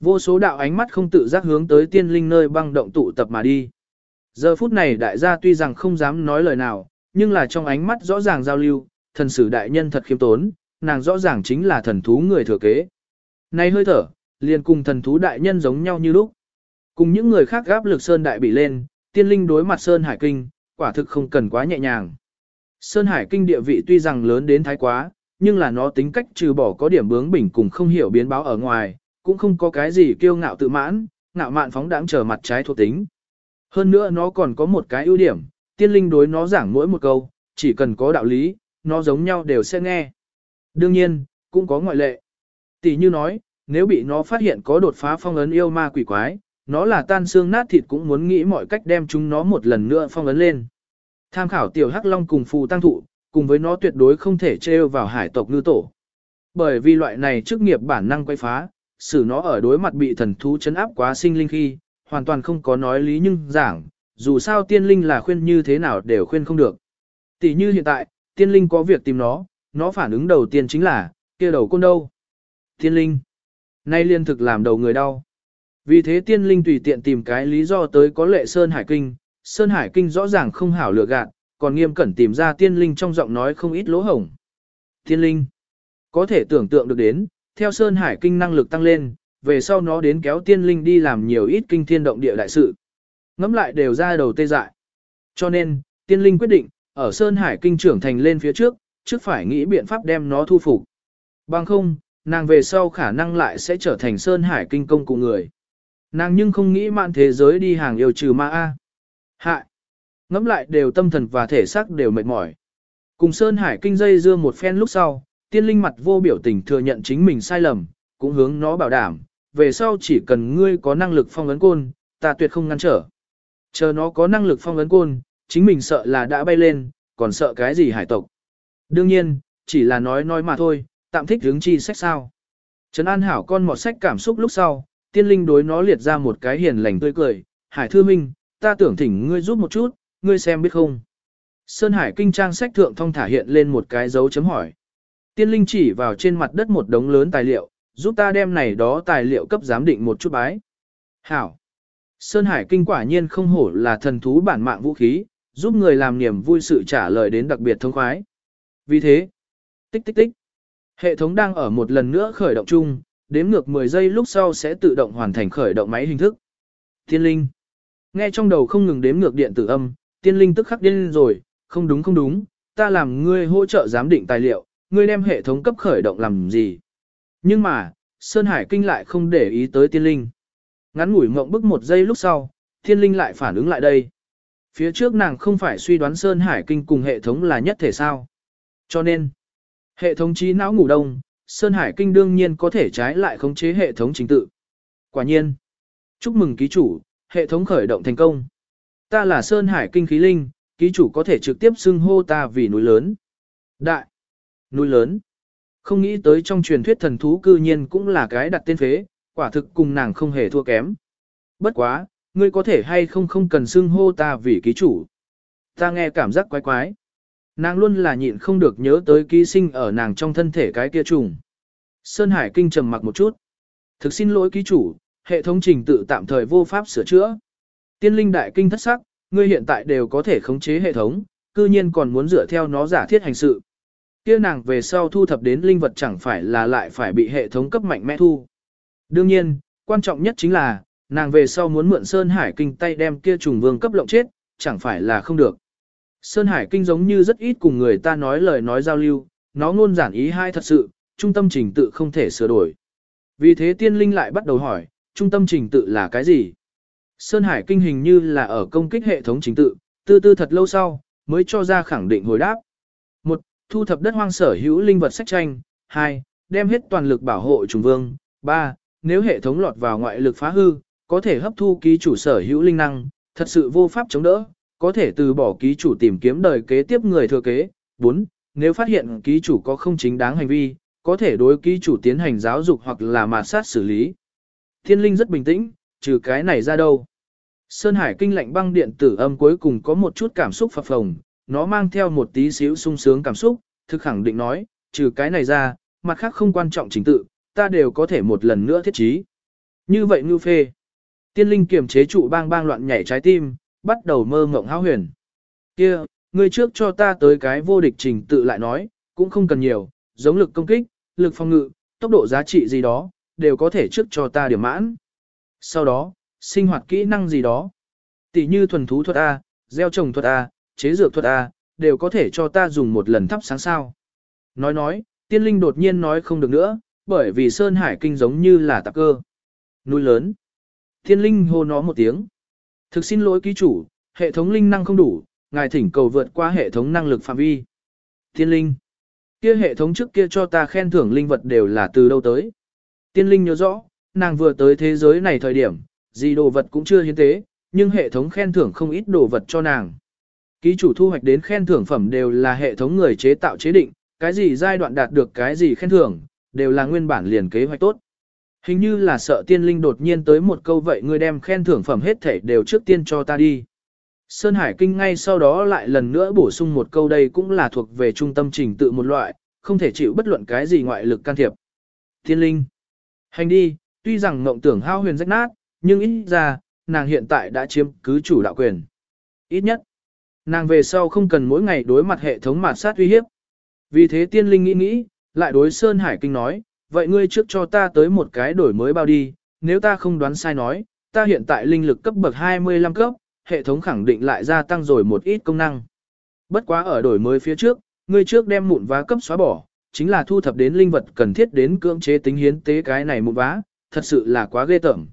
Vô số đạo ánh mắt không tự giác hướng tới tiên linh nơi băng động tụ tập mà đi. Giờ phút này đại gia tuy rằng không dám nói lời nào, nhưng là trong ánh mắt rõ ràng giao lưu, thần sử đại nhân thật khiêm tốn, nàng rõ ràng chính là thần thú người thừa kế. Này hơi thở, liền cùng thần thú đại nhân giống nhau như lúc. Cùng những người khác gáp lực Sơn Đại bị lên, tiên linh đối mặt Sơn Hải Kinh, quả thực không cần quá nhẹ nhàng. Sơn Hải Kinh địa vị tuy rằng lớn đến thái quá, nhưng là nó tính cách trừ bỏ có điểm bướng bỉnh cùng không hiểu biến báo ở ngoài, cũng không có cái gì kiêu ngạo tự mãn, ngạo mạn phóng đãng trở mặt trái thuộc tính. Hơn nữa nó còn có một cái ưu điểm, tiên linh đối nó giảng mỗi một câu, chỉ cần có đạo lý, nó giống nhau đều sẽ nghe. Đương nhiên, cũng có ngoại lệ. Tỷ như nói, nếu bị nó phát hiện có đột phá phong ấn yêu ma quỷ quái, nó là tan xương nát thịt cũng muốn nghĩ mọi cách đem chúng nó một lần nữa phong ấn lên. Tham khảo tiểu hắc long cùng phù tăng thụ, cùng với nó tuyệt đối không thể trêu vào hải tộc ngư tổ. Bởi vì loại này chức nghiệp bản năng quay phá, xử nó ở đối mặt bị thần thú chấn áp quá sinh linh khi, hoàn toàn không có nói lý nhưng giảng, dù sao tiên linh là khuyên như thế nào đều khuyên không được. Tỷ như hiện tại, tiên linh có việc tìm nó, nó phản ứng đầu tiên chính là, kia đầu côn đâu. Tiên linh, nay liên thực làm đầu người đau. Vì thế tiên linh tùy tiện tìm cái lý do tới có lệ Sơn Hải Kinh, Sơn Hải Kinh rõ ràng không hảo lựa gạt, còn nghiêm cẩn tìm ra tiên linh trong giọng nói không ít lỗ hổng. Tiên linh, có thể tưởng tượng được đến, theo Sơn Hải Kinh năng lực tăng lên, về sau nó đến kéo tiên linh đi làm nhiều ít kinh thiên động địa đại sự. Ngắm lại đều ra đầu tê dại. Cho nên, tiên linh quyết định, ở Sơn Hải Kinh trưởng thành lên phía trước, trước phải nghĩ biện pháp đem nó thu phục. Bằng không, nàng về sau khả năng lại sẽ trở thành Sơn Hải Kinh công cụ người. Nàng nhưng không nghĩ mạn thế giới đi hàng yêu trừ ma A. Hại! Ngắm lại đều tâm thần và thể xác đều mệt mỏi. Cùng Sơn Hải Kinh dây dưa một phen lúc sau, tiên linh mặt vô biểu tình thừa nhận chính mình sai lầm, cũng hướng nó bảo đảm, về sau chỉ cần ngươi có năng lực phong ấn côn, ta tuyệt không ngăn trở. Chờ nó có năng lực phong ấn côn, chính mình sợ là đã bay lên, còn sợ cái gì hải tộc. Đương nhiên, chỉ là nói nói mà thôi, tạm thích hướng chi sách sao. Trấn An Hảo con mọt sách cảm xúc lúc sau, tiên linh đối nó liệt ra một cái hiền lành tươi cười, Hải Thư Minh, ta tưởng thỉnh ngươi giúp một chút, ngươi xem biết không. Sơn Hải Kinh trang sách thượng thông thả hiện lên một cái dấu chấm hỏi. Tiên linh chỉ vào trên mặt đất một đống lớn tài liệu, giúp ta đem này đó tài liệu cấp giám định một chút bái. Hảo. Sơn Hải Kinh quả nhiên không hổ là thần thú bản mạng vũ khí, giúp người làm niềm vui sự trả lời đến đặc biệt thông khoái. Vì thế, tích tích tích, hệ thống đang ở một lần nữa khởi động chung, đếm ngược 10 giây lúc sau sẽ tự động hoàn thành khởi động máy hình thức. Tiên linh, nghe trong đầu không ngừng đếm ngược điện tử âm, tiên linh tức khắc điên rồi, không đúng không đúng, ta làm ngươi hỗ trợ giám định tài liệu, ngươi đem hệ thống cấp khởi động làm gì. Nhưng mà, Sơn Hải Kinh lại không để ý tới tiên linh. Ngắn ngủi mộng bức một giây lúc sau, tiên linh lại phản ứng lại đây. Phía trước nàng không phải suy đoán Sơn Hải Kinh cùng hệ thống là nhất thể sao. Cho nên, hệ thống trí não ngủ đông, Sơn Hải Kinh đương nhiên có thể trái lại khống chế hệ thống chính tự. Quả nhiên, chúc mừng ký chủ, hệ thống khởi động thành công. Ta là Sơn Hải Kinh khí linh, ký chủ có thể trực tiếp xưng hô ta vì núi lớn. Đại, núi lớn. Không nghĩ tới trong truyền thuyết thần thú cư nhiên cũng là cái đặt tên phế, quả thực cùng nàng không hề thua kém. Bất quá, ngươi có thể hay không không cần xưng hô ta vì ký chủ. Ta nghe cảm giác quái quái. Nàng luôn là nhịn không được nhớ tới ký sinh ở nàng trong thân thể cái kia trùng. Sơn Hải kinh trầm mặc một chút. Thực xin lỗi ký chủ, hệ thống trình tự tạm thời vô pháp sửa chữa. Tiên linh đại kinh thất sắc, ngươi hiện tại đều có thể khống chế hệ thống, cư nhiên còn muốn dựa theo nó giả thiết hành sự. Kia nàng về sau thu thập đến linh vật chẳng phải là lại phải bị hệ thống cấp mạnh mẽ thu. Đương nhiên, quan trọng nhất chính là, nàng về sau muốn mượn Sơn Hải Kinh tay đem kia trùng vương cấp lộng chết, chẳng phải là không được. Sơn Hải Kinh giống như rất ít cùng người ta nói lời nói giao lưu, nó ngôn giản ý hai thật sự, trung tâm trình tự không thể sửa đổi. Vì thế tiên linh lại bắt đầu hỏi, trung tâm trình tự là cái gì? Sơn Hải Kinh hình như là ở công kích hệ thống trình tự, tư tư thật lâu sau, mới cho ra khẳng định hồi đáp. Thu thập đất hoang sở hữu linh vật sách tranh. 2. Đem hết toàn lực bảo hộ trùng vương. 3. Nếu hệ thống lọt vào ngoại lực phá hư, có thể hấp thu ký chủ sở hữu linh năng, thật sự vô pháp chống đỡ, có thể từ bỏ ký chủ tìm kiếm đời kế tiếp người thừa kế. 4. Nếu phát hiện ký chủ có không chính đáng hành vi, có thể đối ký chủ tiến hành giáo dục hoặc là mạt sát xử lý. Thiên linh rất bình tĩnh, trừ cái này ra đâu. Sơn Hải kinh lạnh băng điện tử âm cuối cùng có một chút cảm xúc phập phồng, nó mang theo một tí xíu sung sướng cảm xúc, thực khẳng định nói, trừ cái này ra, mặt khác không quan trọng chính tự, ta đều có thể một lần nữa thiết trí. Như vậy ngưu phê. Tiên linh kiềm chế trụ bang bang loạn nhảy trái tim, bắt đầu mơ mộng hao huyền. Kia, ngươi trước cho ta tới cái vô địch trình tự lại nói, cũng không cần nhiều, giống lực công kích, lực phòng ngự, tốc độ giá trị gì đó, đều có thể trước cho ta điểm mãn. Sau đó, sinh hoạt kỹ năng gì đó. Tỷ như thuần thú thuật A, gieo trồng thuật A, chế dược thuật A, đều có thể cho ta dùng một lần thắp sáng sao. Nói nói, tiên linh đột nhiên nói không được nữa, bởi vì Sơn Hải Kinh giống như là tạp cơ. Núi lớn. Tiên linh hô nó một tiếng. Thực xin lỗi ký chủ, hệ thống linh năng không đủ, ngài thỉnh cầu vượt qua hệ thống năng lực phạm vi. Tiên linh. Kia hệ thống trước kia cho ta khen thưởng linh vật đều là từ đâu tới. Tiên linh nhớ rõ, nàng vừa tới thế giới này thời điểm, gì đồ vật cũng chưa hiến tế, nhưng hệ thống khen thưởng không ít đồ vật cho nàng. Ký chủ thu hoạch đến khen thưởng phẩm đều là hệ thống người chế tạo chế định, cái gì giai đoạn đạt được cái gì khen thưởng, đều là nguyên bản liền kế hoạch tốt. Hình như là sợ tiên linh đột nhiên tới một câu vậy ngươi đem khen thưởng phẩm hết thể đều trước tiên cho ta đi. Sơn Hải Kinh ngay sau đó lại lần nữa bổ sung một câu đây cũng là thuộc về trung tâm trình tự một loại, không thể chịu bất luận cái gì ngoại lực can thiệp. Tiên linh. Hành đi, tuy rằng mộng tưởng hao huyền rách nát, nhưng ít ra, nàng hiện tại đã chiếm cứ chủ đạo quyền. Ít nhất, nàng về sau không cần mỗi ngày đối mặt hệ thống mạt sát uy hiếp. Vì thế tiên linh nghĩ nghĩ, lại đối Sơn Hải Kinh nói, vậy ngươi trước cho ta tới một cái đổi mới bao đi, nếu ta không đoán sai nói, ta hiện tại linh lực cấp bậc 25 cấp, hệ thống khẳng định lại gia tăng rồi một ít công năng. Bất quá ở đổi mới phía trước, ngươi trước đem mụn vá cấp xóa bỏ, chính là thu thập đến linh vật cần thiết đến cưỡng chế tính hiến tế cái này mụn vá, thật sự là quá ghê tởm.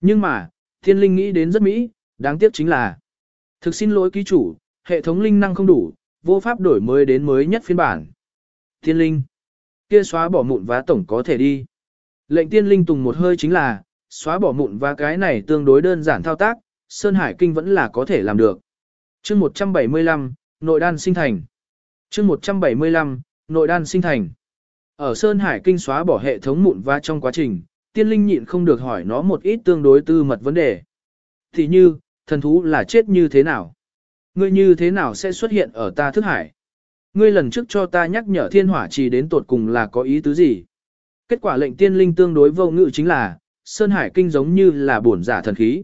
Nhưng mà, thiên linh nghĩ đến rất mỹ, đáng tiếc chính là Thực xin lỗi ký chủ, hệ thống linh năng không đủ, vô pháp đổi mới đến mới nhất phiên bản. Thiên linh, kia xóa bỏ mụn vá tổng có thể đi. Lệnh tiên linh tùng một hơi chính là, xóa bỏ mụn vá cái này tương đối đơn giản thao tác, Sơn Hải Kinh vẫn là có thể làm được. chương 175, nội đan sinh thành. chương 175, nội đan sinh thành. Ở Sơn Hải Kinh xóa bỏ hệ thống mụn vá trong quá trình, tiên linh nhịn không được hỏi nó một ít tương đối tư mật vấn đề. Thì như, thần thú là chết như thế nào? Ngươi như thế nào sẽ xuất hiện ở ta thức hải? Ngươi lần trước cho ta nhắc nhở thiên hỏa trì đến tột cùng là có ý tứ gì? Kết quả lệnh tiên linh tương đối vô ngự chính là, Sơn Hải Kinh giống như là bổn giả thần khí.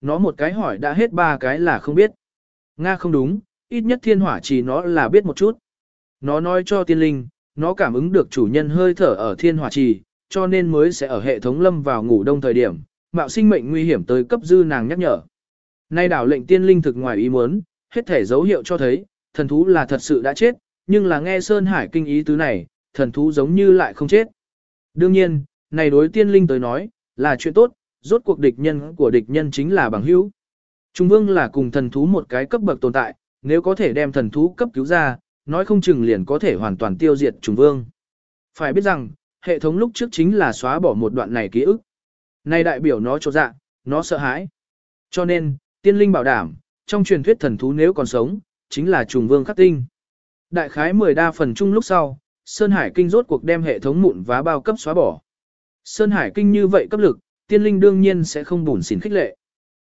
Nó một cái hỏi đã hết ba cái là không biết. Nga không đúng, ít nhất thiên hỏa trì nó là biết một chút. Nó nói cho tiên linh, nó cảm ứng được chủ nhân hơi thở ở thiên hỏa trì, cho nên mới sẽ ở hệ thống lâm vào ngủ đông thời điểm, mạo sinh mệnh nguy hiểm tới cấp dư nàng nhắc nhở. Nay đảo lệnh tiên linh thực ngoài ý muốn, hết thể dấu hiệu cho thấy, thần thú là thật sự đã chết, nhưng là nghe Sơn Hải kinh ý tứ này, thần thú giống như lại không chết. Đương nhiên, này đối tiên linh tới nói, là chuyện tốt, rốt cuộc địch nhân của địch nhân chính là bằng hữu. Trung vương là cùng thần thú một cái cấp bậc tồn tại, nếu có thể đem thần thú cấp cứu ra, nói không chừng liền có thể hoàn toàn tiêu diệt Trung vương. Phải biết rằng, hệ thống lúc trước chính là xóa bỏ một đoạn này ký ức. Nay đại biểu nó cho dạ, nó sợ hãi. Cho nên, tiên linh bảo đảm, trong truyền thuyết thần thú nếu còn sống, chính là trùng vương khắc tinh. Đại khái 10 đa phần chung lúc sau, Sơn Hải Kinh rốt cuộc đem hệ thống mụn vá bao cấp xóa bỏ. Sơn Hải Kinh như vậy cấp lực, tiên linh đương nhiên sẽ không bùn xỉn khích lệ.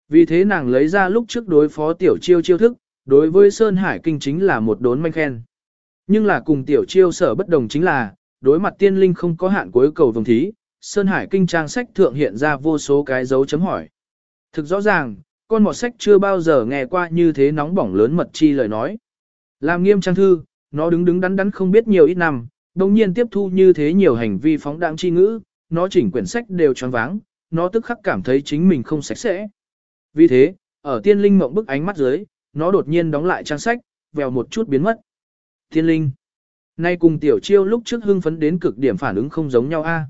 Vì thế nàng lấy ra lúc trước đối phó tiểu chiêu chiêu thức, đối với Sơn Hải Kinh chính là một đốn manh khen. Nhưng là cùng tiểu chiêu sở bất đồng chính là, đối mặt tiên linh không có hạn cuối cầu vòng thí, Sơn Hải Kinh trang sách thượng hiện ra vô số cái dấu chấm hỏi. Thực rõ ràng, con mọt sách chưa bao giờ nghe qua như thế nóng bỏng lớn mật chi lời nói. Làm nghiêm trang thư, nó đứng đứng đắn đắn không biết nhiều ít năm, đồng nhiên tiếp thu như thế nhiều hành vi phóng đáng chi ngữ, nó chỉnh quyển sách đều tròn váng, nó tức khắc cảm thấy chính mình không sạch sẽ. Vì thế, ở tiên linh mộng bức ánh mắt dưới, nó đột nhiên đóng lại trang sách, vèo một chút biến mất. Tiên linh. Nay cùng tiểu chiêu lúc trước hưng phấn đến cực điểm phản ứng không giống nhau a.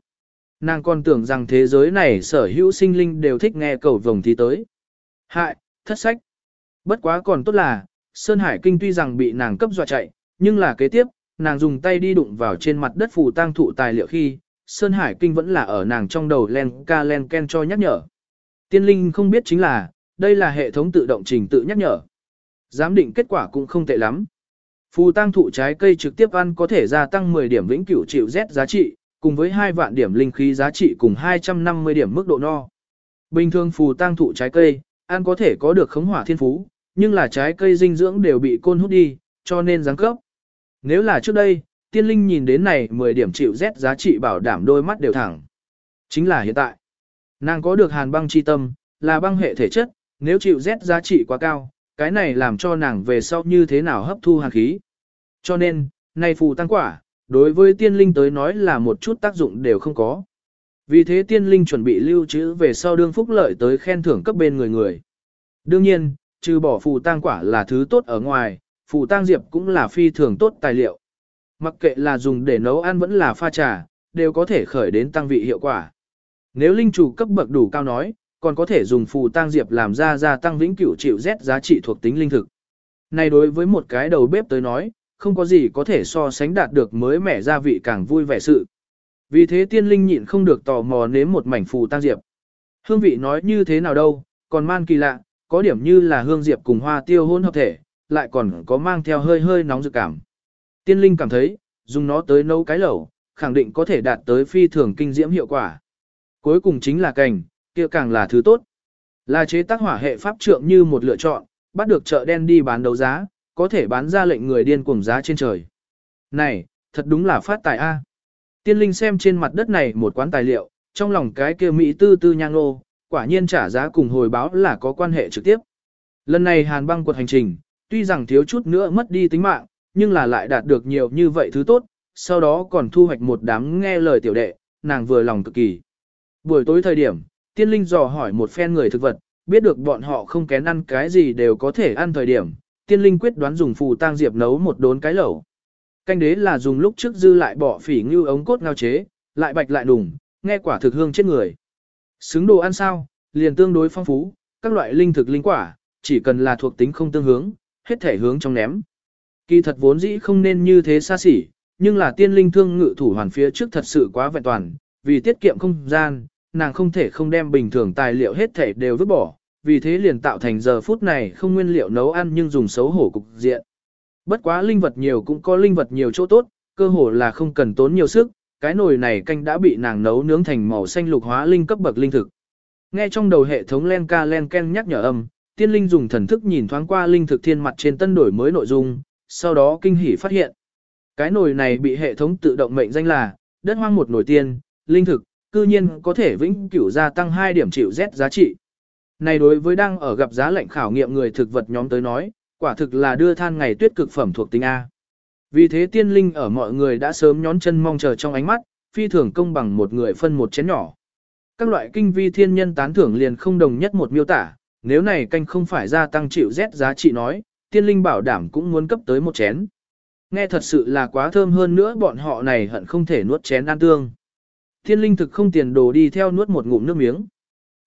Nàng còn tưởng rằng thế giới này sở hữu sinh linh đều thích nghe cầu vồng thì tới. Hại, thất sách. Bất quá còn tốt là, Sơn Hải Kinh tuy rằng bị nàng cấp dọa chạy, nhưng là kế tiếp, nàng dùng tay đi đụng vào trên mặt đất phù tang thụ tài liệu khi, Sơn Hải Kinh vẫn là ở nàng trong đầu len ca len ken cho nhắc nhở. Tiên linh không biết chính là, đây là hệ thống tự động trình tự nhắc nhở. Giám định kết quả cũng không tệ lắm. Phù tang thụ trái cây trực tiếp ăn có thể gia tăng 10 điểm vĩnh cửu chịu Z giá trị, cùng với 2 vạn điểm linh khí giá trị cùng 250 điểm mức độ no. Bình thường phù tang thụ trái cây, ăn có thể có được khống hỏa thiên phú, nhưng là trái cây dinh dưỡng đều bị côn hút đi, cho nên giáng cấp. Nếu là trước đây, tiên linh nhìn đến này 10 điểm chịu Z giá trị bảo đảm đôi mắt đều thẳng. Chính là hiện tại. Nàng có được hàn băng chi tâm, là băng hệ thể chất, nếu chịu Z giá trị quá cao, cái này làm cho nàng về sau như thế nào hấp thu hàn khí. Cho nên, này phù tăng quả, đối với tiên linh tới nói là một chút tác dụng đều không có. Vì thế tiên linh chuẩn bị lưu trữ về sau đương phúc lợi tới khen thưởng cấp bên người người. Đương nhiên, trừ bỏ phù tăng quả là thứ tốt ở ngoài, phù tăng diệp cũng là phi thường tốt tài liệu. Mặc kệ là dùng để nấu ăn vẫn là pha trà, đều có thể khởi đến tăng vị hiệu quả. Nếu linh chủ cấp bậc đủ cao nói, còn có thể dùng phù tăng diệp làm ra gia tăng vĩnh cửu chịu z giá trị thuộc tính linh thực. Này đối với một cái đầu bếp tới nói, không có gì có thể so sánh đạt được mới mẻ gia vị càng vui vẻ sự. Vì thế tiên linh nhịn không được tò mò nếm một mảnh phù tang diệp. Hương vị nói như thế nào đâu, còn man kỳ lạ, có điểm như là hương diệp cùng hoa tiêu hôn hợp thể, lại còn có mang theo hơi hơi nóng dự cảm. Tiên linh cảm thấy, dùng nó tới nấu cái lẩu, khẳng định có thể đạt tới phi thường kinh diễm hiệu quả. Cuối cùng chính là cành, kia càng là thứ tốt. Là chế tác hỏa hệ pháp trượng như một lựa chọn, bắt được chợ đen đi bán đấu giá, có thể bán ra lệnh người điên cuồng giá trên trời. Này, thật đúng là phát tài a. Tiên linh xem trên mặt đất này một quán tài liệu, trong lòng cái kia Mỹ tư tư nhang nô, quả nhiên trả giá cùng hồi báo là có quan hệ trực tiếp. Lần này hàn băng quật hành trình, tuy rằng thiếu chút nữa mất đi tính mạng, nhưng là lại đạt được nhiều như vậy thứ tốt, sau đó còn thu hoạch một đám nghe lời tiểu đệ, nàng vừa lòng cực kỳ. Buổi tối thời điểm, tiên linh dò hỏi một phen người thực vật, biết được bọn họ không kén ăn cái gì đều có thể ăn thời điểm, tiên linh quyết đoán dùng phù tang diệp nấu một đốn cái lẩu. Canh đế là dùng lúc trước dư lại bỏ phỉ ngưu ống cốt ngao chế, lại bạch lại đùng, nghe quả thực hương chết người. Xứng đồ ăn sao, liền tương đối phong phú, các loại linh thực linh quả, chỉ cần là thuộc tính không tương hướng, hết thể hướng trong ném. Kỳ thật vốn dĩ không nên như thế xa xỉ, nhưng là tiên linh thương ngự thủ hoàn phía trước thật sự quá vẹn toàn, vì tiết kiệm không gian, nàng không thể không đem bình thường tài liệu hết thể đều vứt bỏ, vì thế liền tạo thành giờ phút này không nguyên liệu nấu ăn nhưng dùng xấu hổ cục diện. Bất quá linh vật nhiều cũng có linh vật nhiều chỗ tốt, cơ hồ là không cần tốn nhiều sức, cái nồi này canh đã bị nàng nấu nướng thành màu xanh lục hóa linh cấp bậc linh thực. Nghe trong đầu hệ thống len ca len ken nhắc nhở âm, tiên linh dùng thần thức nhìn thoáng qua linh thực thiên mặt trên tân đổi mới nội dung, sau đó kinh hỉ phát hiện. Cái nồi này bị hệ thống tự động mệnh danh là, đất hoang một nồi tiên, linh thực, cư nhiên có thể vĩnh cửu gia tăng 2 điểm chịu Z giá trị. Này đối với đang ở gặp giá lạnh khảo nghiệm người thực vật nhóm tới nói, quả thực là đưa than ngày tuyết cực phẩm thuộc tính A. Vì thế tiên linh ở mọi người đã sớm nhón chân mong chờ trong ánh mắt, phi thường công bằng một người phân một chén nhỏ. Các loại kinh vi thiên nhân tán thưởng liền không đồng nhất một miêu tả, nếu này canh không phải gia tăng chịu Z giá trị nói, tiên linh bảo đảm cũng muốn cấp tới một chén. Nghe thật sự là quá thơm hơn nữa bọn họ này hận không thể nuốt chén ăn tương. Tiên linh thực không tiền đồ đi theo nuốt một ngụm nước miếng.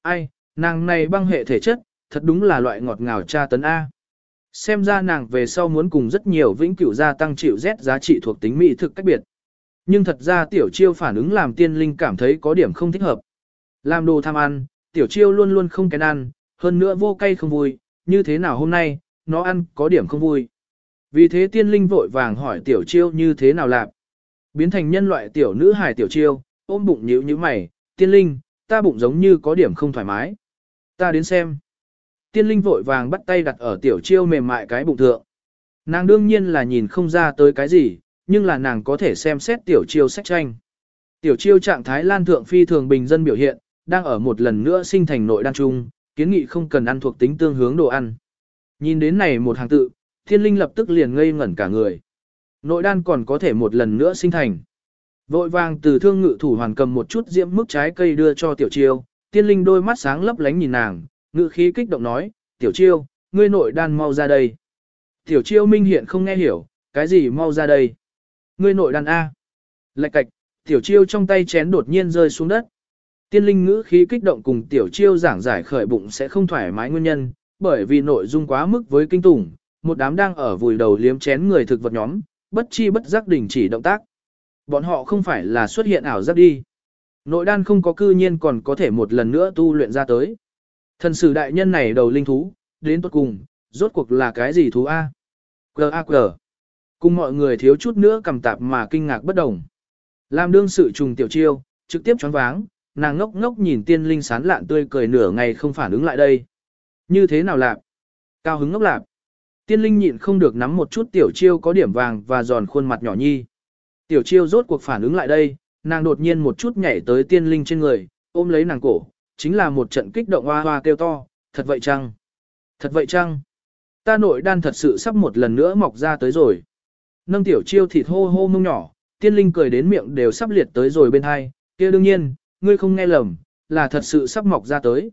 Ai, nàng này băng hệ thể chất, thật đúng là loại ngọt ngào tra tấn A. Xem ra nàng về sau muốn cùng rất nhiều vĩnh cửu gia tăng chịu Z giá trị thuộc tính mỹ thực cách biệt. Nhưng thật ra tiểu chiêu phản ứng làm tiên linh cảm thấy có điểm không thích hợp. Làm đồ tham ăn, tiểu chiêu luôn luôn không kén ăn, hơn nữa vô cay không vui, như thế nào hôm nay, nó ăn có điểm không vui. Vì thế tiên linh vội vàng hỏi tiểu chiêu như thế nào làm. Biến thành nhân loại tiểu nữ hài tiểu chiêu, ôm bụng nhíu như mày, tiên linh, ta bụng giống như có điểm không thoải mái. Ta đến xem. Tiên linh vội vàng bắt tay đặt ở tiểu chiêu mềm mại cái bụng thượng. Nàng đương nhiên là nhìn không ra tới cái gì, nhưng là nàng có thể xem xét tiểu chiêu sách tranh. Tiểu chiêu trạng thái lan thượng phi thường bình dân biểu hiện, đang ở một lần nữa sinh thành nội đan trung, kiến nghị không cần ăn thuộc tính tương hướng đồ ăn. Nhìn đến này một hàng tự, thiên linh lập tức liền ngây ngẩn cả người. Nội đan còn có thể một lần nữa sinh thành. Vội vàng từ thương ngự thủ hoàn cầm một chút diễm mức trái cây đưa cho tiểu chiêu, tiên linh đôi mắt sáng lấp lánh nhìn nàng, ngự khí kích động nói, tiểu chiêu, ngươi nội đan mau ra đây. Tiểu chiêu minh hiện không nghe hiểu, cái gì mau ra đây. Ngươi nội đan A. Lạch cạch, tiểu chiêu trong tay chén đột nhiên rơi xuống đất. Tiên linh ngữ khí kích động cùng tiểu chiêu giảng giải khởi bụng sẽ không thoải mái nguyên nhân, bởi vì nội dung quá mức với kinh tủng, một đám đang ở vùi đầu liếm chén người thực vật nhóm, bất chi bất giác đình chỉ động tác. Bọn họ không phải là xuất hiện ảo giác đi. Nội đan không có cư nhiên còn có thể một lần nữa tu luyện ra tới. Thần sử đại nhân này đầu linh thú, đến tốt cùng, rốt cuộc là cái gì thú A? G A G. Cùng mọi người thiếu chút nữa cầm tạp mà kinh ngạc bất đồng. Làm đương sự trùng tiểu chiêu, trực tiếp choáng váng, nàng ngốc ngốc nhìn tiên linh sán lạn tươi cười nửa ngày không phản ứng lại đây. Như thế nào lạp? Cao hứng ngốc lạp. Tiên linh nhịn không được nắm một chút tiểu chiêu có điểm vàng và giòn khuôn mặt nhỏ nhi. Tiểu chiêu rốt cuộc phản ứng lại đây, nàng đột nhiên một chút nhảy tới tiên linh trên người, ôm lấy nàng cổ, chính là một trận kích động hoa hoa kêu to, thật vậy chăng? Thật vậy chăng? Ta nội đan thật sự sắp một lần nữa mọc ra tới rồi. Nâng tiểu chiêu thịt hô hô mông nhỏ, tiên linh cười đến miệng đều sắp liệt tới rồi bên hai, kia đương nhiên, ngươi không nghe lầm, là thật sự sắp mọc ra tới.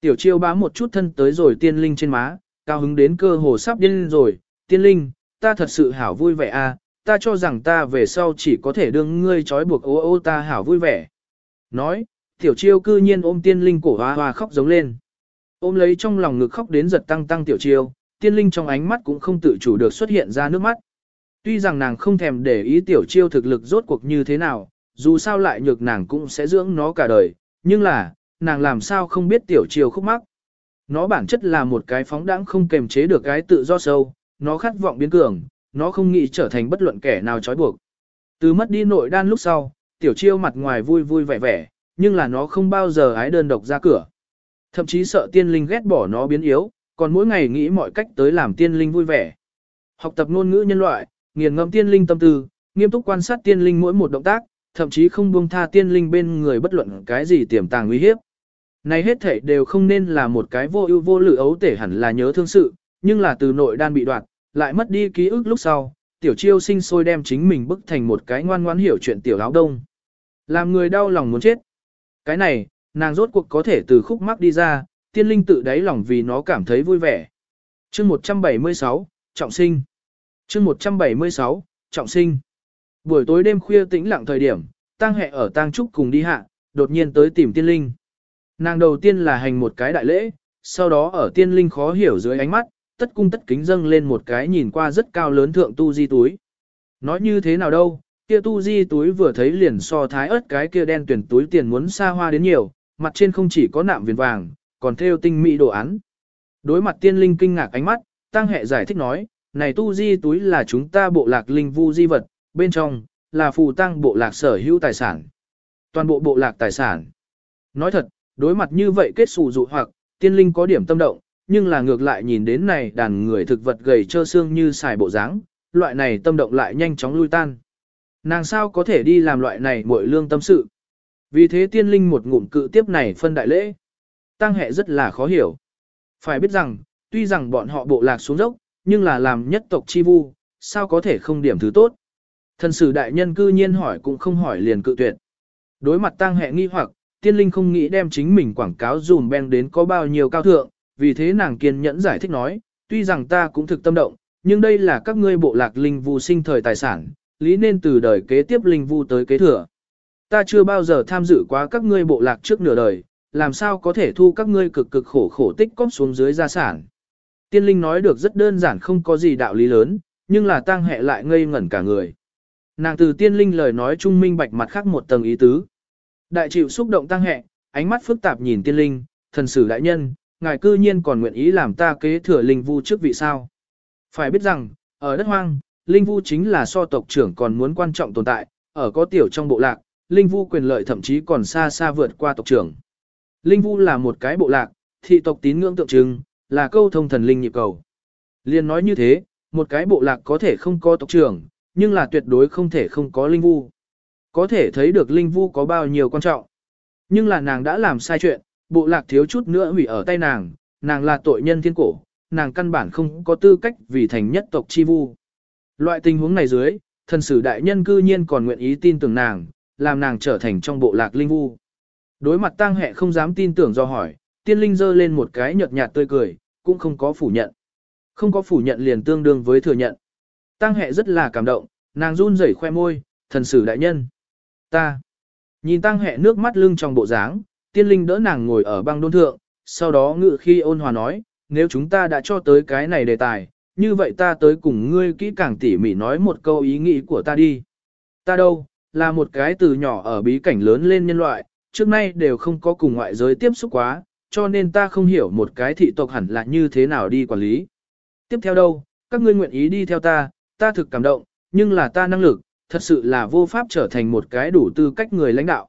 Tiểu chiêu bám một chút thân tới rồi tiên linh trên má, cao hứng đến cơ hồ sắp điên rồi, tiên linh, ta thật sự hảo vui vẻ a, à, ta cho rằng ta về sau chỉ có thể đương ngươi trói buộc ô ô ta hảo vui vẻ. Nói, tiểu chiêu cư nhiên ôm tiên linh cổ hoa hoa khóc giống lên. Ôm lấy trong lòng ngực khóc đến giật tăng tăng tiểu chiêu, tiên linh trong ánh mắt cũng không tự chủ được xuất hiện ra nước mắt. Tuy rằng nàng không thèm để ý tiểu chiêu thực lực rốt cuộc như thế nào, dù sao lại nhược nàng cũng sẽ dưỡng nó cả đời, nhưng là, nàng làm sao không biết tiểu chiêu khúc mắc. Nó bản chất là một cái phóng đãng không kềm chế được cái tự do sâu, nó khát vọng biến cường, nó không nghĩ trở thành bất luận kẻ nào trói buộc. Từ mất đi nội đan lúc sau, tiểu chiêu mặt ngoài vui vui vẻ vẻ, nhưng là nó không bao giờ ái đơn độc ra cửa. Thậm chí sợ tiên linh ghét bỏ nó biến yếu, còn mỗi ngày nghĩ mọi cách tới làm tiên linh vui vẻ. Học tập ngôn ngữ nhân loại, nghiền ngẫm tiên linh tâm tư, nghiêm túc quan sát tiên linh mỗi một động tác, thậm chí không buông tha tiên linh bên người bất luận cái gì tiềm tàng nguy hiếp. Này hết thảy đều không nên là một cái vô ưu vô lự ấu tể hẳn là nhớ thương sự, nhưng là từ nội đan bị đoạt, lại mất đi ký ức lúc sau, tiểu chiêu sinh sôi đem chính mình bức thành một cái ngoan ngoãn hiểu chuyện tiểu áo đông. Làm người đau lòng muốn chết. Cái này, nàng rốt cuộc có thể từ khúc mắc đi ra, tiên linh tự đáy lòng vì nó cảm thấy vui vẻ. chương 176, Trọng sinh. chương 176, Trọng sinh. Buổi tối đêm khuya tĩnh lặng thời điểm, tang hẹ ở tang trúc cùng đi hạ, đột nhiên tới tìm tiên linh. Nàng đầu tiên là hành một cái đại lễ, sau đó ở tiên linh khó hiểu dưới ánh mắt, tất cung tất kính dâng lên một cái nhìn qua rất cao lớn thượng tu di túi. Nói như thế nào đâu, kia tu di túi vừa thấy liền so thái ớt cái kia đen tuyển túi tiền muốn xa hoa đến nhiều, mặt trên không chỉ có nạm viền vàng, còn theo tinh mỹ đồ án. Đối mặt tiên linh kinh ngạc ánh mắt, tăng hệ giải thích nói, này tu di túi là chúng ta bộ lạc linh vu di vật, bên trong, là phù tăng bộ lạc sở hữu tài sản. Toàn bộ bộ lạc tài sản. Nói thật, đối mặt như vậy kết xù dụ hoặc, tiên linh có điểm tâm động, nhưng là ngược lại nhìn đến này đàn người thực vật gầy trơ xương như xài bộ dáng, loại này tâm động lại nhanh chóng lui tan. Nàng sao có thể đi làm loại này muội lương tâm sự. Vì thế tiên linh một ngụm cự tiếp này phân đại lễ. Tăng hệ rất là khó hiểu. Phải biết rằng, tuy rằng bọn họ bộ lạc xuống dốc, nhưng là làm nhất tộc chi vu, sao có thể không điểm thứ tốt. Thần sử đại nhân cư nhiên hỏi cũng không hỏi liền cự tuyệt. Đối mặt tăng hệ nghi hoặc, tiên linh không nghĩ đem chính mình quảng cáo dùm beng đến có bao nhiêu cao thượng, vì thế nàng kiên nhẫn giải thích nói, tuy rằng ta cũng thực tâm động, nhưng đây là các ngươi bộ lạc linh vu sinh thời tài sản, lý nên từ đời kế tiếp linh vu tới kế thừa. Ta chưa bao giờ tham dự quá các ngươi bộ lạc trước nửa đời, làm sao có thể thu các ngươi cực cực khổ khổ tích cóp xuống dưới gia sản. Tiên linh nói được rất đơn giản không có gì đạo lý lớn, nhưng là tang hệ lại ngây ngẩn cả người. Nàng từ tiên linh lời nói trung minh bạch mặt khác một tầng ý tứ. Đại chịu xúc động tăng hệ, ánh mắt phức tạp nhìn tiên linh, thần sử đại nhân, ngài cư nhiên còn nguyện ý làm ta kế thừa linh vu trước vị sao. Phải biết rằng, ở đất hoang, linh vu chính là so tộc trưởng còn muốn quan trọng tồn tại, ở có tiểu trong bộ lạc, linh vu quyền lợi thậm chí còn xa xa vượt qua tộc trưởng. Linh vu là một cái bộ lạc, thị tộc tín ngưỡng tượng trưng, là câu thông thần linh nhịp cầu. Liên nói như thế, một cái bộ lạc có thể không có tộc trưởng, nhưng là tuyệt đối không thể không có linh vu. Có thể thấy được linh vu có bao nhiêu quan trọng. Nhưng là nàng đã làm sai chuyện, bộ lạc thiếu chút nữa hủy ở tay nàng, nàng là tội nhân thiên cổ, nàng căn bản không có tư cách vì thành nhất tộc chi vu. Loại tình huống này dưới, thần sử đại nhân cư nhiên còn nguyện ý tin tưởng nàng, làm nàng trở thành trong bộ lạc linh vu. Đối mặt tang hệ không dám tin tưởng do hỏi, tiên linh giơ lên một cái nhợt nhạt tươi cười, cũng không có phủ nhận. Không có phủ nhận liền tương đương với thừa nhận. Tang hệ rất là cảm động, nàng run rẩy khoe môi, thần sử đại nhân. Ta. Nhìn tang hệ nước mắt lưng trong bộ dáng, tiên linh đỡ nàng ngồi ở băng đôn thượng, sau đó ngự khi ôn hòa nói, nếu chúng ta đã cho tới cái này đề tài, như vậy ta tới cùng ngươi kỹ càng tỉ mỉ nói một câu ý nghĩ của ta đi. Ta đâu, là một cái từ nhỏ ở bí cảnh lớn lên nhân loại, trước nay đều không có cùng ngoại giới tiếp xúc quá, cho nên ta không hiểu một cái thị tộc hẳn là như thế nào đi quản lý. Tiếp theo đâu, các ngươi nguyện ý đi theo ta, ta thực cảm động, nhưng là ta năng lực, thật sự là vô pháp trở thành một cái đủ tư cách người lãnh đạo.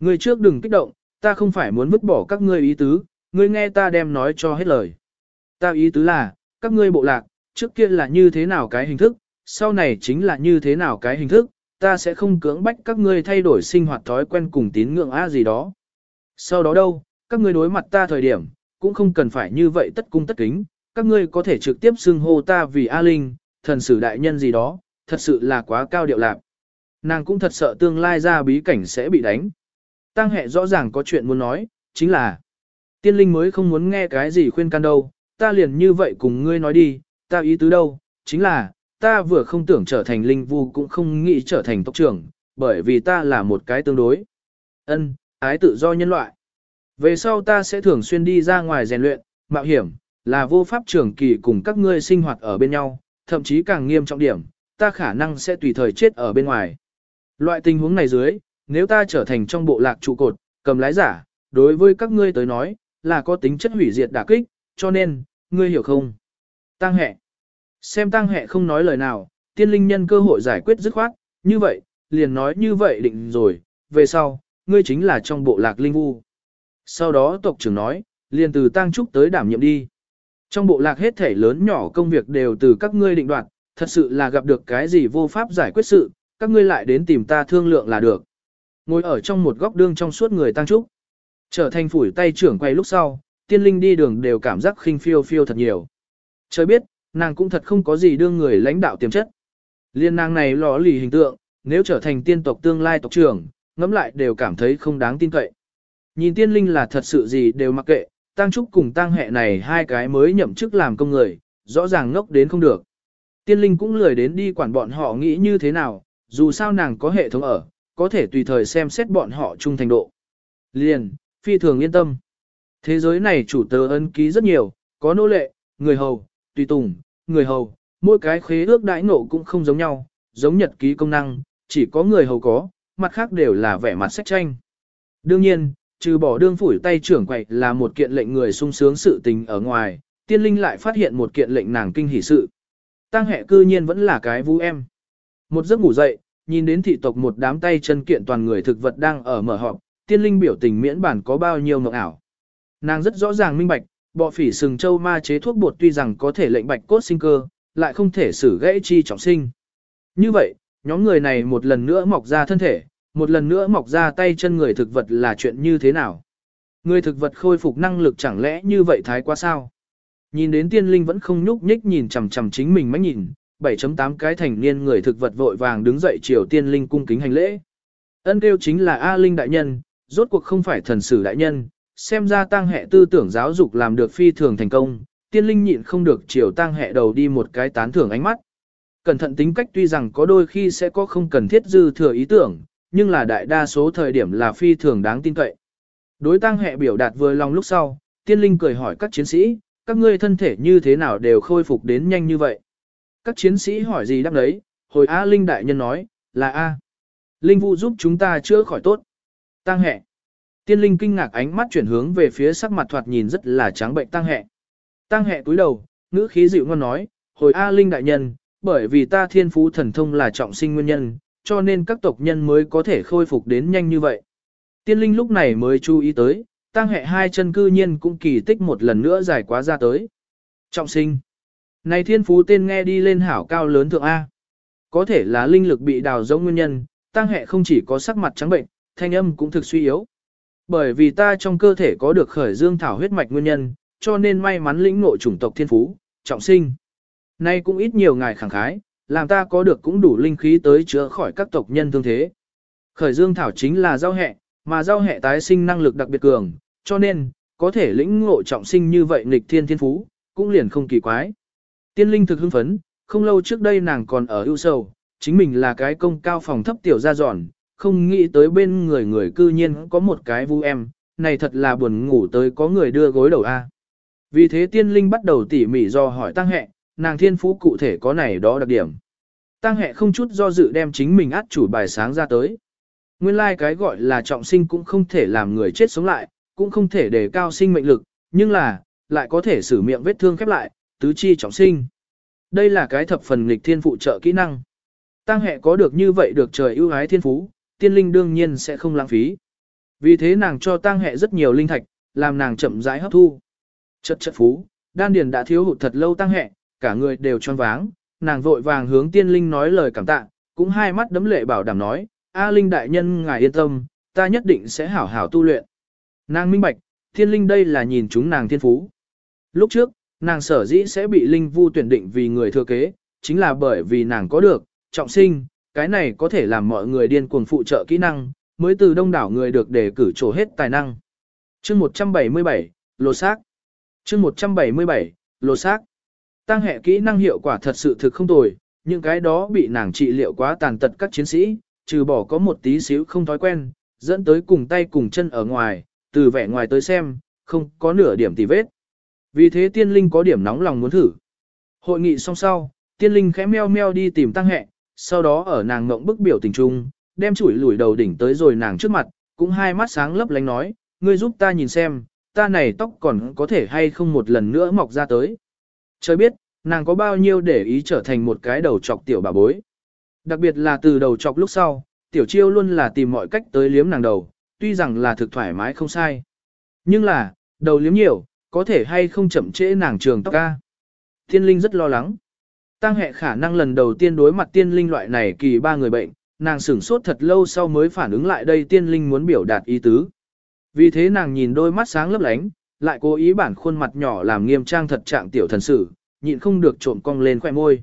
Người trước đừng kích động, ta không phải muốn vứt bỏ các ngươi ý tứ, ngươi nghe ta đem nói cho hết lời. Ta ý tứ là, các ngươi bộ lạc, trước kia là như thế nào cái hình thức, sau này chính là như thế nào cái hình thức, ta sẽ không cưỡng bách các ngươi thay đổi sinh hoạt thói quen cùng tín ngưỡng a gì đó. Sau đó đâu, các ngươi đối mặt ta thời điểm, cũng không cần phải như vậy tất cung tất kính, các ngươi có thể trực tiếp xưng hô ta vì A Linh, thần sử đại nhân gì đó, thật sự là quá cao điệu lạc. Nàng cũng thật sợ tương lai ra bí cảnh sẽ bị đánh. Tăng hệ rõ ràng có chuyện muốn nói, chính là tiên linh mới không muốn nghe cái gì khuyên can đâu, ta liền như vậy cùng ngươi nói đi, ta ý tứ đâu, chính là, ta vừa không tưởng trở thành linh vu cũng không nghĩ trở thành tộc trưởng, bởi vì ta là một cái tương đối. ân ái tự do nhân loại. Về sau ta sẽ thường xuyên đi ra ngoài rèn luyện, mạo hiểm, là vô pháp trưởng kỳ cùng các ngươi sinh hoạt ở bên nhau, thậm chí càng nghiêm trọng điểm, ta khả năng sẽ tùy thời chết ở bên ngoài. Loại tình huống này dưới, nếu ta trở thành trong bộ lạc trụ cột, cầm lái giả, đối với các ngươi tới nói, là có tính chất hủy diệt đả kích, cho nên, ngươi hiểu không? Tăng hệ. Xem tăng hệ không nói lời nào, tiên linh nhân cơ hội giải quyết dứt khoát, như vậy, liền nói như vậy định rồi, về sau, ngươi chính là trong bộ lạc linh vu. Sau đó tộc trưởng nói, liền từ tăng trúc tới đảm nhiệm đi. Trong bộ lạc hết thể lớn nhỏ công việc đều từ các ngươi định đoạt, thật sự là gặp được cái gì vô pháp giải quyết sự, các ngươi lại đến tìm ta thương lượng là được. Ngồi ở trong một góc đương trong suốt người tăng trúc. Trở thành phủi tay trưởng quay lúc sau, tiên linh đi đường đều cảm giác khinh phiêu phiêu thật nhiều. Trời biết, nàng cũng thật không có gì đương người lãnh đạo tiềm chất. Liên nàng này lò lì hình tượng, nếu trở thành tiên tộc tương lai tộc trưởng, ngẫm lại đều cảm thấy không đáng tin cậy. Nhìn tiên linh là thật sự gì đều mặc kệ, tăng trúc cùng tăng hệ này hai cái mới nhậm chức làm công người, rõ ràng ngốc đến không được. Tiên linh cũng lười đến đi quản bọn họ nghĩ như thế nào, dù sao nàng có hệ thống ở, có thể tùy thời xem xét bọn họ trung thành độ. Liền, phi thường yên tâm. Thế giới này chủ tớ ân ký rất nhiều, có nô lệ, người hầu, tùy tùng, người hầu, mỗi cái khế ước đãi nộ cũng không giống nhau, giống nhật ký công năng, chỉ có người hầu có, mặt khác đều là vẻ mặt sách tranh. Đương nhiên, trừ bỏ đương phủi tay trưởng quậy là một kiện lệnh người sung sướng sự tình ở ngoài, tiên linh lại phát hiện một kiện lệnh nàng kinh hỉ sự. Tăng hệ cư nhiên vẫn là cái vũ em. Một giấc ngủ dậy, nhìn đến thị tộc một đám tay chân kiện toàn người thực vật đang ở mở họp, tiên linh biểu tình miễn bản có bao nhiêu mộng ảo. Nàng rất rõ ràng minh bạch, bọ phỉ sừng châu ma chế thuốc bột tuy rằng có thể lệnh bạch cốt sinh cơ, lại không thể xử gãy chi trọng sinh. Như vậy, nhóm người này một lần nữa mọc ra thân thể, một lần nữa mọc ra tay chân người thực vật là chuyện như thế nào? Người thực vật khôi phục năng lực chẳng lẽ như vậy thái quá sao? Nhìn đến tiên linh vẫn không nhúc nhích nhìn chằm chằm chính mình mách nhìn, 7.8 cái thành niên người thực vật vội vàng đứng dậy chiều tiên linh cung kính hành lễ. Ân kêu chính là A Linh đại nhân, rốt cuộc không phải thần sử đại nhân, xem ra tăng hệ tư tưởng giáo dục làm được phi thường thành công, tiên linh nhịn không được chiều tăng hệ đầu đi một cái tán thưởng ánh mắt. Cẩn thận tính cách tuy rằng có đôi khi sẽ có không cần thiết dư thừa ý tưởng, nhưng là đại đa số thời điểm là phi thường đáng tin cậy. Đối tăng hệ biểu đạt vừa lòng lúc sau, tiên linh cười hỏi các chiến sĩ, các ngươi thân thể như thế nào đều khôi phục đến nhanh như vậy. Các chiến sĩ hỏi gì đáp đấy, hồi A Linh đại nhân nói, là A. Linh vụ giúp chúng ta chữa khỏi tốt. Tăng hệ. Tiên linh kinh ngạc ánh mắt chuyển hướng về phía sắc mặt thoạt nhìn rất là trắng bệnh tăng hệ. Tăng hệ cúi đầu, ngữ khí dịu ngon nói, hồi A Linh đại nhân, bởi vì ta thiên phú thần thông là trọng sinh nguyên nhân, cho nên các tộc nhân mới có thể khôi phục đến nhanh như vậy. Tiên linh lúc này mới chú ý tới, tăng hệ hai chân cư nhiên cũng kỳ tích một lần nữa dài quá ra tới. Trọng sinh. Này thiên phú tên nghe đi lên hảo cao lớn thượng A. Có thể là linh lực bị đào rỗng nguyên nhân, tăng hệ không chỉ có sắc mặt trắng bệnh, thanh âm cũng thực suy yếu. Bởi vì ta trong cơ thể có được khởi dương thảo huyết mạch nguyên nhân, cho nên may mắn lĩnh ngộ chủng tộc thiên phú, trọng sinh. Nay cũng ít nhiều ngài khẳng khái, làm ta có được cũng đủ linh khí tới chữa khỏi các tộc nhân thương thế. Khởi dương thảo chính là giao hẹ, mà giao hẹ tái sinh năng lực đặc biệt cường, cho nên, có thể lĩnh ngộ trọng sinh như vậy nghịch thiên thiên phú, cũng liền không kỳ quái. Tiên linh thực hưng phấn, không lâu trước đây nàng còn ở ưu sầu, chính mình là cái công cao phòng thấp tiểu ra giòn, không nghĩ tới bên người người cư nhiên có một cái vu em, này thật là buồn ngủ tới có người đưa gối đầu a. Vì thế tiên linh bắt đầu tỉ mỉ do hỏi tăng hệ, nàng thiên phú cụ thể có này đó đặc điểm. Tăng hệ không chút do dự đem chính mình át chủ bài sáng ra tới. Nguyên lai like cái gọi là trọng sinh cũng không thể làm người chết sống lại, cũng không thể đề cao sinh mệnh lực, nhưng là, lại có thể xử miệng vết thương khép lại, tứ chi trọng sinh. Đây là cái thập phần nghịch thiên phụ trợ kỹ năng. Tăng hệ có được như vậy được trời ưu ái thiên phú, tiên linh đương nhiên sẽ không lãng phí. Vì thế nàng cho tăng hệ rất nhiều linh thạch, làm nàng chậm rãi hấp thu. Chật chật phú, đan điền đã thiếu hụt thật lâu tăng hệ, cả người đều tròn váng, nàng vội vàng hướng tiên linh nói lời cảm tạ, cũng hai mắt đấm lệ bảo đảm nói, A Linh đại nhân ngài yên tâm, ta nhất định sẽ hảo hảo tu luyện. Nàng minh bạch, Thiên linh đây là nhìn chúng nàng thiên phú. Lúc trước, nàng sở dĩ sẽ bị linh vu tuyển định vì người thừa kế, chính là bởi vì nàng có được, trọng sinh, cái này có thể làm mọi người điên cuồng phụ trợ kỹ năng, mới từ đông đảo người được đề cử trổ hết tài năng. chương 177, lô xác. chương 177, lô xác. Tăng hệ kỹ năng hiệu quả thật sự thực không tồi, những cái đó bị nàng trị liệu quá tàn tật các chiến sĩ, trừ bỏ có một tí xíu không thói quen, dẫn tới cùng tay cùng chân ở ngoài, từ vẻ ngoài tới xem, không có nửa điểm tì vết. Vì thế tiên linh có điểm nóng lòng muốn thử. Hội nghị xong sau, tiên linh khẽ meo meo đi tìm tăng hệ, sau đó ở nàng ngộng bức biểu tình trung, đem chuỗi lùi đầu đỉnh tới rồi nàng trước mặt, cũng hai mắt sáng lấp lánh nói, ngươi giúp ta nhìn xem, ta này tóc còn có thể hay không một lần nữa mọc ra tới. Trời biết, nàng có bao nhiêu để ý trở thành một cái đầu chọc tiểu bà bối. Đặc biệt là từ đầu chọc lúc sau, tiểu chiêu luôn là tìm mọi cách tới liếm nàng đầu, tuy rằng là thực thoải mái không sai. Nhưng là, đầu liếm nhiều, có thể hay không chậm trễ nàng trường tóc ca. Thiên linh rất lo lắng. Tăng hệ khả năng lần đầu tiên đối mặt tiên linh loại này kỳ ba người bệnh, nàng sửng sốt thật lâu sau mới phản ứng lại đây tiên linh muốn biểu đạt ý tứ. Vì thế nàng nhìn đôi mắt sáng lấp lánh, lại cố ý bản khuôn mặt nhỏ làm nghiêm trang thật trạng tiểu thần sử, nhịn không được trộm cong lên khoẻ môi.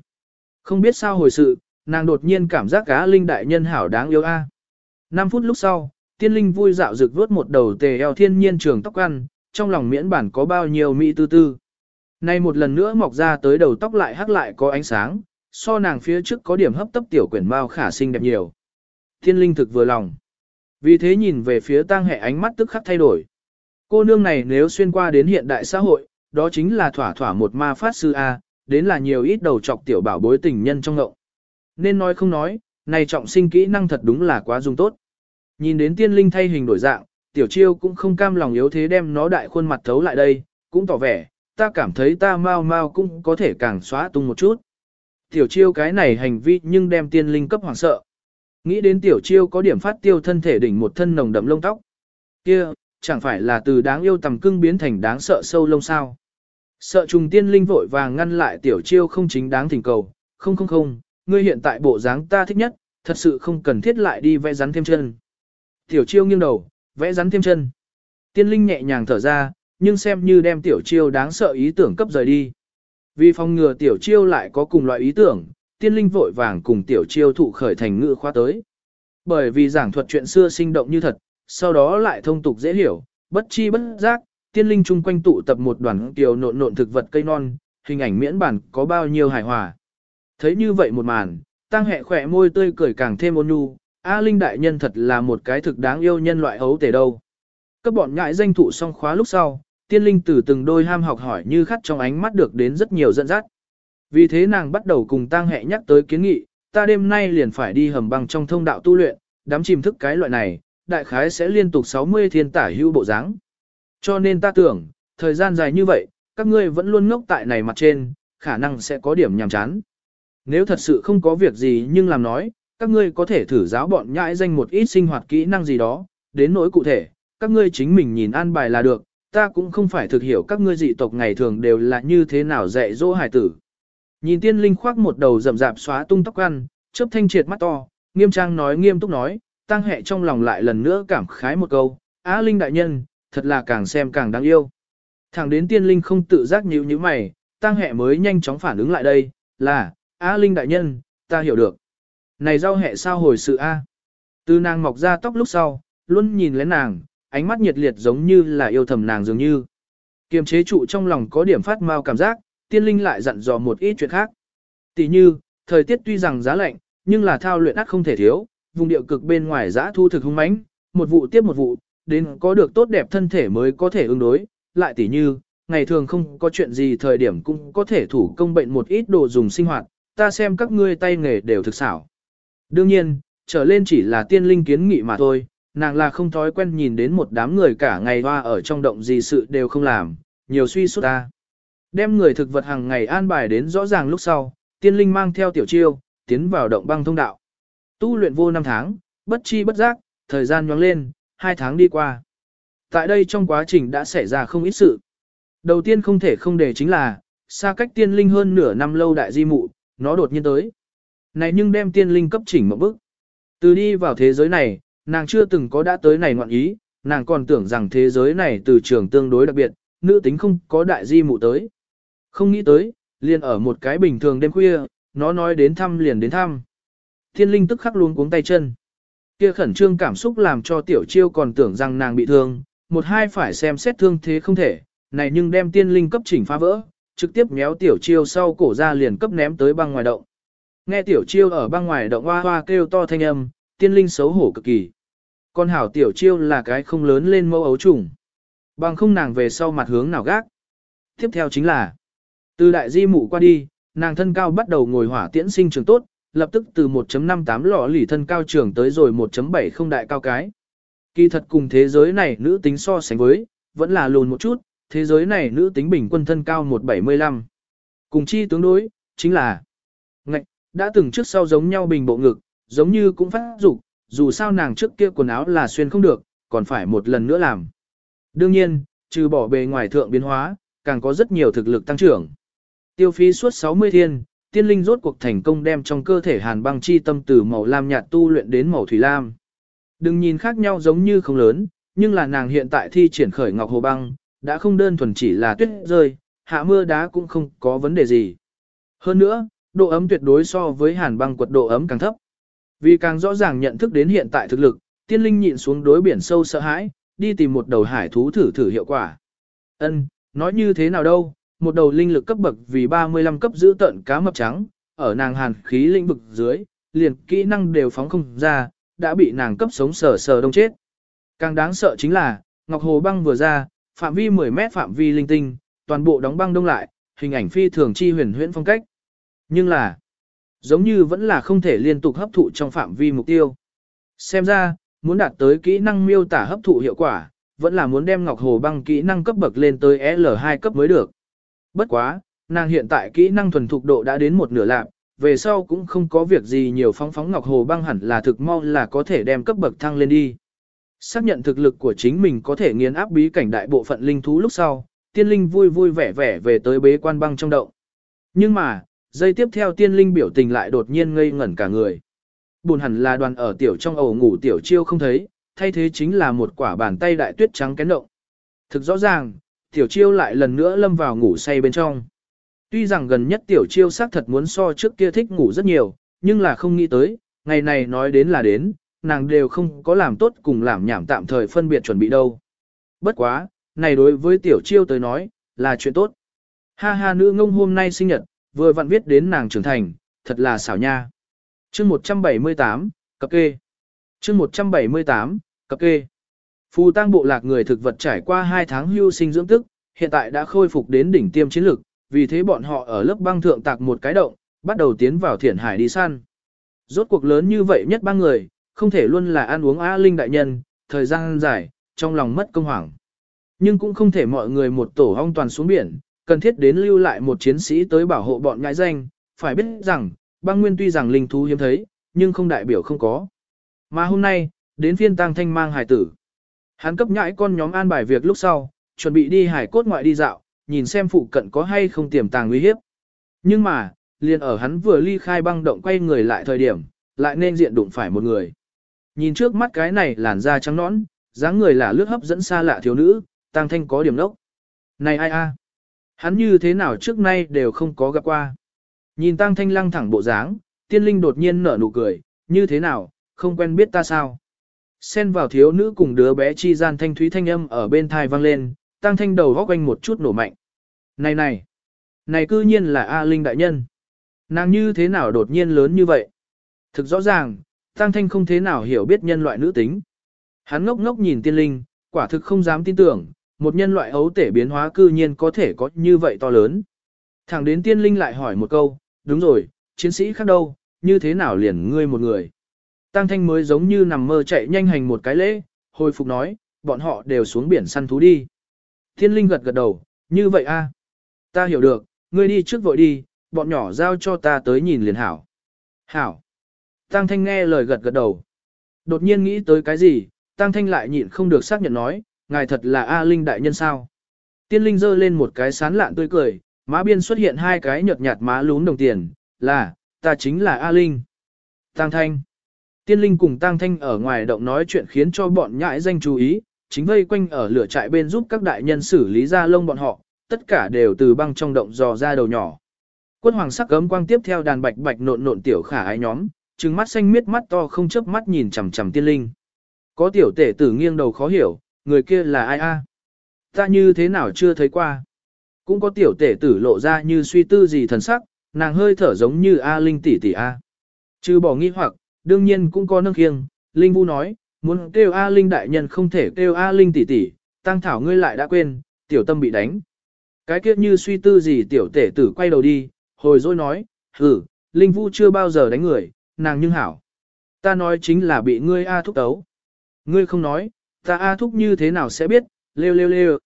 Không biết sao hồi sự, nàng đột nhiên cảm giác cá linh đại nhân hảo đáng yêu a. À. 5 phút lúc sau, tiên linh vui dạo rực vuốt một đầu tề eo thiên nhiên trường tóc ăn, trong lòng miễn bản có bao nhiêu mỹ tư tư. Nay một lần nữa mọc ra tới đầu tóc lại hắc lại có ánh sáng, so nàng phía trước có điểm hấp tấp tiểu quyển bao khả sinh đẹp nhiều. Thiên linh thực vừa lòng. Vì thế nhìn về phía tang hệ ánh mắt tức khắc thay đổi. Cô nương này nếu xuyên qua đến hiện đại xã hội, đó chính là thỏa thỏa một ma phát sư A, đến là nhiều ít đầu trọc tiểu bảo bối tình nhân trong ngậu. Nên nói không nói, này trọng sinh kỹ năng thật đúng là quá dùng tốt. Nhìn đến tiên linh thay hình đổi dạng, tiểu chiêu cũng không cam lòng yếu thế đem nó đại khuôn mặt thấu lại đây, cũng tỏ vẻ, ta cảm thấy ta mau mau cũng có thể càng xóa tung một chút. Tiểu chiêu cái này hành vi nhưng đem tiên linh cấp hoàng sợ. Nghĩ đến tiểu chiêu có điểm phát tiêu thân thể đỉnh một thân nồng đậm lông tóc. kia chẳng phải là từ đáng yêu tầm cưng biến thành đáng sợ sâu lông sao. Sợ trùng tiên linh vội vàng ngăn lại tiểu chiêu không chính đáng thỉnh cầu, không không không, ngươi hiện tại bộ dáng ta thích nhất, thật sự không cần thiết lại đi vẽ rắn thêm chân. Tiểu chiêu nghiêng đầu, vẽ rắn thêm chân. Tiên linh nhẹ nhàng thở ra, nhưng xem như đem tiểu chiêu đáng sợ ý tưởng cấp rời đi. Vì phòng ngừa tiểu chiêu lại có cùng loại ý tưởng, tiên linh vội vàng cùng tiểu chiêu thụ khởi thành ngữ khoa tới. Bởi vì giảng thuật chuyện xưa sinh động như thật, sau đó lại thông tục dễ hiểu, bất chi bất giác, tiên linh chung quanh tụ tập một đoàn tiểu nộn nộn thực vật cây non, hình ảnh miễn bản có bao nhiêu hài hòa. Thấy như vậy một màn, tăng hệ khỏe môi tươi cười càng thêm ôn nhu, A Linh đại nhân thật là một cái thực đáng yêu nhân loại ấu tể đâu. Các bọn ngại danh thụ xong khóa lúc sau, tiên linh từ từng đôi ham học hỏi như khắt trong ánh mắt được đến rất nhiều dẫn dắt. Vì thế nàng bắt đầu cùng tang hệ nhắc tới kiến nghị, ta đêm nay liền phải đi hầm băng trong thông đạo tu luyện, đám chìm thức cái loại này, đại khái sẽ liên tục 60 thiên tả hưu bộ dáng. Cho nên ta tưởng, thời gian dài như vậy, các ngươi vẫn luôn ngốc tại này mặt trên, khả năng sẽ có điểm nhàm chán. Nếu thật sự không có việc gì nhưng làm nói, các ngươi có thể thử giáo bọn nhãi danh một ít sinh hoạt kỹ năng gì đó, đến nỗi cụ thể, các ngươi chính mình nhìn an bài là được, ta cũng không phải thực hiểu các ngươi dị tộc ngày thường đều là như thế nào dạy dỗ hải tử. Nhìn tiên linh khoác một đầu rậm rạp xóa tung tóc ăn, chớp thanh triệt mắt to, nghiêm trang nói nghiêm túc nói, tăng hệ trong lòng lại lần nữa cảm khái một câu, á linh đại nhân, thật là càng xem càng đáng yêu. Thẳng đến tiên linh không tự giác nhíu như mày, tăng hệ mới nhanh chóng phản ứng lại đây, là, á linh đại nhân, ta hiểu được. Này rau hệ sao hồi sự a? Từ nàng mọc ra tóc lúc sau, luôn nhìn lén nàng, ánh mắt nhiệt liệt giống như là yêu thầm nàng dường như. Kiềm chế trụ trong lòng có điểm phát mau cảm giác, tiên linh lại dặn dò một ít chuyện khác. Tỷ như, thời tiết tuy rằng giá lạnh, nhưng là thao luyện ắt không thể thiếu, vùng địa cực bên ngoài giã thu thực hung mãnh, một vụ tiếp một vụ, đến có được tốt đẹp thân thể mới có thể ứng đối, lại tỷ như, ngày thường không có chuyện gì thời điểm cũng có thể thủ công bệnh một ít đồ dùng sinh hoạt, ta xem các ngươi tay nghề đều thực xảo. Đương nhiên, trở lên chỉ là tiên linh kiến nghị mà thôi, nàng là không thói quen nhìn đến một đám người cả ngày hoa ở trong động gì sự đều không làm, nhiều suy suốt ta. Đem người thực vật hàng ngày an bài đến rõ ràng lúc sau, tiên linh mang theo tiểu chiêu, tiến vào động băng thông đạo. Tu luyện vô năm tháng, bất chi bất giác, thời gian nhoáng lên, hai tháng đi qua. Tại đây trong quá trình đã xảy ra không ít sự. Đầu tiên không thể không để chính là, xa cách tiên linh hơn nửa năm lâu đại di mụ, nó đột nhiên tới. Này nhưng đem tiên linh cấp chỉnh một bước. Từ đi vào thế giới này, nàng chưa từng có đã tới này ngoạn ý, nàng còn tưởng rằng thế giới này từ trường tương đối đặc biệt, nữ tính không có đại di mụ tới. Không nghĩ tới, liền ở một cái bình thường đêm khuya, nó nói đến thăm liền đến thăm. Thiên linh tức khắc luôn cuống tay chân. Kia khẩn trương cảm xúc làm cho tiểu chiêu còn tưởng rằng nàng bị thương, một hai phải xem xét thương thế không thể, này nhưng đem tiên linh cấp chỉnh phá vỡ, trực tiếp méo tiểu chiêu sau cổ ra liền cấp ném tới băng ngoài động. Nghe tiểu chiêu ở băng ngoài động hoa hoa kêu to thanh âm, tiên linh xấu hổ cực kỳ. Con hảo tiểu chiêu là cái không lớn lên mẫu ấu trùng. Bằng không nàng về sau mặt hướng nào gác. Tiếp theo chính là, từ đại di mụ qua đi, nàng thân cao bắt đầu ngồi hỏa tiễn sinh trường tốt, lập tức từ 1.58 lọ lỉ thân cao trường tới rồi 1.70 đại cao cái. Kỳ thật cùng thế giới này nữ tính so sánh với, vẫn là lùn một chút, thế giới này nữ tính bình quân thân cao 175. Cùng chi tướng đối, chính là ngạch, đã từng trước sau giống nhau bình bộ ngực, giống như cũng phát dục dù sao nàng trước kia quần áo là xuyên không được, còn phải một lần nữa làm. Đương nhiên, trừ bỏ bề ngoài thượng biến hóa, càng có rất nhiều thực lực tăng trưởng. Tiêu phí suốt 60 thiên, tiên linh rốt cuộc thành công đem trong cơ thể hàn băng chi tâm từ màu lam nhạt tu luyện đến màu thủy lam. Đừng nhìn khác nhau giống như không lớn, nhưng là nàng hiện tại thi triển khởi ngọc hồ băng, đã không đơn thuần chỉ là tuyết rơi, hạ mưa đá cũng không có vấn đề gì. Hơn nữa, độ ấm tuyệt đối so với hàn băng quật độ ấm càng thấp. Vì càng rõ ràng nhận thức đến hiện tại thực lực, tiên linh nhịn xuống đối biển sâu sợ hãi, đi tìm một đầu hải thú thử thử hiệu quả. Ân, nói như thế nào đâu, một đầu linh lực cấp bậc vì 35 cấp giữ tận cá mập trắng, ở nàng hàn khí linh vực dưới, liền kỹ năng đều phóng không ra, đã bị nàng cấp sống sờ sờ đông chết. Càng đáng sợ chính là, Ngọc Hồ băng vừa ra, phạm vi 10 mét phạm vi linh tinh, toàn bộ đóng băng đông lại, hình ảnh phi thường chi huyền huyễn phong cách. Nhưng là, giống như vẫn là không thể liên tục hấp thụ trong phạm vi mục tiêu. Xem ra, muốn đạt tới kỹ năng miêu tả hấp thụ hiệu quả, vẫn là muốn đem Ngọc Hồ băng kỹ năng cấp bậc lên tới L2 cấp mới được. Bất quá, nàng hiện tại kỹ năng thuần thục độ đã đến một nửa lạc, về sau cũng không có việc gì nhiều phóng phóng Ngọc Hồ băng hẳn là thực mau là có thể đem cấp bậc thăng lên đi. Xác nhận thực lực của chính mình có thể nghiền áp bí cảnh đại bộ phận linh thú lúc sau, tiên linh vui vui vẻ vẻ về tới bế quan băng trong động. Nhưng mà, Dây tiếp theo tiên linh biểu tình lại đột nhiên ngây ngẩn cả người. Buồn hẳn là đoàn ở tiểu trong ổ ngủ tiểu chiêu không thấy, thay thế chính là một quả bàn tay đại tuyết trắng kén động. Thực rõ ràng, tiểu chiêu lại lần nữa lâm vào ngủ say bên trong. Tuy rằng gần nhất tiểu chiêu xác thật muốn so trước kia thích ngủ rất nhiều, nhưng là không nghĩ tới, ngày này nói đến là đến, nàng đều không có làm tốt cùng làm nhảm tạm thời phân biệt chuẩn bị đâu. Bất quá, này đối với tiểu chiêu tới nói, là chuyện tốt. Ha ha nữ ngông hôm nay sinh nhật, vừa vặn viết đến nàng trưởng thành, thật là xảo nha. chương 178, cập kê. chương 178, cập kê. Phù tăng bộ lạc người thực vật trải qua 2 tháng hưu sinh dưỡng tức, hiện tại đã khôi phục đến đỉnh tiêm chiến lực, vì thế bọn họ ở lớp băng thượng tạc một cái động, bắt đầu tiến vào thiển hải đi săn. Rốt cuộc lớn như vậy nhất ba người, không thể luôn là ăn uống A Linh đại nhân, thời gian dài, trong lòng mất công hoảng. Nhưng cũng không thể mọi người một tổ hong toàn xuống biển, cần thiết đến lưu lại một chiến sĩ tới bảo hộ bọn ngãi danh, phải biết rằng, băng nguyên tuy rằng linh thú hiếm thấy, nhưng không đại biểu không có. Mà hôm nay, đến phiên tăng thanh mang hải tử. Hắn cấp nhãi con nhóm an bài việc lúc sau, chuẩn bị đi hải cốt ngoại đi dạo, nhìn xem phụ cận có hay không tiềm tàng nguy hiếp. Nhưng mà, liền ở hắn vừa ly khai băng động quay người lại thời điểm, lại nên diện đụng phải một người. Nhìn trước mắt cái này làn da trắng nõn, dáng người là lướt hấp dẫn xa lạ thiếu nữ, tăng thanh có điểm đốc. Này ai a? Hắn như thế nào trước nay đều không có gặp qua. Nhìn tăng thanh lăng thẳng bộ dáng, tiên linh đột nhiên nở nụ cười, như thế nào, không quen biết ta sao. Xen vào thiếu nữ cùng đứa bé chi gian thanh thúy thanh âm ở bên thai vang lên, tăng thanh đầu góc quanh một chút nổ mạnh. Này này, này cư nhiên là A Linh đại nhân. Nàng như thế nào đột nhiên lớn như vậy? Thực rõ ràng, tăng thanh không thế nào hiểu biết nhân loại nữ tính. Hắn ngốc ngốc nhìn tiên linh, quả thực không dám tin tưởng, một nhân loại ấu tể biến hóa cư nhiên có thể có như vậy to lớn. Thẳng đến tiên linh lại hỏi một câu, đúng rồi, chiến sĩ khác đâu, như thế nào liền ngươi một người. Tăng thanh mới giống như nằm mơ chạy nhanh hành một cái lễ, hồi phục nói, bọn họ đều xuống biển săn thú đi. Thiên linh gật gật đầu, như vậy a, Ta hiểu được, ngươi đi trước vội đi, bọn nhỏ giao cho ta tới nhìn liền hảo. Hảo. Tăng thanh nghe lời gật gật đầu. Đột nhiên nghĩ tới cái gì, Tăng thanh lại nhịn không được xác nhận nói, ngài thật là A Linh đại nhân sao. Tiên linh giơ lên một cái sán lạn tươi cười, má biên xuất hiện hai cái nhợt nhạt má lún đồng tiền, là, ta chính là A Linh. Tăng thanh. Tiên linh cùng Tăng thanh ở ngoài động nói chuyện khiến cho bọn nhãi danh chú ý, chính vây quanh ở lửa trại bên giúp các đại nhân xử lý ra lông bọn họ, tất cả đều từ băng trong động dò ra đầu nhỏ. Quân hoàng sắc gấm quang tiếp theo đàn bạch bạch nộn nộn tiểu khả ái nhóm, trừng mắt xanh miết mắt to không chớp mắt nhìn chằm chằm tiên linh. Có tiểu tể tử nghiêng đầu khó hiểu, người kia là ai a? Ta như thế nào chưa thấy qua? Cũng có tiểu tể tử lộ ra như suy tư gì thần sắc, nàng hơi thở giống như A Linh tỷ tỷ A. Trừ bỏ nghi hoặc, đương nhiên cũng có nâng khiêng, Linh Vu nói, muốn kêu A Linh đại nhân không thể kêu A Linh tỷ tỷ, tăng thảo ngươi lại đã quên, tiểu tâm bị đánh. Cái kia như suy tư gì tiểu tể tử quay đầu đi, hồi rồi nói, hử, Linh Vu chưa bao giờ đánh người, nàng nhưng hảo. Ta nói chính là bị ngươi A thúc tấu. Ngươi không nói, ta A thúc như thế nào sẽ biết, lêu lêu lêu.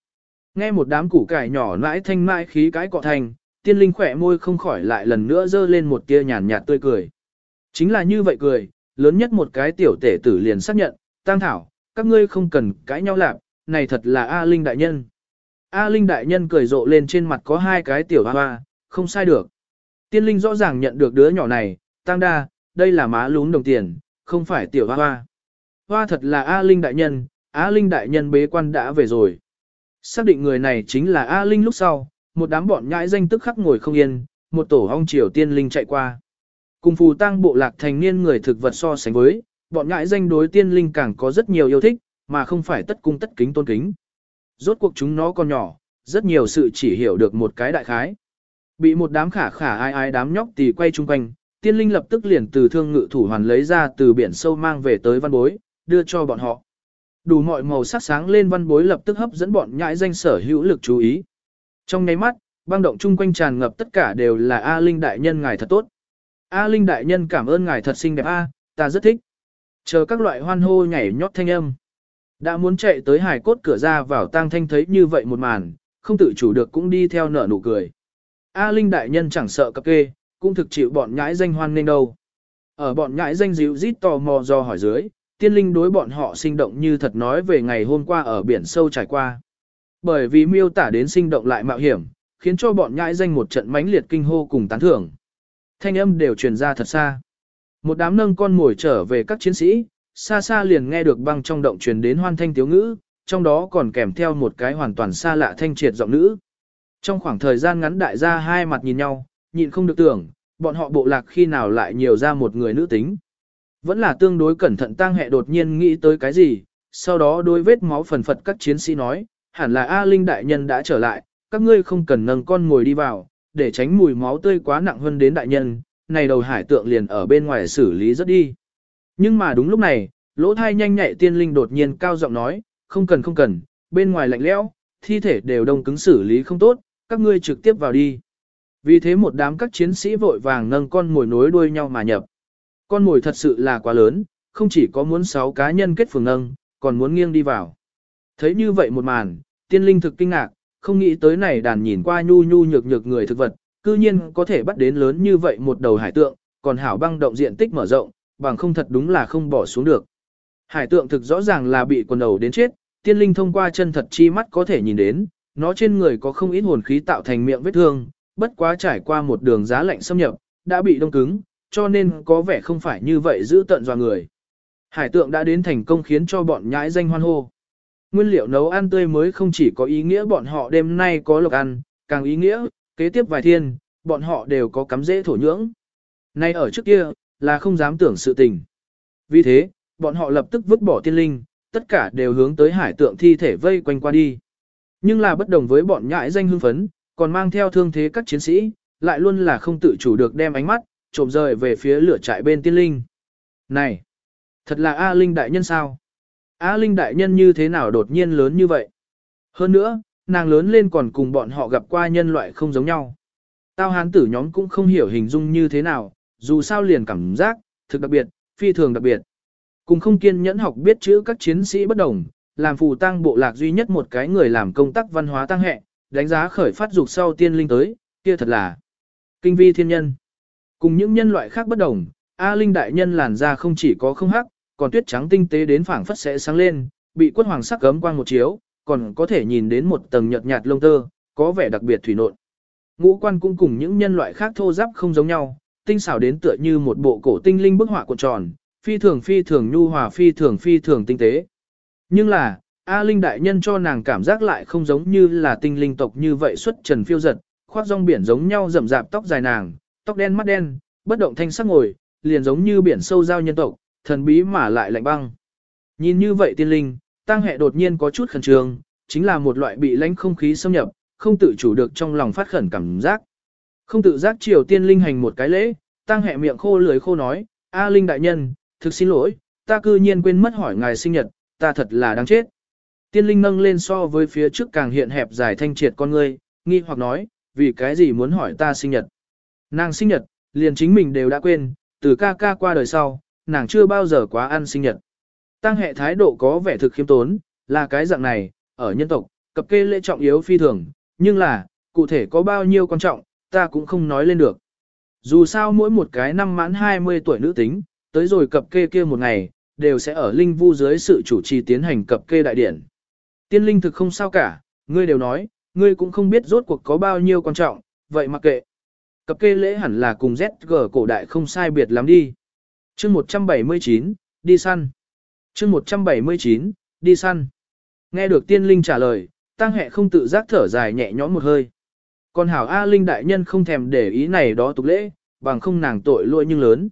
Nghe một đám củ cải nhỏ nãi thanh mãi khí cái cọ thành, tiên linh khỏe môi không khỏi lại lần nữa dơ lên một tia nhàn nhạt tươi cười. Chính là như vậy cười, lớn nhất một cái tiểu tể tử liền xác nhận, tăng thảo, các ngươi không cần cãi nhau lạc, này thật là A Linh đại nhân. A Linh đại nhân cười rộ lên trên mặt có hai cái tiểu hoa hoa, không sai được. Tiên linh rõ ràng nhận được đứa nhỏ này, tăng đa, đây là má lún đồng tiền, không phải tiểu hoa hoa. Hoa thật là A Linh đại nhân, A Linh đại nhân bế quan đã về rồi. Xác định người này chính là A Linh lúc sau, một đám bọn nhãi danh tức khắc ngồi không yên, một tổ hong triều tiên linh chạy qua. Cùng phù tăng bộ lạc thành niên người thực vật so sánh với, bọn nhãi danh đối tiên linh càng có rất nhiều yêu thích, mà không phải tất cung tất kính tôn kính. Rốt cuộc chúng nó còn nhỏ, rất nhiều sự chỉ hiểu được một cái đại khái. Bị một đám khả khả ai ai đám nhóc tì quay chung quanh, tiên linh lập tức liền từ thương ngự thủ hoàn lấy ra từ biển sâu mang về tới văn bối, đưa cho bọn họ. Đủ mọi màu sắc sáng lên văn bối lập tức hấp dẫn bọn nhãi danh sở hữu lực chú ý. Trong nháy mắt, băng động chung quanh tràn ngập tất cả đều là A Linh đại nhân ngài thật tốt. A Linh đại nhân cảm ơn ngài thật xinh đẹp A, ta rất thích. Chờ các loại hoan hô nhảy nhót thanh âm. Đã muốn chạy tới hải cốt cửa ra vào tang thanh thấy như vậy một màn, không tự chủ được cũng đi theo nở nụ cười. A Linh đại nhân chẳng sợ cập kê, cũng thực chịu bọn nhãi danh hoan nên đâu. Ở bọn nhãi danh dịu rít tò mò do hỏi dưới, tiên linh đối bọn họ sinh động như thật nói về ngày hôm qua ở biển sâu trải qua. Bởi vì miêu tả đến sinh động lại mạo hiểm, khiến cho bọn nhãi danh một trận mãnh liệt kinh hô cùng tán thưởng. Thanh âm đều truyền ra thật xa. Một đám nâng con mồi trở về các chiến sĩ, xa xa liền nghe được băng trong động truyền đến hoan thanh tiếu ngữ, trong đó còn kèm theo một cái hoàn toàn xa lạ thanh triệt giọng nữ. Trong khoảng thời gian ngắn đại gia hai mặt nhìn nhau, nhịn không được tưởng, bọn họ bộ lạc khi nào lại nhiều ra một người nữ tính. Vẫn là tương đối cẩn thận tang hệ đột nhiên nghĩ tới cái gì, sau đó đối vết máu phần phật các chiến sĩ nói, hẳn là A Linh đại nhân đã trở lại, các ngươi không cần nâng con ngồi đi vào, để tránh mùi máu tươi quá nặng hơn đến đại nhân, này đầu hải tượng liền ở bên ngoài xử lý rất đi. Nhưng mà đúng lúc này, lỗ thai nhanh nhạy tiên linh đột nhiên cao giọng nói, không cần không cần, bên ngoài lạnh lẽo, thi thể đều đông cứng xử lý không tốt, các ngươi trực tiếp vào đi. Vì thế một đám các chiến sĩ vội vàng nâng con ngồi nối đuôi nhau mà nhập. Con mồi thật sự là quá lớn, không chỉ có muốn 6 cá nhân kết phường nâng, còn muốn nghiêng đi vào. Thấy như vậy một màn, tiên linh thực kinh ngạc, không nghĩ tới này đàn nhìn qua nhu nhu nhược nhược người thực vật, cư nhiên có thể bắt đến lớn như vậy một đầu hải tượng, còn hảo băng động diện tích mở rộng, bằng không thật đúng là không bỏ xuống được. Hải tượng thực rõ ràng là bị quần đầu đến chết, tiên linh thông qua chân thật chi mắt có thể nhìn đến, nó trên người có không ít hồn khí tạo thành miệng vết thương, bất quá trải qua một đường giá lạnh xâm nhập, đã bị đông cứng, cho nên có vẻ không phải như vậy giữ tận dò người. Hải tượng đã đến thành công khiến cho bọn nhãi danh hoan hô. Nguyên liệu nấu ăn tươi mới không chỉ có ý nghĩa bọn họ đêm nay có lộc ăn, càng ý nghĩa, kế tiếp vài thiên, bọn họ đều có cắm dễ thổ nhưỡng. Nay ở trước kia, là không dám tưởng sự tình. Vì thế, bọn họ lập tức vứt bỏ tiên linh, tất cả đều hướng tới hải tượng thi thể vây quanh qua đi. Nhưng là bất đồng với bọn nhãi danh hưng phấn, còn mang theo thương thế các chiến sĩ, lại luôn là không tự chủ được đem ánh mắt, trộm rời về phía lửa trại bên tiên linh. Này, thật là A Linh đại nhân sao? A Linh đại nhân như thế nào đột nhiên lớn như vậy? Hơn nữa, nàng lớn lên còn cùng bọn họ gặp qua nhân loại không giống nhau. Tao hán tử nhóm cũng không hiểu hình dung như thế nào, dù sao liền cảm giác, thực đặc biệt, phi thường đặc biệt. Cùng không kiên nhẫn học biết chữ các chiến sĩ bất đồng, làm phù tăng bộ lạc duy nhất một cái người làm công tác văn hóa tăng hệ, đánh giá khởi phát dục sau tiên linh tới, kia thật là kinh vi thiên nhân. Cùng những nhân loại khác bất đồng, A Linh đại nhân làn da không chỉ có không hắc, còn tuyết trắng tinh tế đến phảng phất sẽ sáng lên, bị quất hoàng sắc gấm quang một chiếu, còn có thể nhìn đến một tầng nhợt nhạt lông tơ, có vẻ đặc biệt thủy nộn. Ngũ quan cũng cùng những nhân loại khác thô giáp không giống nhau, tinh xảo đến tựa như một bộ cổ tinh linh bức họa cuộn tròn, phi thường phi thường nhu hòa phi thường phi thường tinh tế. Nhưng là, A Linh đại nhân cho nàng cảm giác lại không giống như là tinh linh tộc như vậy xuất trần phiêu giật, khoác rong biển giống nhau rậm rạp tóc dài nàng, tóc đen mắt đen, bất động thanh sắc ngồi, liền giống như biển sâu giao nhân tộc, thần bí mà lại lạnh băng. Nhìn như vậy tiên linh, tăng hệ đột nhiên có chút khẩn trương, chính là một loại bị lãnh không khí xâm nhập, không tự chủ được trong lòng phát khẩn cảm giác. Không tự giác chiều tiên linh hành một cái lễ, tăng hệ miệng khô lưỡi khô nói, A Linh đại nhân, thực xin lỗi, ta cư nhiên quên mất hỏi ngài sinh nhật, ta thật là đáng chết. Tiên linh nâng lên so với phía trước càng hiện hẹp dài thanh triệt con ngươi, nghi hoặc nói, vì cái gì muốn hỏi ta sinh nhật. Nàng sinh nhật, liền chính mình đều đã quên, từ ca ca qua đời sau, nàng chưa bao giờ quá ăn sinh nhật. Tăng hệ thái độ có vẻ thực khiêm tốn, là cái dạng này, ở nhân tộc, cập kê lễ trọng yếu phi thường, nhưng là, cụ thể có bao nhiêu quan trọng, ta cũng không nói lên được. Dù sao mỗi một cái năm mãn 20 tuổi nữ tính, tới rồi cập kê kia một ngày, đều sẽ ở linh vu dưới sự chủ trì tiến hành cập kê đại điển. Tiên linh thực không sao cả, ngươi đều nói, ngươi cũng không biết rốt cuộc có bao nhiêu quan trọng, vậy mặc kệ. Cập kê lễ hẳn là cùng ZG cổ đại không sai biệt lắm đi. chương 179, đi săn. chương 179, đi săn. Nghe được tiên linh trả lời, tăng hệ không tự giác thở dài nhẹ nhõm một hơi. Còn hảo A Linh đại nhân không thèm để ý này đó tục lễ, bằng không nàng tội lỗi nhưng lớn.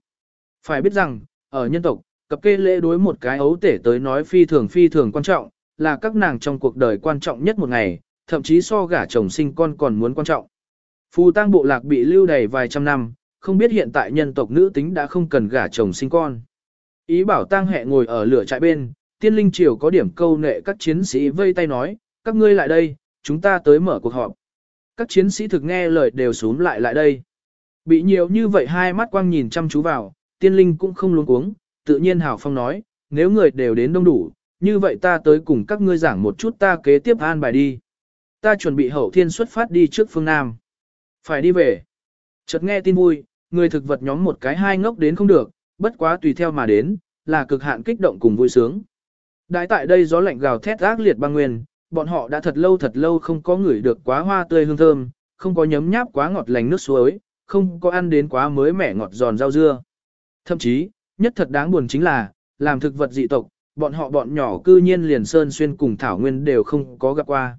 Phải biết rằng, ở nhân tộc, cập kê lễ đối một cái ấu tể tới nói phi thường phi thường quan trọng, là các nàng trong cuộc đời quan trọng nhất một ngày, thậm chí so gả chồng sinh con còn muốn quan trọng. Phù tang bộ lạc bị lưu đày vài trăm năm, không biết hiện tại nhân tộc nữ tính đã không cần gả chồng sinh con. Ý bảo tang hệ ngồi ở lửa trại bên, tiên linh triều có điểm câu nệ các chiến sĩ vây tay nói, các ngươi lại đây, chúng ta tới mở cuộc họp. Các chiến sĩ thực nghe lời đều xuống lại lại đây. Bị nhiều như vậy hai mắt quang nhìn chăm chú vào, tiên linh cũng không luống cuống, tự nhiên hào phong nói, nếu người đều đến đông đủ, như vậy ta tới cùng các ngươi giảng một chút ta kế tiếp an bài đi. Ta chuẩn bị hậu thiên xuất phát đi trước phương Nam. Phải đi về. Chợt nghe tin vui, người thực vật nhóm một cái hai ngốc đến không được, bất quá tùy theo mà đến, là cực hạn kích động cùng vui sướng. Đãi tại đây gió lạnh gào thét ác liệt băng nguyên, bọn họ đã thật lâu thật lâu không có ngửi được quá hoa tươi hương thơm, không có nhấm nháp quá ngọt lành nước suối, không có ăn đến quá mới mẻ ngọt giòn rau dưa. Thậm chí, nhất thật đáng buồn chính là, làm thực vật dị tộc, bọn họ bọn nhỏ cư nhiên liền sơn xuyên cùng thảo nguyên đều không có gặp qua.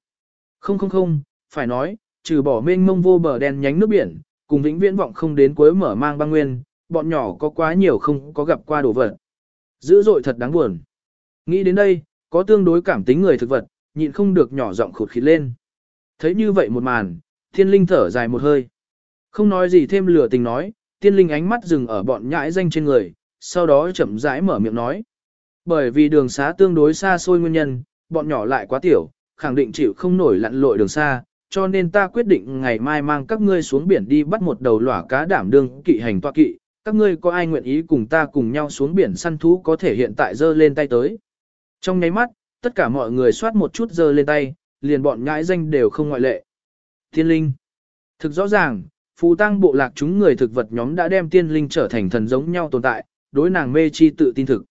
Không không không, phải nói, trừ bỏ mênh mông vô bờ đen nhánh nước biển, cùng vĩnh viễn vọng không đến cuối mở mang băng nguyên, bọn nhỏ có quá nhiều không có gặp qua đồ vật. Dữ dội thật đáng buồn. Nghĩ đến đây, có tương đối cảm tính người thực vật, nhịn không được nhỏ giọng khụt khịt lên. Thấy như vậy một màn, thiên linh thở dài một hơi. Không nói gì thêm lửa tình nói, thiên linh ánh mắt dừng ở bọn nhãi danh trên người, sau đó chậm rãi mở miệng nói. Bởi vì đường xá tương đối xa xôi nguyên nhân, bọn nhỏ lại quá tiểu, khẳng định chịu không nổi lặn lội đường xa, cho nên ta quyết định ngày mai mang các ngươi xuống biển đi bắt một đầu lỏa cá đảm đương kỵ hành toa kỵ, các ngươi có ai nguyện ý cùng ta cùng nhau xuống biển săn thú có thể hiện tại giơ lên tay tới. Trong nháy mắt, tất cả mọi người soát một chút giơ lên tay, liền bọn nhãi danh đều không ngoại lệ. Thiên linh. Thực rõ ràng, phù tăng bộ lạc chúng người thực vật nhóm đã đem tiên linh trở thành thần giống nhau tồn tại, đối nàng mê chi tự tin thực.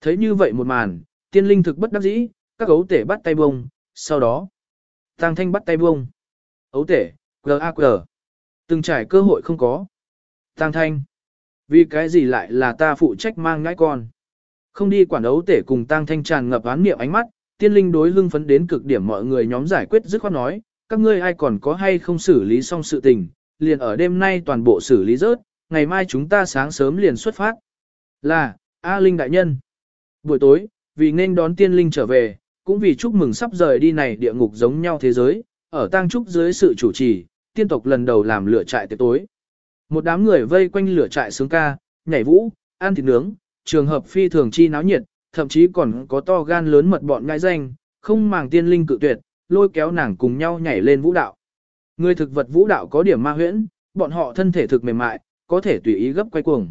Thấy như vậy một màn, tiên linh thực bất đắc dĩ, các gấu tể bắt tay bông, sau đó, tăng thanh bắt tay bông. Ấu tể, G.A.Q. Từng trải cơ hội không có. Tăng thanh. Vì cái gì lại là ta phụ trách mang ngãi con. Không đi quản ấu tể cùng tăng thanh tràn ngập án niệm ánh mắt, tiên linh đối hưng phấn đến cực điểm mọi người nhóm giải quyết dứt khoát nói, các ngươi ai còn có hay không xử lý xong sự tình, liền ở đêm nay toàn bộ xử lý rớt, ngày mai chúng ta sáng sớm liền xuất phát. Là, A Linh đại nhân. Buổi tối, vì nên đón tiên linh trở về, cũng vì chúc mừng sắp rời đi này địa ngục giống nhau thế giới, ở tang trúc dưới sự chủ trì, tiên tộc lần đầu làm lửa trại tiệc tối. Một đám người vây quanh lửa trại sướng ca, nhảy vũ, ăn thịt nướng, trường hợp phi thường chi náo nhiệt, thậm chí còn có to gan lớn mật bọn ngãi danh, không màng tiên linh cự tuyệt, lôi kéo nàng cùng nhau nhảy lên vũ đạo. Người thực vật vũ đạo có điểm ma huyễn, bọn họ thân thể thực mềm mại, có thể tùy ý gấp quay cuồng.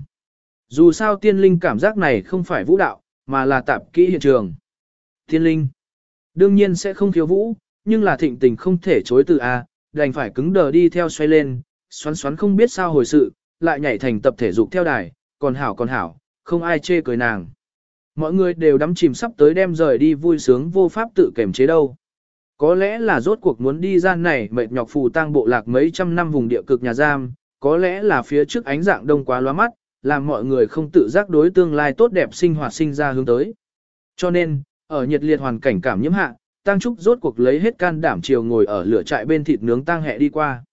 Dù sao tiên linh cảm giác này không phải vũ đạo, mà là tạp kỹ hiện trường. Tiên linh đương nhiên sẽ không thiếu vũ, nhưng là thịnh tình không thể chối từ A, đành phải cứng đờ đi theo xoay lên, xoắn xoắn không biết sao hồi sự, lại nhảy thành tập thể dục theo đài, còn hảo còn hảo, không ai chê cười nàng. Mọi người đều đắm chìm sắp tới đem rời đi vui sướng vô pháp tự kềm chế đâu. Có lẽ là rốt cuộc muốn đi ra này mệt nhọc phù tang bộ lạc mấy trăm năm vùng địa cực nhà giam, có lẽ là phía trước ánh dạng đông quá loa mắt, làm mọi người không tự giác đối tương lai tốt đẹp sinh hoạt sinh ra hướng tới. Cho nên, Ở nhiệt liệt hoàn cảnh cảm nhiễm hạ, Tăng Trúc rốt cuộc lấy hết can đảm chiều ngồi ở lửa trại bên thịt nướng Tăng Hẹ đi qua.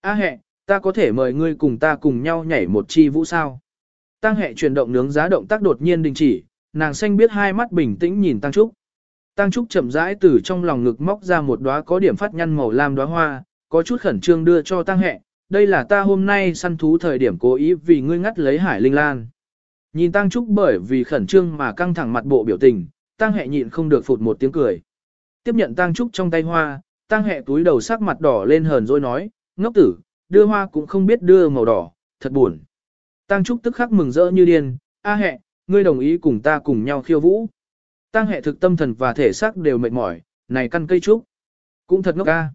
A Hẹ, ta có thể mời ngươi cùng ta cùng nhau nhảy một chi vũ sao? Tăng Hẹ chuyển động nướng giá động tác đột nhiên đình chỉ, nàng xanh biết hai mắt bình tĩnh nhìn Tăng Trúc. Tăng Trúc chậm rãi từ trong lòng ngực móc ra một đóa có điểm phát nhăn màu lam đóa hoa, có chút khẩn trương đưa cho Tăng Hẹ, đây là ta hôm nay săn thú thời điểm cố ý vì ngươi ngắt lấy hải linh lan. Nhìn Tăng Trúc bởi vì khẩn trương mà căng thẳng mặt bộ biểu tình, Tăng Hẹ nhịn không được phụt một tiếng cười. Tiếp nhận tang Trúc trong tay hoa, tang Hẹ túi đầu sắc mặt đỏ lên hờn rồi nói, ngốc tử, đưa hoa cũng không biết đưa màu đỏ, thật buồn. tang Trúc tức khắc mừng rỡ như điên, A Hẹ, ngươi đồng ý cùng ta cùng nhau khiêu vũ. tang Hẹ thực tâm thần và thể xác đều mệt mỏi, này căn cây trúc. Cũng thật ngốc ca.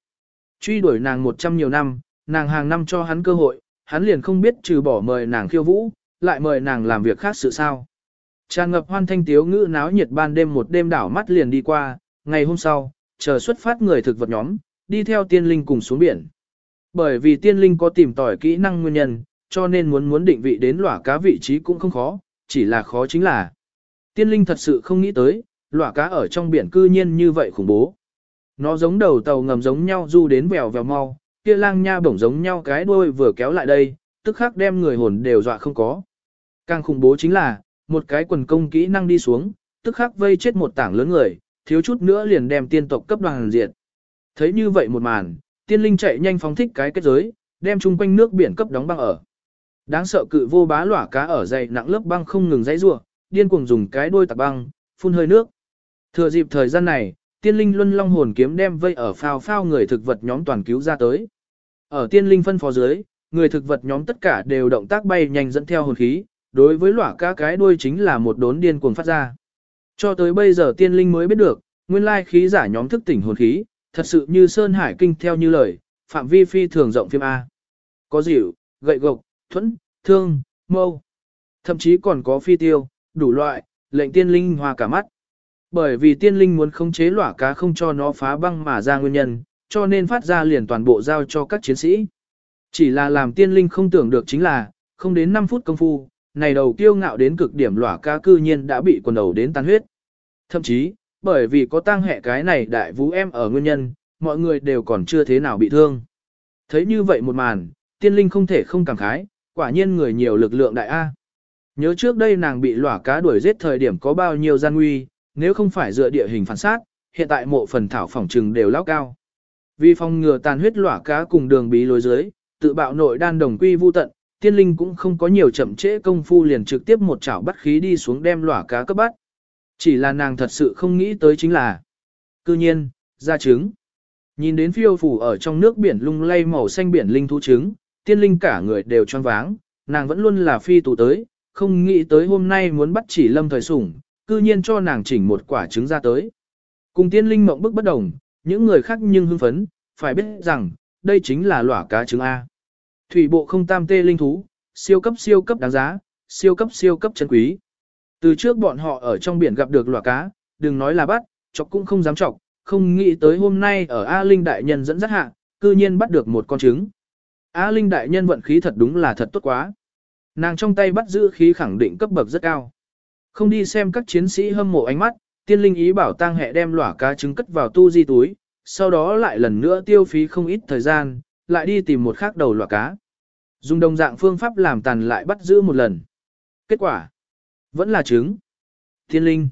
Truy đuổi nàng một trăm nhiều năm, nàng hàng năm cho hắn cơ hội, hắn liền không biết trừ bỏ mời nàng khiêu vũ, lại mời nàng làm việc khác sự sao. Tràn ngập hoan thanh tiếu ngữ náo nhiệt ban đêm một đêm đảo mắt liền đi qua, ngày hôm sau, chờ xuất phát người thực vật nhóm, đi theo tiên linh cùng xuống biển. Bởi vì tiên linh có tìm tỏi kỹ năng nguyên nhân, cho nên muốn muốn định vị đến lỏa cá vị trí cũng không khó, chỉ là khó chính là. Tiên linh thật sự không nghĩ tới, lỏa cá ở trong biển cư nhiên như vậy khủng bố. Nó giống đầu tàu ngầm giống nhau du đến vèo vèo mau, kia lang nha bổng giống nhau cái đuôi vừa kéo lại đây, tức khắc đem người hồn đều dọa không có. Càng khủng bố chính là, một cái quần công kỹ năng đi xuống, tức khắc vây chết một tảng lớn người, thiếu chút nữa liền đem tiên tộc cấp đoàn diệt. Thấy như vậy một màn, tiên linh chạy nhanh phóng thích cái kết giới, đem chung quanh nước biển cấp đóng băng ở. Đáng sợ cự vô bá lỏa cá ở dày nặng lớp băng không ngừng dãy rủa, điên cuồng dùng cái đuôi tạc băng, phun hơi nước. Thừa dịp thời gian này, tiên linh luân long hồn kiếm đem vây ở phao phao người thực vật nhóm toàn cứu ra tới. Ở tiên linh phân phó dưới, người thực vật nhóm tất cả đều động tác bay nhanh dẫn theo hồn khí, đối với lỏa cá cái đuôi chính là một đốn điên cuồng phát ra. Cho tới bây giờ tiên linh mới biết được, nguyên lai khí giả nhóm thức tỉnh hồn khí, thật sự như Sơn Hải Kinh theo như lời, phạm vi phi thường rộng phim A. Có dịu, gậy gộc, thuẫn, thương, mâu. Thậm chí còn có phi tiêu, đủ loại, lệnh tiên linh hòa cả mắt. Bởi vì tiên linh muốn khống chế lỏa cá không cho nó phá băng mà ra nguyên nhân, cho nên phát ra liền toàn bộ giao cho các chiến sĩ. Chỉ là làm tiên linh không tưởng được chính là, không đến 5 phút công phu, này đầu kiêu ngạo đến cực điểm lỏa ca cư nhiên đã bị quần đầu đến tan huyết. Thậm chí, bởi vì có tang hệ cái này đại vũ em ở nguyên nhân, mọi người đều còn chưa thế nào bị thương. Thấy như vậy một màn, tiên linh không thể không cảm khái, quả nhiên người nhiều lực lượng đại A. Nhớ trước đây nàng bị lỏa cá đuổi giết thời điểm có bao nhiêu gian nguy, nếu không phải dựa địa hình phản sát, hiện tại mộ phần thảo phỏng trừng đều lao cao. Vì phòng ngừa tàn huyết lỏa cá cùng đường bí lối dưới, tự bạo nội đan đồng quy vu tận, tiên linh cũng không có nhiều chậm trễ công phu liền trực tiếp một chảo bắt khí đi xuống đem lỏa cá cấp bắt. Chỉ là nàng thật sự không nghĩ tới chính là, cư nhiên, ra trứng. Nhìn đến phiêu phủ ở trong nước biển lung lay màu xanh biển linh thú trứng, tiên linh cả người đều choáng váng, nàng vẫn luôn là phi tù tới, không nghĩ tới hôm nay muốn bắt chỉ lâm thời sủng, cư nhiên cho nàng chỉnh một quả trứng ra tới. Cùng tiên linh mộng bức bất đồng, những người khác nhưng hưng phấn, phải biết rằng, đây chính là lỏa cá trứng A. Thủy bộ không tam tê linh thú, siêu cấp siêu cấp đáng giá, siêu cấp siêu cấp chân quý. Từ trước bọn họ ở trong biển gặp được lỏa cá, đừng nói là bắt, chọc cũng không dám chọc, không nghĩ tới hôm nay ở A Linh Đại Nhân dẫn dắt hạ, cư nhiên bắt được một con trứng. A Linh Đại Nhân vận khí thật đúng là thật tốt quá. Nàng trong tay bắt giữ khí khẳng định cấp bậc rất cao. Không đi xem các chiến sĩ hâm mộ ánh mắt, tiên linh ý bảo tang hệ đem lỏa cá trứng cất vào tu di túi, sau đó lại lần nữa tiêu phí không ít thời gian, lại đi tìm một khác đầu loại cá. Dùng đồng dạng phương pháp làm tàn lại bắt giữ một lần. Kết quả, vẫn là trứng. Tiên linh,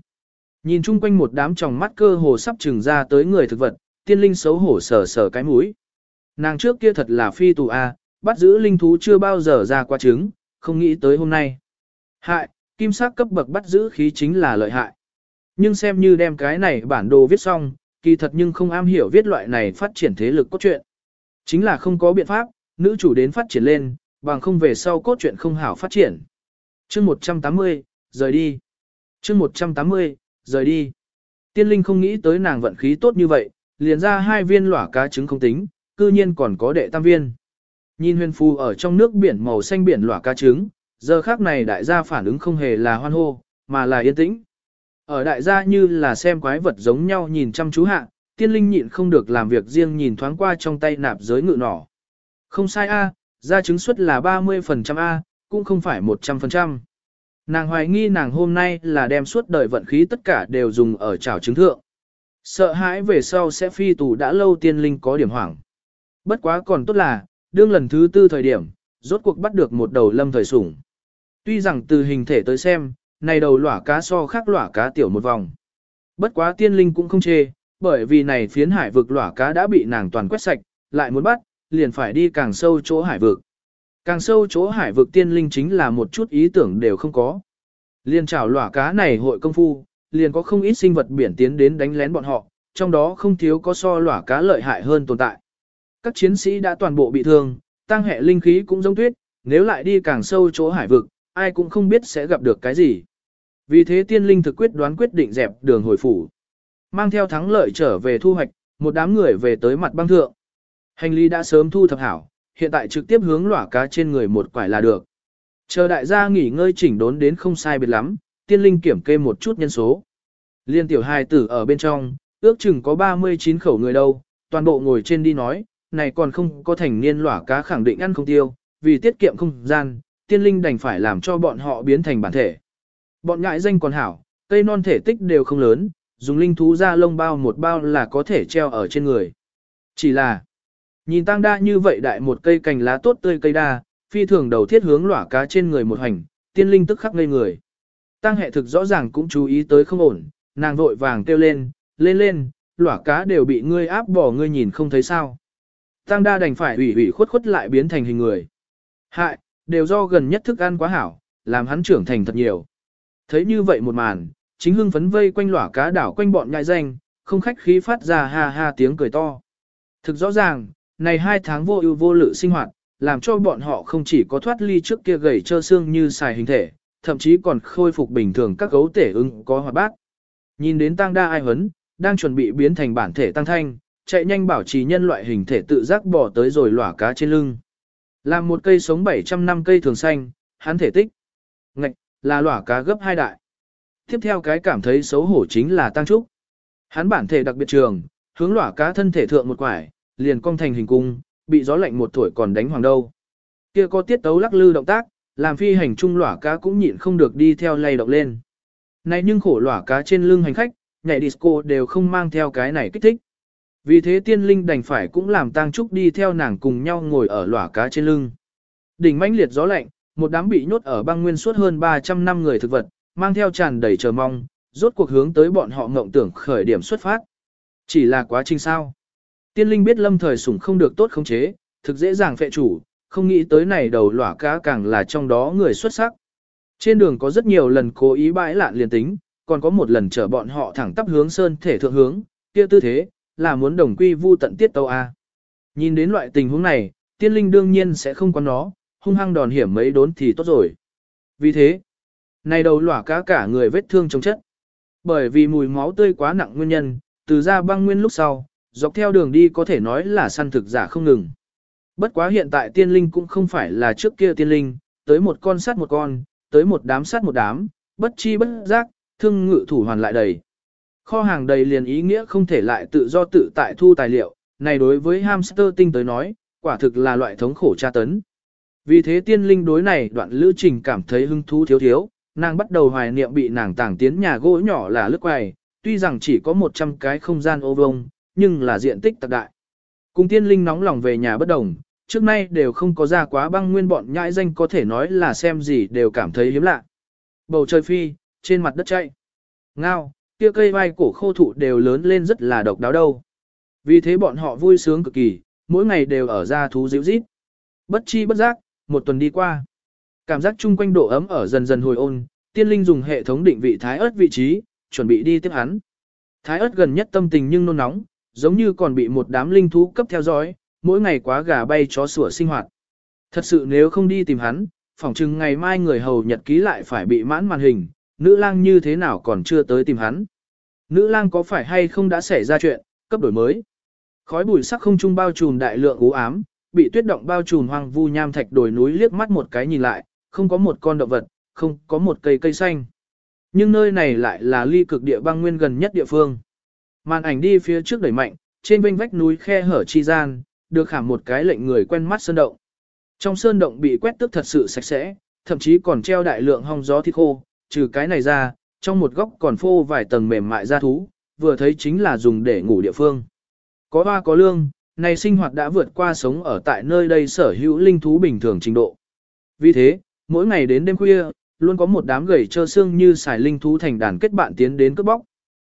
nhìn chung quanh một đám tròng mắt cơ hồ sắp trừng ra tới người thực vật, tiên linh xấu hổ sờ sờ cái mũi. Nàng trước kia thật là phi tù a, bắt giữ linh thú chưa bao giờ ra qua trứng, không nghĩ tới hôm nay. Hại, kim sắc cấp bậc bắt giữ khí chính là lợi hại. Nhưng xem như đem cái này bản đồ viết xong, kỳ thật nhưng không am hiểu viết loại này phát triển thế lực cốt truyện. Chính là không có biện pháp, nữ chủ đến phát triển lên, bằng không về sau cốt truyện không hảo phát triển. chương 180, rời đi. chương 180, rời đi. Tiên linh không nghĩ tới nàng vận khí tốt như vậy, liền ra hai viên lỏa cá trứng không tính, cư nhiên còn có đệ tam viên. Nhìn huyền phù ở trong nước biển màu xanh biển lỏa cá trứng, giờ khác này đại gia phản ứng không hề là hoan hô, mà là yên tĩnh. Ở đại gia như là xem quái vật giống nhau nhìn chăm chú hạ, tiên linh nhịn không được làm việc riêng nhìn thoáng qua trong tay nạp giới ngự nỏ. Không sai A, ra chứng suất là 30% A, cũng không phải 100%. Nàng hoài nghi nàng hôm nay là đem suốt đời vận khí tất cả đều dùng ở trào chứng thượng. Sợ hãi về sau sẽ phi tù đã lâu tiên linh có điểm hoảng. Bất quá còn tốt là, đương lần thứ tư thời điểm, rốt cuộc bắt được một đầu lâm thời sủng. Tuy rằng từ hình thể tới xem, này đầu lỏa cá so khác lỏa cá tiểu một vòng. Bất quá tiên linh cũng không chê, bởi vì này phiến hải vực lỏa cá đã bị nàng toàn quét sạch, lại muốn bắt, liền phải đi càng sâu chỗ hải vực. Càng sâu chỗ hải vực tiên linh chính là một chút ý tưởng đều không có. Liên trảo lỏa cá này hội công phu, liền có không ít sinh vật biển tiến đến đánh lén bọn họ, trong đó không thiếu có so lỏa cá lợi hại hơn tồn tại. Các chiến sĩ đã toàn bộ bị thương, tăng hệ linh khí cũng giống tuyết, nếu lại đi càng sâu chỗ hải vực, ai cũng không biết sẽ gặp được cái gì. Vì thế tiên linh thực quyết đoán quyết định dẹp đường hồi phủ. Mang theo thắng lợi trở về thu hoạch, một đám người về tới mặt băng thượng. Hành lý đã sớm thu thập hảo, hiện tại trực tiếp hướng lỏa cá trên người một quải là được. Chờ đại gia nghỉ ngơi chỉnh đốn đến không sai biệt lắm, tiên linh kiểm kê một chút nhân số. Liên tiểu hài tử ở bên trong, ước chừng có 39 khẩu người đâu, toàn bộ ngồi trên đi nói, này còn không có thành niên lỏa cá khẳng định ăn không tiêu, vì tiết kiệm không gian, tiên linh đành phải làm cho bọn họ biến thành bản thể. Bọn ngại danh còn hảo, cây non thể tích đều không lớn, dùng linh thú ra lông bao một bao là có thể treo ở trên người. Chỉ là, nhìn tăng đa như vậy đại một cây cành lá tốt tươi cây đa, phi thường đầu thiết hướng lỏa cá trên người một hành, tiên linh tức khắc ngây người. Tăng hệ thực rõ ràng cũng chú ý tới không ổn, nàng vội vàng kêu lên, lên lên, lỏa cá đều bị ngươi áp bỏ ngươi nhìn không thấy sao. Tăng đa đành phải ủy ủy khuất khuất lại biến thành hình người. Hại, đều do gần nhất thức ăn quá hảo, làm hắn trưởng thành thật nhiều. Thấy như vậy một màn, chính hưng phấn vây quanh lỏa cá đảo quanh bọn nhại danh, không khách khí phát ra ha ha tiếng cười to. Thực rõ ràng, này hai tháng vô ưu vô lự sinh hoạt, làm cho bọn họ không chỉ có thoát ly trước kia gầy trơ xương như xài hình thể, thậm chí còn khôi phục bình thường các gấu tể ưng có hoạt bát. Nhìn đến tăng đa ai hấn, đang chuẩn bị biến thành bản thể tăng thanh, chạy nhanh bảo trì nhân loại hình thể tự giác bỏ tới rồi lỏa cá trên lưng. Làm một cây sống 700 năm cây thường xanh, hắn thể tích. Ngạch, là lỏa cá gấp hai đại. Tiếp theo cái cảm thấy xấu hổ chính là tăng trúc. Hắn bản thể đặc biệt trường, hướng lỏa cá thân thể thượng một quải, liền cong thành hình cung, bị gió lạnh một tuổi còn đánh hoàng đâu. Kia có tiết tấu lắc lư động tác, làm phi hành trung lỏa cá cũng nhịn không được đi theo lay động lên. Này nhưng khổ lỏa cá trên lưng hành khách, nhảy disco đều không mang theo cái này kích thích. Vì thế tiên linh đành phải cũng làm tang trúc đi theo nàng cùng nhau ngồi ở lỏa cá trên lưng. Đỉnh mãnh liệt gió lạnh, một đám bị nhốt ở băng nguyên suốt hơn 300 năm người thực vật, mang theo tràn đầy chờ mong, rốt cuộc hướng tới bọn họ ngộng tưởng khởi điểm xuất phát. Chỉ là quá trình sao. Tiên linh biết lâm thời sủng không được tốt khống chế, thực dễ dàng phệ chủ, không nghĩ tới này đầu lỏa cá càng là trong đó người xuất sắc. Trên đường có rất nhiều lần cố ý bãi lạn liền tính, còn có một lần chở bọn họ thẳng tắp hướng sơn thể thượng hướng, kia tư thế, là muốn đồng quy vu tận tiết tâu A. Nhìn đến loại tình huống này, tiên linh đương nhiên sẽ không có nó, hung hăng đòn hiểm mấy đốn thì tốt rồi. Vì thế, này đầu lỏa cá cả người vết thương trong chất. Bởi vì mùi máu tươi quá nặng nguyên nhân, từ ra băng nguyên lúc sau, dọc theo đường đi có thể nói là săn thực giả không ngừng. Bất quá hiện tại tiên linh cũng không phải là trước kia tiên linh, tới một con sát một con, tới một đám sát một đám, bất chi bất giác, thương ngự thủ hoàn lại đầy. Kho hàng đầy liền ý nghĩa không thể lại tự do tự tại thu tài liệu, này đối với hamster tinh tới nói, quả thực là loại thống khổ tra tấn. Vì thế tiên linh đối này đoạn lữ trình cảm thấy hứng thú thiếu thiếu, nàng bắt đầu hoài niệm bị nàng tàng tiến nhà gỗ nhỏ là lức quầy, tuy rằng chỉ có 100 cái không gian ô vông, nhưng là diện tích tạc đại. Cùng tiên linh nóng lòng về nhà bất đồng, trước nay đều không có ra quá băng nguyên bọn nhãi danh có thể nói là xem gì đều cảm thấy hiếm lạ. Bầu trời phi, trên mặt đất chạy. Ngao, kia cây vai cổ khô thụ đều lớn lên rất là độc đáo đâu. Vì thế bọn họ vui sướng cực kỳ, mỗi ngày đều ở ra thú dịu rít. Bất chi bất giác, một tuần đi qua. Cảm giác chung quanh độ ấm ở dần dần hồi ôn, tiên linh dùng hệ thống định vị thái ớt vị trí, chuẩn bị đi tiếp hắn. Thái ớt gần nhất tâm tình nhưng nôn nóng, giống như còn bị một đám linh thú cấp theo dõi, mỗi ngày quá gà bay chó sủa sinh hoạt. Thật sự nếu không đi tìm hắn, phỏng chừng ngày mai người hầu nhật ký lại phải bị mãn màn hình, nữ lang như thế nào còn chưa tới tìm hắn. Nữ lang có phải hay không đã xảy ra chuyện, cấp đổi mới. Khói bụi sắc không trung bao trùm đại lượng u ám, bị tuyết động bao trùm hoang vu nham thạch đồi núi liếc mắt một cái nhìn lại, không có một con động vật, không có một cây cây xanh. Nhưng nơi này lại là ly cực địa băng nguyên gần nhất địa phương. Màn ảnh đi phía trước đẩy mạnh, trên bên vách núi khe hở chi gian, được khảm một cái lệnh người quen mắt sơn động. Trong sơn động bị quét tước thật sự sạch sẽ, thậm chí còn treo đại lượng hong gió thịt khô, trừ cái này ra, trong một góc còn phô vài tầng mềm mại da thú, vừa thấy chính là dùng để ngủ địa phương. Có hoa có lương, này sinh hoạt đã vượt qua sống ở tại nơi đây sở hữu linh thú bình thường trình độ. Vì thế, mỗi ngày đến đêm khuya, luôn có một đám gầy trơ xương như xài linh thú thành đàn kết bạn tiến đến cướp bóc.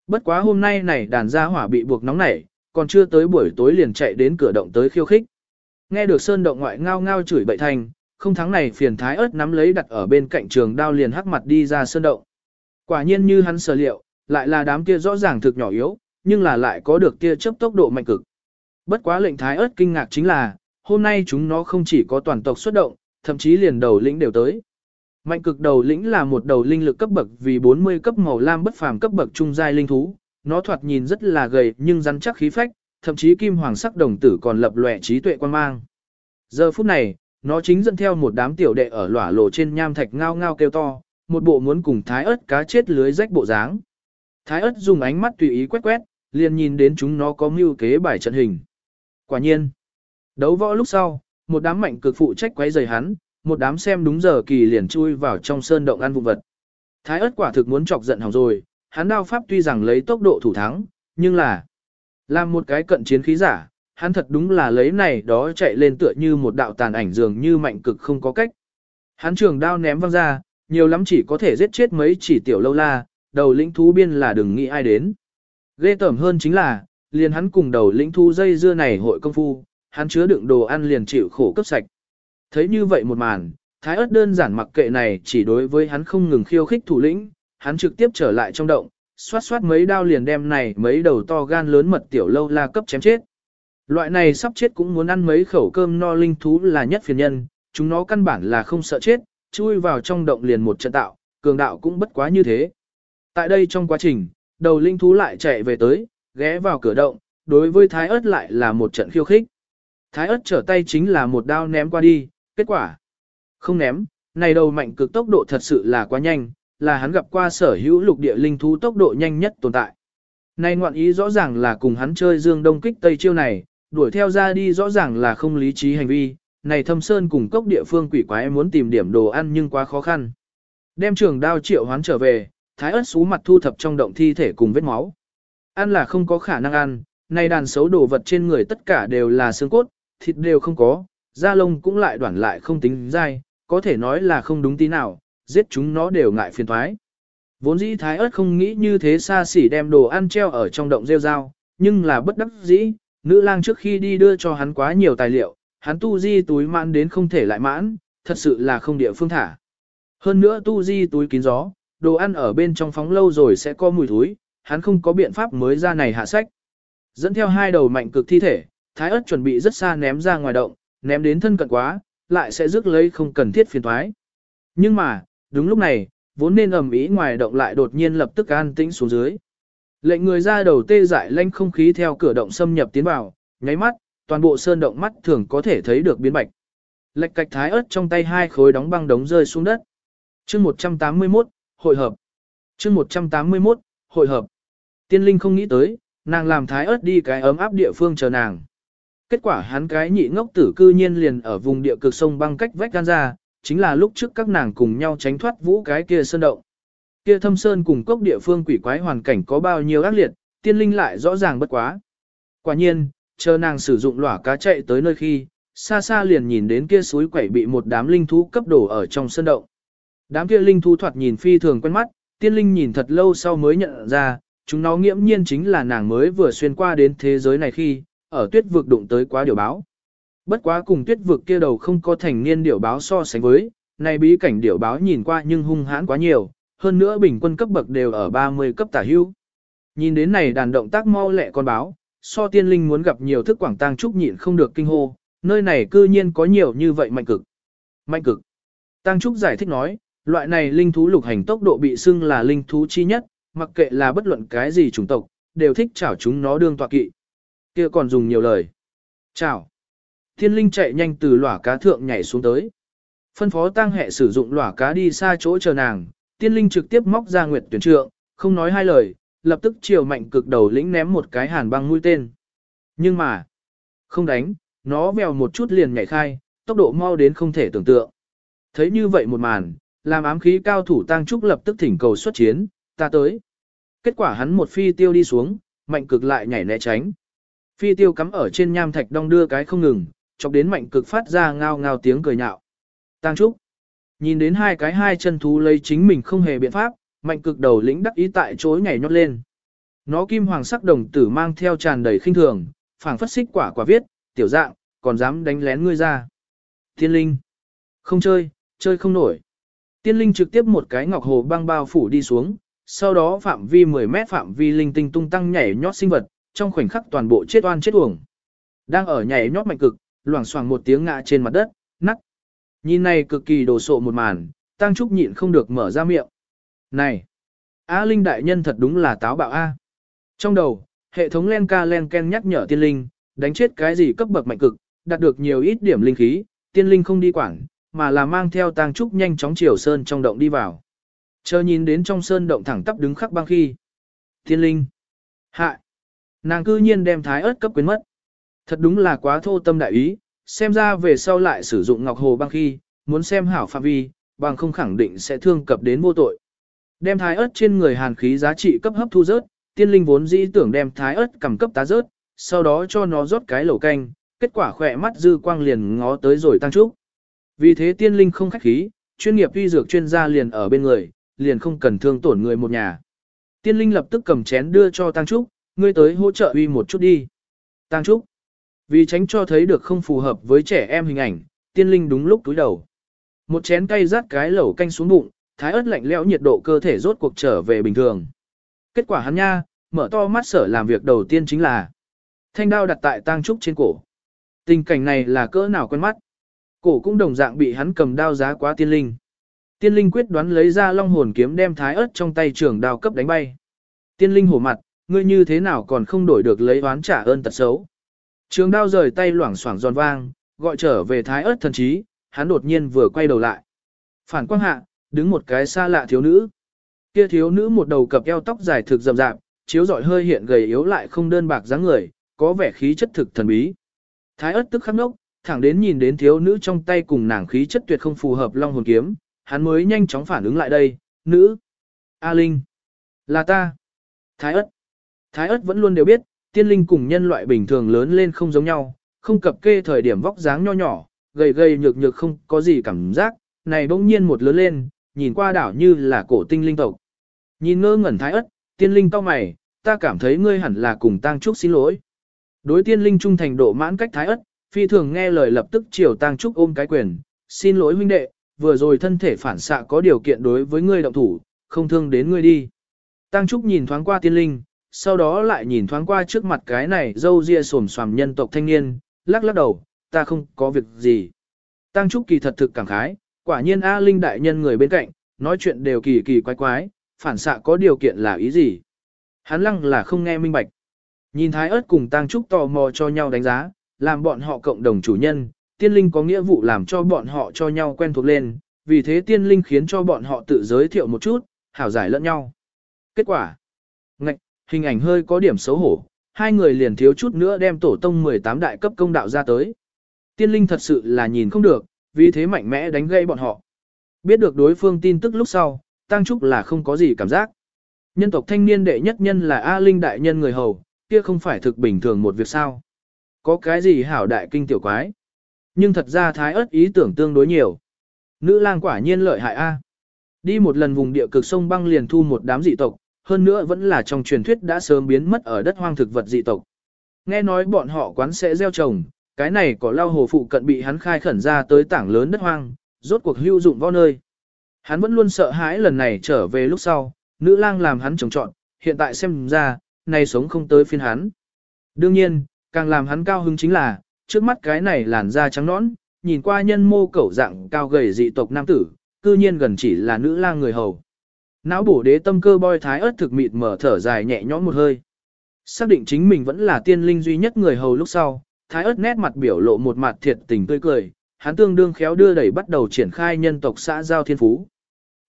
Bất quá hôm nay này đàn gia hỏa bị buộc nóng nảy, còn chưa tới buổi tối liền chạy đến cửa động tới khiêu khích. Nghe được sơn động ngoại ngao ngao chửi bậy thành, không thắng này phiền thái ớt nắm lấy đặt ở bên cạnh trường đao liền hắc mặt đi ra sơn động. Quả nhiên như hắn sở liệu, lại là đám kia rõ ràng thực nhỏ yếu, nhưng là lại có được kia chấp tốc độ mạnh cực. Bất quá lệnh thái ớt kinh ngạc chính là, hôm nay chúng nó không chỉ có toàn tộc xuất động, thậm chí liền đầu lĩnh đều tới. Mạnh cực đầu lĩnh là một đầu linh lực cấp bậc vì 40 cấp màu lam bất phàm cấp bậc trung giai linh thú, nó thoạt nhìn rất là gầy nhưng rắn chắc khí phách, thậm chí kim hoàng sắc đồng tử còn lập lòe trí tuệ quan mang. Giờ phút này, nó chính dẫn theo một đám tiểu đệ ở lỏa lộ trên nham thạch ngao ngao kêu to, một bộ muốn cùng thái ớt cá chết lưới rách bộ dáng. Thái ớt dùng ánh mắt tùy ý quét quét, liền nhìn đến chúng nó có mưu kế bài trận hình. Quả nhiên, đấu võ lúc sau, một đám mạnh cực phụ trách quấy rầy hắn, một đám xem đúng giờ kỳ liền chui vào trong sơn động ăn vụ vật. Thái ớt quả thực muốn chọc giận hỏng rồi, hắn đao pháp tuy rằng lấy tốc độ thủ thắng, nhưng là làm một cái cận chiến khí giả, hắn thật đúng là lấy này đó chạy lên tựa như một đạo tàn ảnh dường như mạnh cực không có cách. Hắn trường đao ném văng ra, nhiều lắm chỉ có thể giết chết mấy chỉ tiểu lâu la, đầu lĩnh thú biên là đừng nghĩ ai đến. Ghê tởm hơn chính là, liền hắn cùng đầu lĩnh thú dây dưa này hội công phu, hắn chứa đựng đồ ăn liền chịu khổ cấp sạch. Thấy như vậy một màn, thái ớt đơn giản mặc kệ này chỉ đối với hắn không ngừng khiêu khích thủ lĩnh, hắn trực tiếp trở lại trong động, xoát xoát mấy đao liền đem này mấy đầu to gan lớn mật tiểu lâu la cấp chém chết. Loại này sắp chết cũng muốn ăn mấy khẩu cơm no linh thú là nhất phiền nhân, chúng nó căn bản là không sợ chết, chui vào trong động liền một trận tạo, cường đạo cũng bất quá như thế. Tại đây trong quá trình, đầu linh thú lại chạy về tới, ghé vào cửa động, đối với thái ớt lại là một trận khiêu khích. Thái ớt trở tay chính là một đao ném qua đi, kết quả. Không ném, này đầu mạnh cực tốc độ thật sự là quá nhanh, là hắn gặp qua sở hữu lục địa linh thú tốc độ nhanh nhất tồn tại. Này ngoạn ý rõ ràng là cùng hắn chơi dương đông kích tây chiêu này, đuổi theo ra đi rõ ràng là không lý trí hành vi, này thâm sơn cùng cốc địa phương quỷ quái muốn tìm điểm đồ ăn nhưng quá khó khăn. Đem trường đao triệu hoán trở về, thái ớt xú mặt thu thập trong động thi thể cùng vết máu. Ăn là không có khả năng ăn, này đàn xấu đồ vật trên người tất cả đều là xương cốt, thịt đều không có, da lông cũng lại đoản lại không tính dai, có thể nói là không đúng tí nào, giết chúng nó đều ngại phiền thoái. Vốn dĩ thái ớt không nghĩ như thế xa xỉ đem đồ ăn treo ở trong động rêu dao, nhưng là bất đắc dĩ, nữ lang trước khi đi đưa cho hắn quá nhiều tài liệu, hắn tu di túi mãn đến không thể lại mãn, thật sự là không địa phương thả. Hơn nữa tu di túi kín gió, đồ ăn ở bên trong phóng lâu rồi sẽ có mùi thúi, hắn không có biện pháp mới ra này hạ sách. Dẫn theo hai đầu mạnh cực thi thể, thái ớt chuẩn bị rất xa ném ra ngoài động, ném đến thân cận quá, lại sẽ rước lấy không cần thiết phiền thoái. Nhưng mà, đúng lúc này, vốn nên ầm ĩ ngoài động lại đột nhiên lập tức an tĩnh xuống dưới. Lệnh người ra đầu tê dại lanh không khí theo cửa động xâm nhập tiến vào, nháy mắt, toàn bộ sơn động mắt thường có thể thấy được biến bạch. Lệch cạch thái ớt trong tay hai khối đóng băng đống rơi xuống đất. Chương 181, hội hợp. Chương 181, hội hợp. Tiên linh không nghĩ tới, nàng làm thái ớt đi cái ấm áp địa phương chờ nàng. Kết quả hắn cái nhị ngốc tử cư nhiên liền ở vùng địa cực sông băng cách vách gan ra, chính là lúc trước các nàng cùng nhau tránh thoát vũ cái kia sơn động. Kia thâm sơn cùng cốc địa phương quỷ quái hoàn cảnh có bao nhiêu ác liệt, tiên linh lại rõ ràng bất quá. Quả nhiên, chờ nàng sử dụng lỏa cá chạy tới nơi khi, xa xa liền nhìn đến kia suối quẩy bị một đám linh thú cấp đổ ở trong sơn động. Đám kia linh thú thoạt nhìn phi thường quen mắt, tiên linh nhìn thật lâu sau mới nhận ra, chúng nó nghiễm nhiên chính là nàng mới vừa xuyên qua đến thế giới này khi, ở tuyết vực đụng tới quá điều báo. Bất quá cùng tuyết vực kia đầu không có thành niên điểu báo so sánh với, này bí cảnh điểu báo nhìn qua nhưng hung hãn quá nhiều, hơn nữa bình quân cấp bậc đều ở 30 cấp tả hưu. Nhìn đến này đàn động tác mau lẹ con báo, so tiên linh muốn gặp nhiều thức quảng tang trúc nhịn không được kinh hô, nơi này cư nhiên có nhiều như vậy mạnh cực. Mạnh cực. Tăng trúc giải thích nói, loại này linh thú lục hành tốc độ bị xưng là linh thú chi nhất, mặc kệ là bất luận cái gì chủng tộc, đều thích chảo chúng nó đương tọa kỵ kia còn dùng nhiều lời. chào, Thiên linh chạy nhanh từ lỏa cá thượng nhảy xuống tới. Phân phó tăng hệ sử dụng lỏa cá đi xa chỗ chờ nàng, tiên linh trực tiếp móc ra nguyệt tuyển trượng, không nói hai lời, lập tức chiều mạnh cực đầu lĩnh ném một cái hàn băng mũi tên. Nhưng mà, không đánh, nó vèo một chút liền nhảy khai, tốc độ mau đến không thể tưởng tượng. Thấy như vậy một màn, làm ám khí cao thủ tăng trúc lập tức thỉnh cầu xuất chiến, ta tới. Kết quả hắn một phi tiêu đi xuống, mạnh cực lại nhảy né tránh. Phi tiêu cắm ở trên nham thạch đong đưa cái không ngừng, chọc đến mạnh cực phát ra ngao ngao tiếng cười nhạo. Tăng trúc. Nhìn đến hai cái hai chân thú lấy chính mình không hề biện pháp, mạnh cực đầu lĩnh đắc ý tại chối nhảy nhót lên. Nó kim hoàng sắc đồng tử mang theo tràn đầy khinh thường, phảng phất xích quả quả viết, tiểu dạng, còn dám đánh lén ngươi ra. Tiên linh. Không chơi, chơi không nổi. Tiên linh trực tiếp một cái ngọc hồ băng bao phủ đi xuống, sau đó phạm vi 10 mét phạm vi linh tinh tung tăng nhảy nhót sinh vật, trong khoảnh khắc toàn bộ chết oan chết uổng. Đang ở nhảy nhót mạnh cực, loảng xoảng một tiếng ngã trên mặt đất, nắc. Nhìn này cực kỳ đồ sộ một màn, Tăng Trúc nhịn không được mở ra miệng. Này! Á Linh đại nhân thật đúng là táo bạo A. Trong đầu, hệ thống len ca len ken nhắc nhở tiên linh, đánh chết cái gì cấp bậc mạnh cực, đạt được nhiều ít điểm linh khí, tiên linh không đi quảng, mà là mang theo Tăng Trúc nhanh chóng chiều sơn trong động đi vào. Chờ nhìn đến trong sơn động thẳng tắp đứng khắc băng khi. Tiên linh! Hạ! Nàng cư nhiên đem thái ớt cấp quyến mất. Thật đúng là quá thô tâm đại ý, xem ra về sau lại sử dụng ngọc hồ băng khi, muốn xem hảo phạm vi, bằng không khẳng định sẽ thương cập đến vô tội. Đem thái ớt trên người hàn khí giá trị cấp hấp thu rớt, tiên linh vốn dĩ tưởng đem thái ớt cầm cấp tá rớt, sau đó cho nó rót cái lẩu canh, kết quả khỏe mắt dư quang liền ngó tới rồi tăng trúc. Vì thế tiên linh không khách khí, chuyên nghiệp uy dược chuyên gia liền ở bên người, liền không cần thương tổn người một nhà. Tiên linh lập tức cầm chén đưa cho tăng trúc, ngươi tới hỗ trợ uy một chút đi. Tăng trúc. Vì tránh cho thấy được không phù hợp với trẻ em hình ảnh, tiên linh đúng lúc túi đầu. Một chén cay rát cái lẩu canh xuống bụng, thái ớt lạnh lẽo nhiệt độ cơ thể rốt cuộc trở về bình thường. Kết quả hắn nha, mở to mắt sở làm việc đầu tiên chính là thanh đao đặt tại tang trúc trên cổ. Tình cảnh này là cỡ nào quen mắt. Cổ cũng đồng dạng bị hắn cầm đao giá quá tiên linh. Tiên linh quyết đoán lấy ra long hồn kiếm đem thái ớt trong tay trường đao cấp đánh bay. Tiên linh hổ mặt, ngươi như thế nào còn không đổi được lấy oán trả ơn tật xấu. Trường đao rời tay loảng xoảng giòn vang, gọi trở về thái ớt thần trí, hắn đột nhiên vừa quay đầu lại. Phản quang hạ, đứng một cái xa lạ thiếu nữ. Kia thiếu nữ một đầu cặp eo tóc dài thực rậm rạp, chiếu rọi hơi hiện gầy yếu lại không đơn bạc dáng người, có vẻ khí chất thực thần bí. Thái ớt tức khắc nốc, thẳng đến nhìn đến thiếu nữ trong tay cùng nàng khí chất tuyệt không phù hợp long hồn kiếm, hắn mới nhanh chóng phản ứng lại đây, nữ. A Linh. Là ta. Thái ớt. Thái ớt vẫn luôn đều biết, tiên linh cùng nhân loại bình thường lớn lên không giống nhau, không cập kê thời điểm vóc dáng nho nhỏ, gầy gầy nhược nhược không có gì cảm giác, này bỗng nhiên một lớn lên, nhìn qua đảo như là cổ tinh linh tộc. Nhìn ngơ ngẩn thái ớt, tiên linh cau mày, ta cảm thấy ngươi hẳn là cùng tang trúc xin lỗi. Đối tiên linh trung thành độ mãn cách thái ớt, phi thường nghe lời lập tức chiều tang trúc ôm cái quyền, xin lỗi huynh đệ, vừa rồi thân thể phản xạ có điều kiện đối với ngươi động thủ, không thương đến ngươi đi. Tang trúc nhìn thoáng qua tiên linh, sau đó lại nhìn thoáng qua trước mặt cái này dâu ria sồm xoàm nhân tộc thanh niên, lắc lắc đầu, ta không có việc gì. Tăng Trúc kỳ thật thực cảm khái, quả nhiên A Linh đại nhân người bên cạnh, nói chuyện đều kỳ kỳ quái quái, phản xạ có điều kiện là ý gì. Hắn lăng là không nghe minh bạch. Nhìn Thái ớt cùng Tăng Trúc tò mò cho nhau đánh giá, làm bọn họ cộng đồng chủ nhân, tiên linh có nghĩa vụ làm cho bọn họ cho nhau quen thuộc lên, vì thế tiên linh khiến cho bọn họ tự giới thiệu một chút, hảo giải lẫn nhau. Kết quả, hình ảnh hơi có điểm xấu hổ, hai người liền thiếu chút nữa đem tổ tông 18 đại cấp công đạo ra tới. Tiên linh thật sự là nhìn không được, vì thế mạnh mẽ đánh gây bọn họ. Biết được đối phương tin tức lúc sau, Tăng Trúc là không có gì cảm giác. Nhân tộc thanh niên đệ nhất nhân là A Linh đại nhân người hầu, kia không phải thực bình thường một việc sao. Có cái gì hảo đại kinh tiểu quái. Nhưng thật ra thái ớt ý tưởng tương đối nhiều. Nữ lang quả nhiên lợi hại A. Đi một lần vùng địa cực sông băng liền thu một đám dị tộc, hơn nữa vẫn là trong truyền thuyết đã sớm biến mất ở đất hoang thực vật dị tộc. Nghe nói bọn họ quán sẽ gieo trồng, cái này có lao hồ phụ cận bị hắn khai khẩn ra tới tảng lớn đất hoang, rốt cuộc hưu dụng vào nơi. Hắn vẫn luôn sợ hãi lần này trở về lúc sau, nữ lang làm hắn trồng trọn, hiện tại xem ra, này sống không tới phiên hắn. Đương nhiên, càng làm hắn cao hứng chính là, trước mắt cái này làn da trắng nõn, nhìn qua nhân mô cẩu dạng cao gầy dị tộc nam tử, cư nhiên gần chỉ là nữ lang người hầu. Não bổ đế tâm cơ boy thái ớt thực mịt mở thở dài nhẹ nhõm một hơi. Xác định chính mình vẫn là tiên linh duy nhất người hầu lúc sau, thái ớt nét mặt biểu lộ một mặt thiệt tình tươi cười, hắn tương đương khéo đưa đẩy bắt đầu triển khai nhân tộc xã giao thiên phú.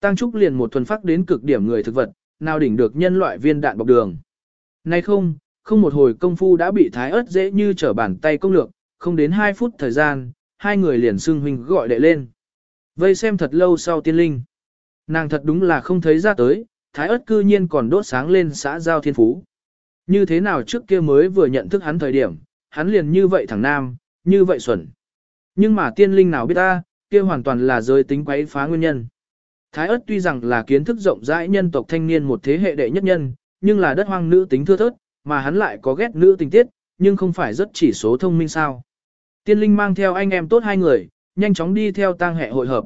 Tăng trúc liền một thuần phát đến cực điểm người thực vật, nào đỉnh được nhân loại viên đạn bọc đường. Nay không, không một hồi công phu đã bị thái ớt dễ như trở bàn tay công lược, không đến 2 phút thời gian, hai người liền xưng huynh gọi đệ lên. Vây xem thật lâu sau tiên linh. Nàng thật đúng là không thấy ra tới, thái ớt cư nhiên còn đốt sáng lên xã giao thiên phú. Như thế nào trước kia mới vừa nhận thức hắn thời điểm, hắn liền như vậy thằng nam, như vậy xuẩn. Nhưng mà tiên linh nào biết ta, kia hoàn toàn là giới tính quấy phá nguyên nhân. Thái ớt tuy rằng là kiến thức rộng rãi nhân tộc thanh niên một thế hệ đệ nhất nhân, nhưng là đất hoang nữ tính thưa thớt, mà hắn lại có ghét nữ tình tiết, nhưng không phải rất chỉ số thông minh sao. Tiên linh mang theo anh em tốt hai người, nhanh chóng đi theo tang hệ hội hợp.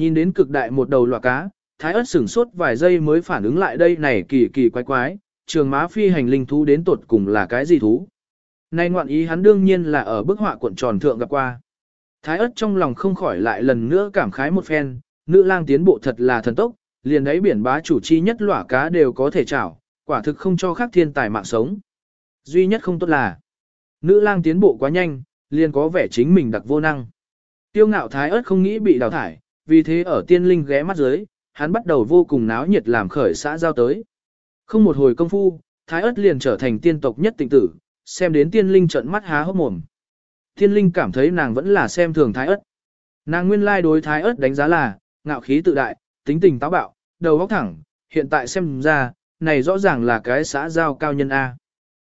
Nhìn đến cực đại một đầu loa cá, thái ớt sửng sốt vài giây mới phản ứng lại đây này kỳ kỳ quái quái, trường má phi hành linh thú đến tột cùng là cái gì thú. Nay ngoạn ý hắn đương nhiên là ở bức họa cuộn tròn thượng gặp qua. Thái ớt trong lòng không khỏi lại lần nữa cảm khái một phen, nữ lang tiến bộ thật là thần tốc, liền đấy biển bá chủ chi nhất lỏa cá đều có thể chảo, quả thực không cho khác thiên tài mạng sống. Duy nhất không tốt là, nữ lang tiến bộ quá nhanh, liền có vẻ chính mình đặc vô năng. Tiêu ngạo thái ớt không nghĩ bị đào thải, vì thế ở tiên linh ghé mắt dưới, hắn bắt đầu vô cùng náo nhiệt làm khởi xã giao tới. Không một hồi công phu, thái ớt liền trở thành tiên tộc nhất tịnh tử, xem đến tiên linh trận mắt há hốc mồm. Tiên linh cảm thấy nàng vẫn là xem thường thái ớt. Nàng nguyên lai đối thái ớt đánh giá là, ngạo khí tự đại, tính tình táo bạo, đầu óc thẳng, hiện tại xem ra, này rõ ràng là cái xã giao cao nhân A.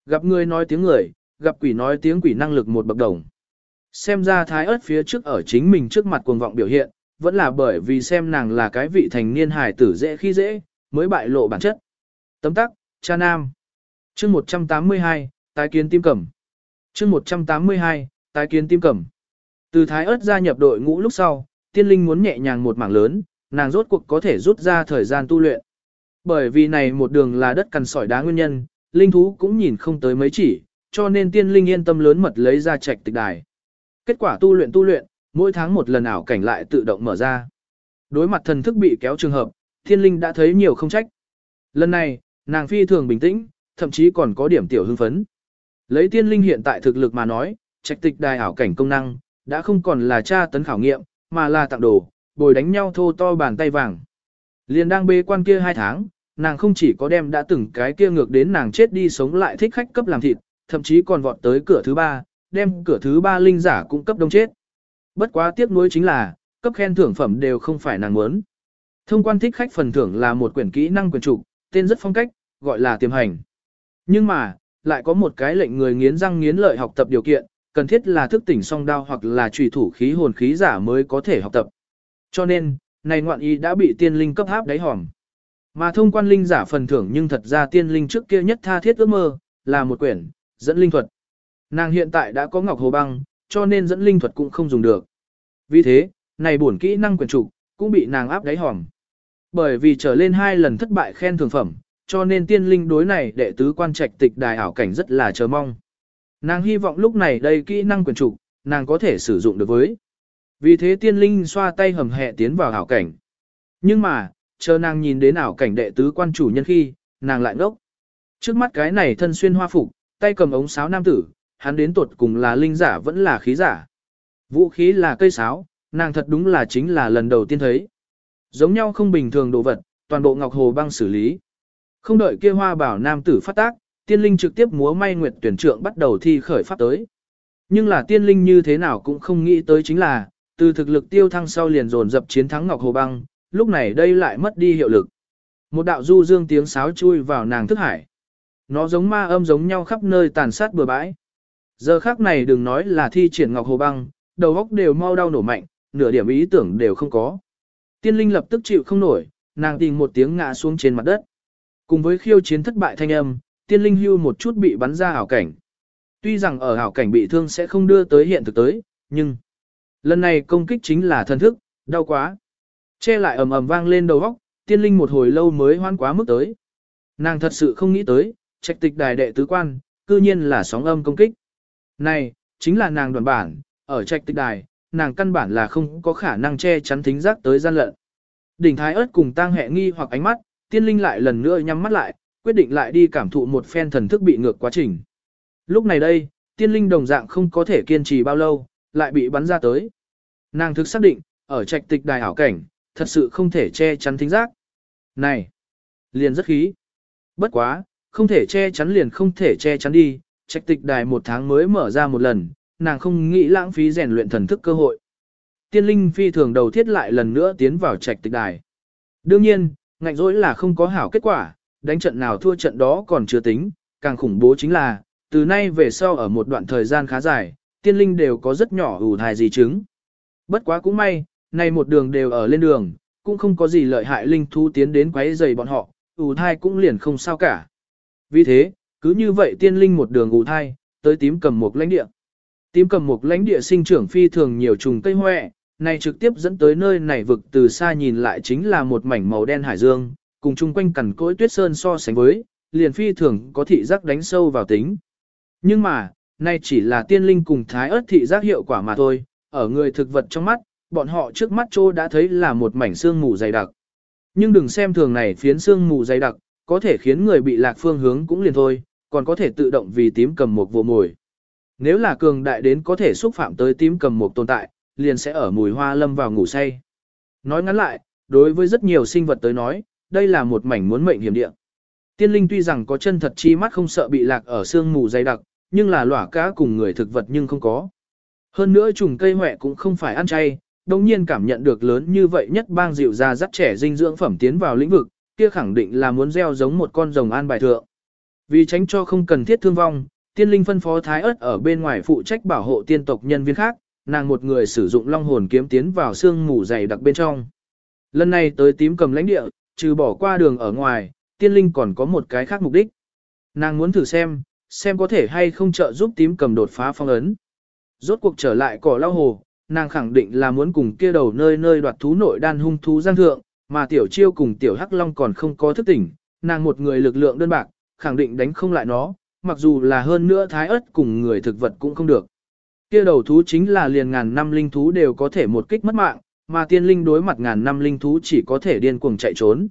Gặp người nói tiếng người, gặp quỷ nói tiếng quỷ năng lực một bậc đồng. Xem ra thái ớt phía trước ở chính mình trước mặt cuồng vọng biểu hiện, vẫn là bởi vì xem nàng là cái vị thành niên hài tử dễ khi dễ, mới bại lộ bản chất. Tấm tắc, cha nam. chương 182, tái kiến tim cẩm. chương 182, tái kiến tim cẩm. Từ thái ớt gia nhập đội ngũ lúc sau, tiên linh muốn nhẹ nhàng một mảng lớn, nàng rốt cuộc có thể rút ra thời gian tu luyện. Bởi vì này một đường là đất cằn sỏi đá nguyên nhân, linh thú cũng nhìn không tới mấy chỉ, cho nên tiên linh yên tâm lớn mật lấy ra trạch tịch đài. Kết quả tu luyện tu luyện, mỗi tháng một lần ảo cảnh lại tự động mở ra. Đối mặt thần thức bị kéo trường hợp, Thiên linh đã thấy nhiều không trách. Lần này, nàng phi thường bình tĩnh, thậm chí còn có điểm tiểu hưng phấn. Lấy tiên linh hiện tại thực lực mà nói, trạch tịch đài ảo cảnh công năng, đã không còn là tra tấn khảo nghiệm, mà là tặng đồ, bồi đánh nhau thô to bàn tay vàng. Liền đang bê quan kia hai tháng, nàng không chỉ có đem đã từng cái kia ngược đến nàng chết đi sống lại thích khách cấp làm thịt, thậm chí còn vọt tới cửa thứ ba, đem cửa thứ ba linh giả cũng cấp đông chết. Bất quá tiếc nuối chính là, cấp khen thưởng phẩm đều không phải nàng muốn. Thông quan thích khách phần thưởng là một quyển kỹ năng quyền trục, tên rất phong cách, gọi là tiềm hành. Nhưng mà, lại có một cái lệnh người nghiến răng nghiến lợi học tập điều kiện, cần thiết là thức tỉnh song đao hoặc là trùy thủ khí hồn khí giả mới có thể học tập. Cho nên, này ngoạn ý đã bị tiên linh cấp háp đáy hòm. Mà thông quan linh giả phần thưởng nhưng thật ra tiên linh trước kia nhất tha thiết ước mơ, là một quyển, dẫn linh thuật. Nàng hiện tại đã có ngọc hồ băng, cho nên dẫn linh thuật cũng không dùng được. Vì thế, này bổn kỹ năng quyền trục, cũng bị nàng áp đáy hòm. Bởi vì trở lên hai lần thất bại khen thường phẩm, cho nên tiên linh đối này đệ tứ quan trạch tịch đài ảo cảnh rất là chờ mong. Nàng hy vọng lúc này đây kỹ năng quyền trục, nàng có thể sử dụng được với. Vì thế tiên linh xoa tay hầm hẹ tiến vào ảo cảnh. Nhưng mà, chờ nàng nhìn đến ảo cảnh đệ tứ quan chủ nhân khi, nàng lại ngốc. Trước mắt cái này thân xuyên hoa phục, tay cầm ống sáo nam tử, hắn đến tuột cùng là linh giả vẫn là khí giả. Vũ khí là cây sáo, nàng thật đúng là chính là lần đầu tiên thấy. Giống nhau không bình thường đồ vật, toàn bộ ngọc hồ băng xử lý. Không đợi kia hoa bảo nam tử phát tác, tiên linh trực tiếp múa may nguyệt tuyển trượng bắt đầu thi khởi pháp tới. Nhưng là tiên linh như thế nào cũng không nghĩ tới chính là, từ thực lực tiêu thăng sau liền dồn dập chiến thắng Ngọc Hồ Băng, lúc này đây lại mất đi hiệu lực. Một đạo du dương tiếng sáo chui vào nàng thức hải. Nó giống ma âm giống nhau khắp nơi tàn sát bừa bãi. Giờ khác này đừng nói là thi triển Ngọc Hồ Băng, đầu óc đều mau đau nổ mạnh, nửa điểm ý tưởng đều không có. Tiên linh lập tức chịu không nổi, nàng tìm một tiếng ngã xuống trên mặt đất. Cùng với khiêu chiến thất bại thanh âm, tiên linh hưu một chút bị bắn ra ảo cảnh. Tuy rằng ở ảo cảnh bị thương sẽ không đưa tới hiện thực tới, nhưng lần này công kích chính là thân thức, đau quá. Che lại ầm ầm vang lên đầu óc, tiên linh một hồi lâu mới hoan quá mức tới. Nàng thật sự không nghĩ tới, trạch tịch đài đệ tứ quan, cư nhiên là sóng âm công kích. Này, chính là nàng đoàn bản, ở trạch tịch đài, nàng căn bản là không có khả năng che chắn thính giác tới gian lận. Đỉnh thái ớt cùng tang hệ nghi hoặc ánh mắt, tiên linh lại lần nữa nhắm mắt lại, quyết định lại đi cảm thụ một phen thần thức bị ngược quá trình. Lúc này đây, tiên linh đồng dạng không có thể kiên trì bao lâu, lại bị bắn ra tới. Nàng thực xác định, ở trạch tịch đài hảo cảnh, thật sự không thể che chắn thính giác. Này, liền rất khí. Bất quá, không thể che chắn liền không thể che chắn đi, trạch tịch đài một tháng mới mở ra một lần, nàng không nghĩ lãng phí rèn luyện thần thức cơ hội. tiên linh phi thường đầu thiết lại lần nữa tiến vào trạch tịch đài. Đương nhiên, ngạnh dỗi là không có hảo kết quả, đánh trận nào thua trận đó còn chưa tính, càng khủng bố chính là, từ nay về sau ở một đoạn thời gian khá dài, tiên linh đều có rất nhỏ ủ thai gì chứng. Bất quá cũng may, nay một đường đều ở lên đường, cũng không có gì lợi hại linh thú tiến đến quấy rầy bọn họ, ủ thai cũng liền không sao cả. Vì thế, cứ như vậy tiên linh một đường ngủ thai, tới tím cầm một lãnh địa. Tím cầm một lãnh địa sinh trưởng phi thường nhiều trùng cây hoẹ, này trực tiếp dẫn tới nơi này vực từ xa nhìn lại chính là một mảnh màu đen hải dương, cùng chung quanh cằn cỗi tuyết sơn so sánh với, liền phi thường có thị giác đánh sâu vào tính. Nhưng mà, nay chỉ là tiên linh cùng thái ớt thị giác hiệu quả mà thôi, ở người thực vật trong mắt, bọn họ trước mắt trô đã thấy là một mảnh xương mù dày đặc. Nhưng đừng xem thường này phiến xương mù dày đặc, có thể khiến người bị lạc phương hướng cũng liền thôi, còn có thể tự động vì tím cầm một vô mồi. Nếu là cường đại đến có thể xúc phạm tới tím cầm một tồn tại, liền sẽ ở mùi hoa lâm vào ngủ say. Nói ngắn lại, đối với rất nhiều sinh vật tới nói, đây là một mảnh muốn mệnh hiểm địa. Tiên linh tuy rằng có chân thật chi mắt không sợ bị lạc ở xương mù dày đặc, nhưng là lỏa cá cùng người thực vật nhưng không có. Hơn nữa trùng cây hoẹ cũng không phải ăn chay, đồng nhiên cảm nhận được lớn như vậy nhất bang dịu ra dắt trẻ dinh dưỡng phẩm tiến vào lĩnh vực, kia khẳng định là muốn gieo giống một con rồng an bài thượng. Vì tránh cho không cần thiết thương vong, tiên linh phân phó thái ớt ở bên ngoài phụ trách bảo hộ tiên tộc nhân viên khác, nàng một người sử dụng long hồn kiếm tiến vào xương mù dày đặc bên trong. Lần này tới tím cầm lãnh địa, trừ bỏ qua đường ở ngoài, tiên linh còn có một cái khác mục đích. Nàng muốn thử xem, xem có thể hay không trợ giúp tím cầm đột phá phong ấn. Rốt cuộc trở lại cỏ lao hồ, nàng khẳng định là muốn cùng kia đầu nơi nơi đoạt thú nội đan hung thú giang thượng, mà tiểu chiêu cùng tiểu hắc long còn không có thức tỉnh, nàng một người lực lượng đơn bạc, khẳng định đánh không lại nó, mặc dù là hơn nữa thái ớt cùng người thực vật cũng không được. Kia đầu thú chính là liền ngàn năm linh thú đều có thể một kích mất mạng, mà tiên linh đối mặt ngàn năm linh thú chỉ có thể điên cuồng chạy trốn.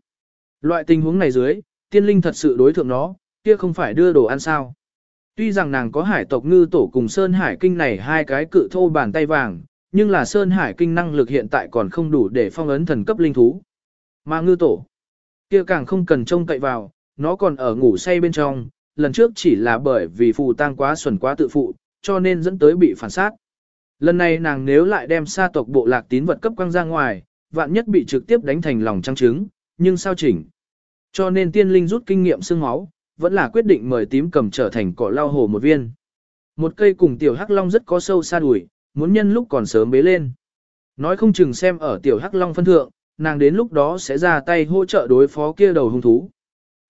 Loại tình huống này dưới, tiên linh thật sự đối thượng nó, kia không phải đưa đồ ăn sao. Tuy rằng nàng có hải tộc ngư tổ cùng Sơn Hải Kinh này hai cái cự thô bàn tay vàng, nhưng là Sơn Hải Kinh năng lực hiện tại còn không đủ để phong ấn thần cấp linh thú. Mà ngư tổ, kia càng không cần trông cậy vào, nó còn ở ngủ say bên trong, lần trước chỉ là bởi vì phù tang quá xuẩn quá tự phụ, cho nên dẫn tới bị phản sát. Lần này nàng nếu lại đem sa tộc bộ lạc tín vật cấp quăng ra ngoài, vạn nhất bị trực tiếp đánh thành lòng trăng trứng, nhưng sao chỉnh. Cho nên tiên linh rút kinh nghiệm xương máu, vẫn là quyết định mời tím cầm trở thành cỏ lao hồ một viên. Một cây cùng tiểu hắc long rất có sâu xa đuổi, muốn nhân lúc còn sớm bế lên. Nói không chừng xem ở tiểu hắc long phân thượng, nàng đến lúc đó sẽ ra tay hỗ trợ đối phó kia đầu hung thú.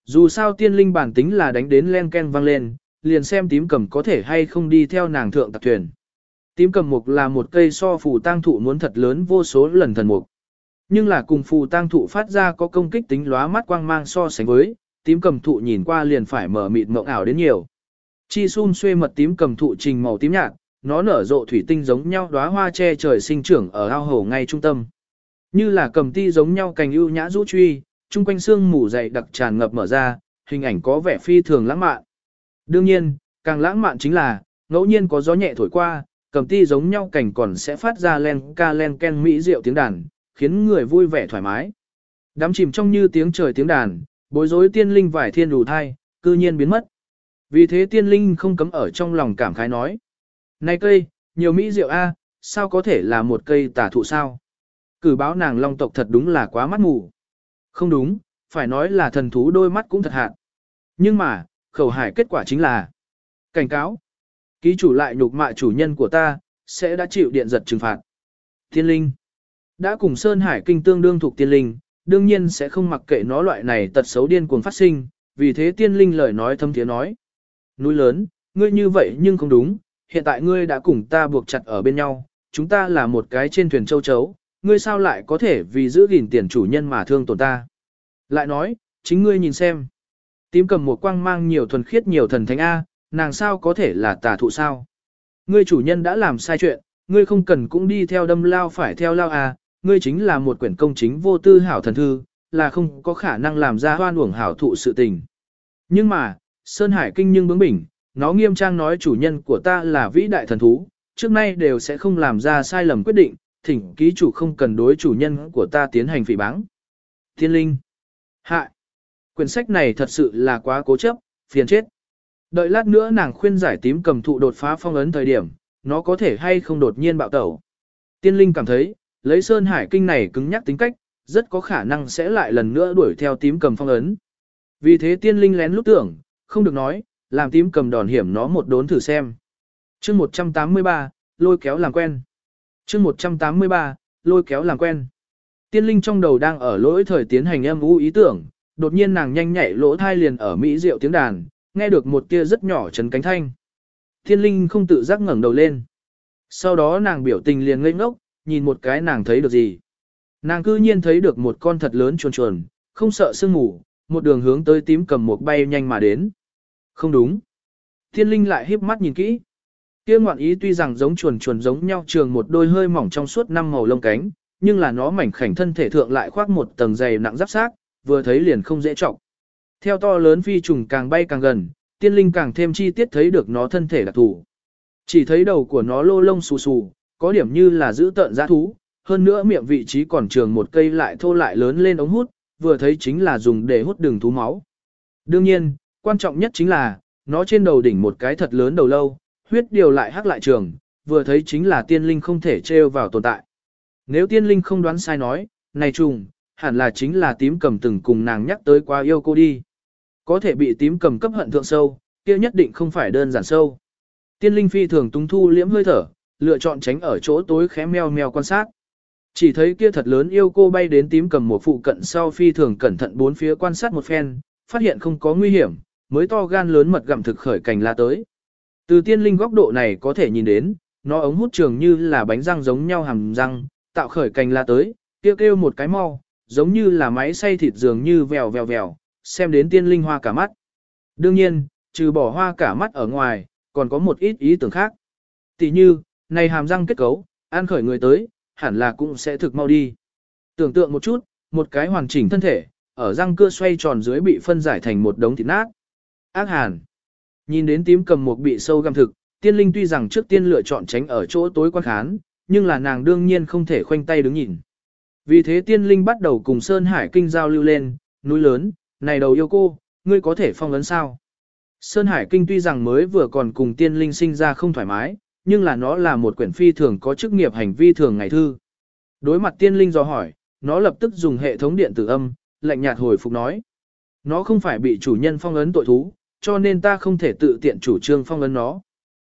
Dù sao tiên linh bản tính là đánh đến len ken vang lên, liền xem tím cầm có thể hay không đi theo nàng thượng tạc thuyền. Tím cầm mục là một cây so phù tang thụ muốn thật lớn vô số lần thần mục. Nhưng là cùng phù tang thụ phát ra có công kích tính lóa mắt quang mang so sánh với, tím cầm thụ nhìn qua liền phải mở mịt mộng ảo đến nhiều. Chi sum xuê mật tím cầm thụ trình màu tím nhạt, nó nở rộ thủy tinh giống nhau đóa hoa che trời sinh trưởng ở ao hồ ngay trung tâm. Như là cầm ti giống nhau cành ưu nhã rũ truy, chung quanh xương mù dày đặc tràn ngập mở ra, hình ảnh có vẻ phi thường lãng mạn. Đương nhiên, càng lãng mạn chính là, ngẫu nhiên có gió nhẹ thổi qua, cầm ti giống nhau cảnh còn sẽ phát ra len ca len ken mỹ rượu tiếng đàn, khiến người vui vẻ thoải mái. Đắm chìm trong như tiếng trời tiếng đàn, bối rối tiên linh vải thiên đủ thai, cư nhiên biến mất. Vì thế tiên linh không cấm ở trong lòng cảm khái nói. Này cây, nhiều mỹ rượu a, sao có thể là một cây tả thụ sao? Cử báo nàng long tộc thật đúng là quá mắt mù. Không đúng, phải nói là thần thú đôi mắt cũng thật hạn. Nhưng mà, khẩu hải kết quả chính là cảnh cáo. Ký chủ lại nhục mạ chủ nhân của ta, sẽ đã chịu điện giật trừng phạt. Tiên linh. Đã cùng Sơn Hải kinh tương đương thuộc tiên linh, đương nhiên sẽ không mặc kệ nó loại này tật xấu điên cuồng phát sinh, vì thế tiên linh lời nói thâm tiếng nói. Núi lớn, ngươi như vậy nhưng không đúng, hiện tại ngươi đã cùng ta buộc chặt ở bên nhau, chúng ta là một cái trên thuyền châu chấu, ngươi sao lại có thể vì giữ gìn tiền chủ nhân mà thương tổn ta. Lại nói, chính ngươi nhìn xem. Tím cầm một quang mang nhiều thuần khiết nhiều thần thánh A, nàng sao có thể là tà thụ sao? Ngươi chủ nhân đã làm sai chuyện, ngươi không cần cũng đi theo đâm lao phải theo lao A, ngươi chính là một quyển công chính vô tư hảo thần thư, là không có khả năng làm ra hoan uổng hảo thụ sự tình. Nhưng mà, Sơn Hải Kinh nhưng bướng bỉnh, nó nghiêm trang nói chủ nhân của ta là vĩ đại thần thú, trước nay đều sẽ không làm ra sai lầm quyết định, thỉnh ký chủ không cần đối chủ nhân của ta tiến hành phỉ báng. Thiên linh. hại. Quyển sách này thật sự là quá cố chấp, phiền chết. Đợi lát nữa nàng khuyên giải tím cầm thụ đột phá phong ấn thời điểm, nó có thể hay không đột nhiên bạo tẩu. Tiên linh cảm thấy, lấy Sơn Hải Kinh này cứng nhắc tính cách, rất có khả năng sẽ lại lần nữa đuổi theo tím cầm phong ấn. Vì thế tiên linh lén lúc tưởng, không được nói, làm tím cầm đòn hiểm nó một đốn thử xem. chương 183, lôi kéo làm quen chương 183, lôi kéo làm quen. Tiên linh trong đầu đang ở lỗi thời tiến hành âm u ý tưởng, đột nhiên nàng nhanh nhạy lỗ thai liền ở Mỹ rượu tiếng đàn, nghe được một tia rất nhỏ chấn cánh thanh. Tiên linh không tự giác ngẩng đầu lên. Sau đó nàng biểu tình liền ngây ngốc, nhìn một cái nàng thấy được gì. Nàng cư nhiên thấy được một con thật lớn chuồn chuồn, không sợ sương mù, một đường hướng tới tím cầm một bay nhanh mà đến. Không đúng. Thiên linh lại híp mắt nhìn kỹ. Kia ngoạn ý tuy rằng giống chuồn chuồn giống nhau trường một đôi hơi mỏng trong suốt năm màu lông cánh, nhưng là nó mảnh khảnh thân thể thượng lại khoác một tầng dày nặng giáp xác, vừa thấy liền không dễ trọng. Theo to lớn phi trùng càng bay càng gần, tiên linh càng thêm chi tiết thấy được nó thân thể đặc thù. Chỉ thấy đầu của nó lô lông xù xù, có điểm như là giữ tợn giã thú, hơn nữa miệng vị trí còn trường một cây lại thô lại lớn lên ống hút, vừa thấy chính là dùng để hút đường thú máu. Đương nhiên, quan trọng nhất chính là, nó trên đầu đỉnh một cái thật lớn đầu lâu, huyết điều lại hắc lại trường, vừa thấy chính là tiên linh không thể trêu vào tồn tại. Nếu tiên linh không đoán sai nói, này trùng, hẳn là chính là tím cầm từng cùng nàng nhắc tới qua yêu cô đi. Có thể bị tím cầm cấp hận thượng sâu, kia nhất định không phải đơn giản sâu. Tiên linh phi thường tung thu liễm hơi thở, lựa chọn tránh ở chỗ tối khẽ meo meo quan sát. Chỉ thấy kia thật lớn yêu cô bay đến tím cầm một phụ cận sau phi thường cẩn thận bốn phía quan sát một phen, phát hiện không có nguy hiểm, mới to gan lớn mật gặm thực khởi cành la tới. Từ tiên linh góc độ này có thể nhìn đến, nó ống hút trường như là bánh răng giống nhau hàm răng, tạo khởi cành la tới, kêu kêu một cái mau, giống như là máy xay thịt dường như vèo vèo vèo, xem đến tiên linh hoa cả mắt. Đương nhiên, trừ bỏ hoa cả mắt ở ngoài, còn có một ít ý tưởng khác. Tỷ như, này hàm răng kết cấu, ăn khởi người tới, hẳn là cũng sẽ thực mau đi. Tưởng tượng một chút, một cái hoàn chỉnh thân thể, ở răng cưa xoay tròn dưới bị phân giải thành một đống thịt nát. Ác hàn. Nhìn đến tím cầm một bị sâu găm thực, tiên linh tuy rằng trước tiên lựa chọn tránh ở chỗ tối quan khán, nhưng là nàng đương nhiên không thể khoanh tay đứng nhìn. Vì thế tiên linh bắt đầu cùng Sơn Hải Kinh giao lưu lên, núi lớn, này đầu yêu cô, ngươi có thể phong ấn sao? Sơn Hải Kinh tuy rằng mới vừa còn cùng tiên linh sinh ra không thoải mái, nhưng là nó là một quyển phi thường có chức nghiệp hành vi thường ngày thư. Đối mặt tiên linh do hỏi, nó lập tức dùng hệ thống điện tử âm, lạnh nhạt hồi phục nói. Nó không phải bị chủ nhân phong ấn tội thú, cho nên ta không thể tự tiện chủ trương phong ấn nó.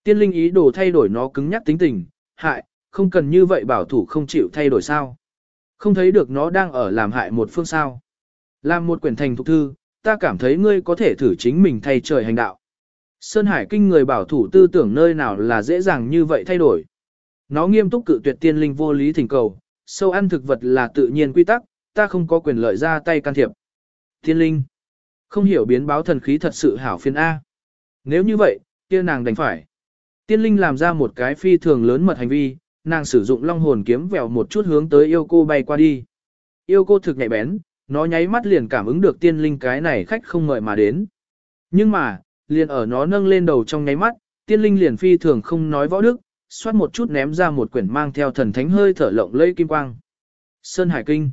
Tiên linh ý đồ thay đổi nó cứng nhắc tính tình, hại, không cần như vậy bảo thủ không chịu thay đổi sao. Không thấy được nó đang ở làm hại một phương sao. Làm một quyển thành thục thư, ta cảm thấy ngươi có thể thử chính mình thay trời hành đạo. Sơn Hải kinh người bảo thủ tư tưởng nơi nào là dễ dàng như vậy thay đổi. Nó nghiêm túc cự tuyệt tiên linh vô lý thỉnh cầu, sâu ăn thực vật là tự nhiên quy tắc, ta không có quyền lợi ra tay can thiệp. Tiên linh, không hiểu biến báo thần khí thật sự hảo phiên A. Nếu như vậy, kia nàng đành phải. Tiên linh làm ra một cái phi thường lớn mật hành vi, nàng sử dụng long hồn kiếm vèo một chút hướng tới yêu cô bay qua đi. Yêu cô thực nhạy bén, nó nháy mắt liền cảm ứng được tiên linh cái này khách không ngợi mà đến. Nhưng mà, liền ở nó nâng lên đầu trong nháy mắt, tiên linh liền phi thường không nói võ đức, xoát một chút ném ra một quyển mang theo thần thánh hơi thở lộng lẫy kim quang. Sơn Hải Kinh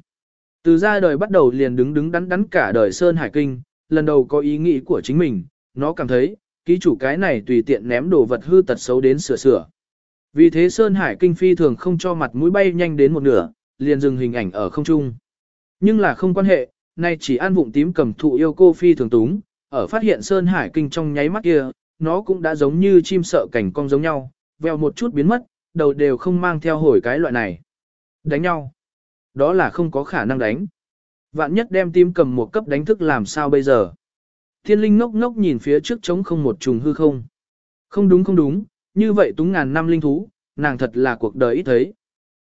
Từ ra đời bắt đầu liền đứng đứng đắn đắn cả đời Sơn Hải Kinh, lần đầu có ý nghĩ của chính mình, nó cảm thấy, ký chủ cái này tùy tiện ném đồ vật hư tật xấu đến sửa sửa. Vì thế Sơn Hải Kinh phi thường không cho mặt mũi bay nhanh đến một nửa, liền dừng hình ảnh ở không trung. Nhưng là không quan hệ, nay chỉ an vụng tím cầm thụ yêu cô phi thường túng, ở phát hiện Sơn Hải Kinh trong nháy mắt kia, nó cũng đã giống như chim sợ cảnh cong giống nhau, veo một chút biến mất, đầu đều không mang theo hồi cái loại này. Đánh nhau. Đó là không có khả năng đánh. Vạn nhất đem tim cầm một cấp đánh thức làm sao bây giờ. Thiên linh ngốc ngốc nhìn phía trước trống không một trùng hư không. Không đúng không đúng, như vậy túng ngàn năm linh thú, nàng thật là cuộc đời ít thấy.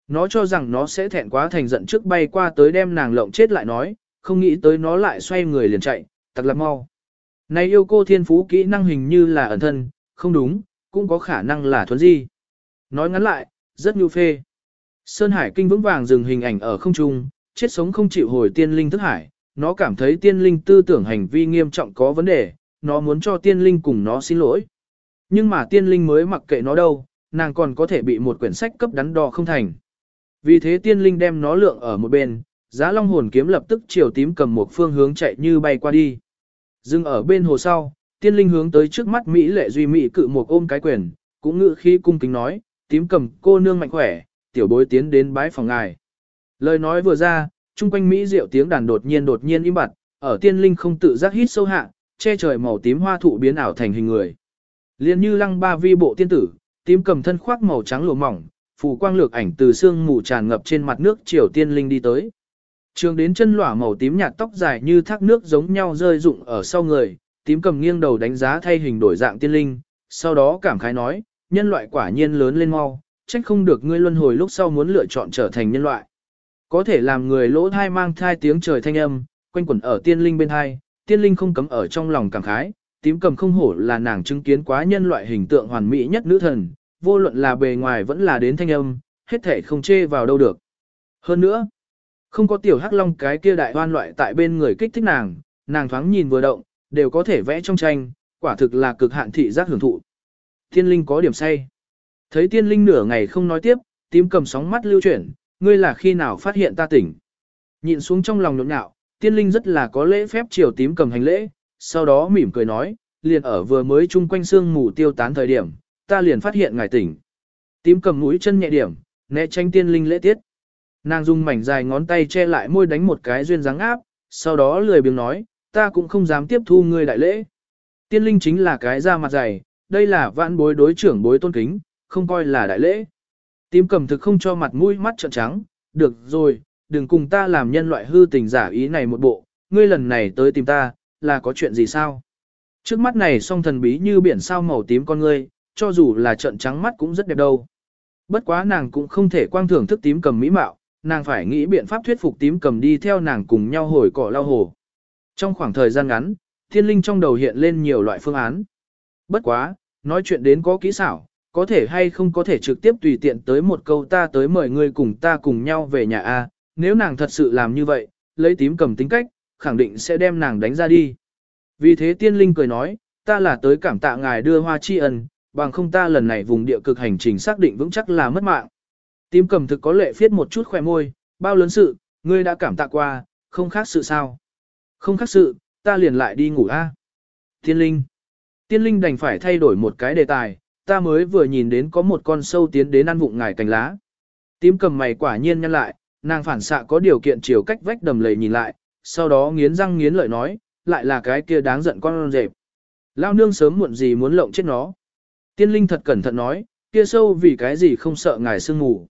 Nó cho rằng nó sẽ thẹn quá thành giận trước bay qua tới đem nàng lộng chết lại nói, không nghĩ tới nó lại xoay người liền chạy, tặc là mau. Này yêu cô thiên phú kỹ năng hình như là ẩn thân, không đúng, cũng có khả năng là thuấn di. Nói ngắn lại, rất nhu phê. Sơn Hải kinh vững vàng dừng hình ảnh ở không trung, chết sống không chịu hồi tiên linh thức hải, nó cảm thấy tiên linh tư tưởng hành vi nghiêm trọng có vấn đề, nó muốn cho tiên linh cùng nó xin lỗi. Nhưng mà tiên linh mới mặc kệ nó đâu, nàng còn có thể bị một quyển sách cấp đắn đo không thành. Vì thế tiên linh đem nó lượng ở một bên, giá long hồn kiếm lập tức chiều tím cầm một phương hướng chạy như bay qua đi. Dừng ở bên hồ sau, tiên linh hướng tới trước mắt Mỹ lệ duy mỹ cự một ôm cái quyền, cũng ngự khí cung kính nói, tím cầm cô nương mạnh khỏe, tiểu bối tiến đến bái phòng ngài. Lời nói vừa ra, chung quanh Mỹ diệu tiếng đàn đột nhiên đột nhiên im bặt, ở tiên linh không tự giác hít sâu hạ, che trời màu tím hoa thụ biến ảo thành hình người. Liên như lăng ba vi bộ tiên tử, tím cầm thân khoác màu trắng lụa mỏng, phù quang lược ảnh từ xương mù tràn ngập trên mặt nước chiều tiên linh đi tới. Trường đến chân lỏa màu tím nhạt tóc dài như thác nước giống nhau rơi rụng ở sau người, tím cầm nghiêng đầu đánh giá thay hình đổi dạng tiên linh, sau đó cảm khái nói, nhân loại quả nhiên lớn lên mau, trách không được ngươi luân hồi lúc sau muốn lựa chọn trở thành nhân loại. Có thể làm người lỗ thai mang thai tiếng trời thanh âm, quanh quẩn ở tiên linh bên thai, tiên linh không cấm ở trong lòng cảm khái, tím cầm không hổ là nàng chứng kiến quá nhân loại hình tượng hoàn mỹ nhất nữ thần, vô luận là bề ngoài vẫn là đến thanh âm, hết thể không chê vào đâu được. Hơn nữa, không có tiểu hắc long cái kia đại hoan loại tại bên người kích thích nàng, nàng thoáng nhìn vừa động, đều có thể vẽ trong tranh, quả thực là cực hạn thị giác hưởng thụ. Tiên linh có điểm say. Thấy tiên linh nửa ngày không nói tiếp, tím cầm sóng mắt lưu chuyển, ngươi là khi nào phát hiện ta tỉnh. Nhìn xuống trong lòng nhộn nhạo, tiên linh rất là có lễ phép chiều tím cầm hành lễ, sau đó mỉm cười nói, liền ở vừa mới chung quanh xương mù tiêu tán thời điểm, ta liền phát hiện ngài tỉnh. Tím cầm mũi chân nhẹ điểm, né tránh tiên linh lễ tiết. Nàng dùng mảnh dài ngón tay che lại môi đánh một cái duyên dáng áp, sau đó lười biếng nói, ta cũng không dám tiếp thu ngươi đại lễ. Tiên linh chính là cái da mặt dày, đây là vãn bối đối trưởng bối tôn kính, không coi là đại lễ. Tím cầm thực không cho mặt mũi mắt trợn trắng, được rồi, đừng cùng ta làm nhân loại hư tình giả ý này một bộ, ngươi lần này tới tìm ta, là có chuyện gì sao? Trước mắt này song thần bí như biển sao màu tím con ngươi, cho dù là trợn trắng mắt cũng rất đẹp đâu. Bất quá nàng cũng không thể quang thưởng thức tím cầm mỹ mạo, nàng phải nghĩ biện pháp thuyết phục tím cầm đi theo nàng cùng nhau hồi cỏ lao hồ. Trong khoảng thời gian ngắn, thiên linh trong đầu hiện lên nhiều loại phương án. Bất quá, nói chuyện đến có kỹ xảo, có thể hay không có thể trực tiếp tùy tiện tới một câu ta tới mời ngươi cùng ta cùng nhau về nhà A, nếu nàng thật sự làm như vậy, lấy tím cầm tính cách, khẳng định sẽ đem nàng đánh ra đi. Vì thế tiên linh cười nói, ta là tới cảm tạ ngài đưa hoa tri ân, bằng không ta lần này vùng địa cực hành trình xác định vững chắc là mất mạng. Tím cầm thực có lệ phiết một chút khỏe môi, bao lớn sự, ngươi đã cảm tạ qua, không khác sự sao. Không khác sự, ta liền lại đi ngủ a. Tiên linh. Tiên linh đành phải thay đổi một cái đề tài, ta mới vừa nhìn đến có một con sâu tiến đến ăn vụng ngài cành lá. Tím cầm mày quả nhiên nhăn lại, nàng phản xạ có điều kiện chiều cách vách đầm lầy nhìn lại, sau đó nghiến răng nghiến lợi nói, lại là cái kia đáng giận con rệp. Lao nương sớm muộn gì muốn lộng chết nó. Tiên linh thật cẩn thận nói, kia sâu vì cái gì không sợ ngài sương mù.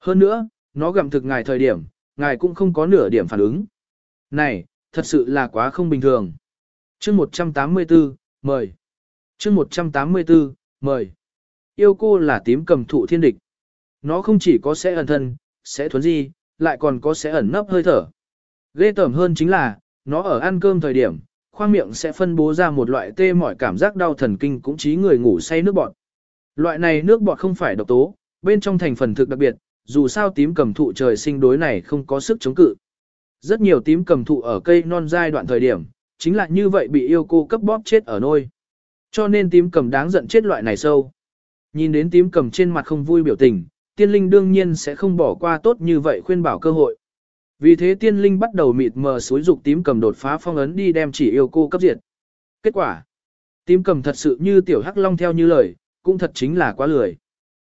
Hơn nữa, nó gặm thực ngài thời điểm, ngài cũng không có nửa điểm phản ứng. Này, thật sự là quá không bình thường. chương 184, mời. chương 184, mời. Yêu cô là tím cầm thụ thiên địch. Nó không chỉ có sẽ ẩn thân, sẽ thuấn di, lại còn có sẽ ẩn nấp hơi thở. Ghê tởm hơn chính là, nó ở ăn cơm thời điểm, khoang miệng sẽ phân bố ra một loại tê mỏi cảm giác đau thần kinh cũng chí người ngủ say nước bọt. Loại này nước bọt không phải độc tố, bên trong thành phần thực đặc biệt, dù sao tím cầm thụ trời sinh đối này không có sức chống cự. Rất nhiều tím cầm thụ ở cây non giai đoạn thời điểm, chính là như vậy bị yêu cô cấp bóp chết ở nôi. Cho nên tím cầm đáng giận chết loại này sâu. Nhìn đến tím cầm trên mặt không vui biểu tình, tiên linh đương nhiên sẽ không bỏ qua tốt như vậy khuyên bảo cơ hội. Vì thế tiên linh bắt đầu mịt mờ suối dục tím cầm đột phá phong ấn đi đem chỉ yêu cô cấp diệt. Kết quả, tím cầm thật sự như tiểu hắc long theo như lời, cũng thật chính là quá lười.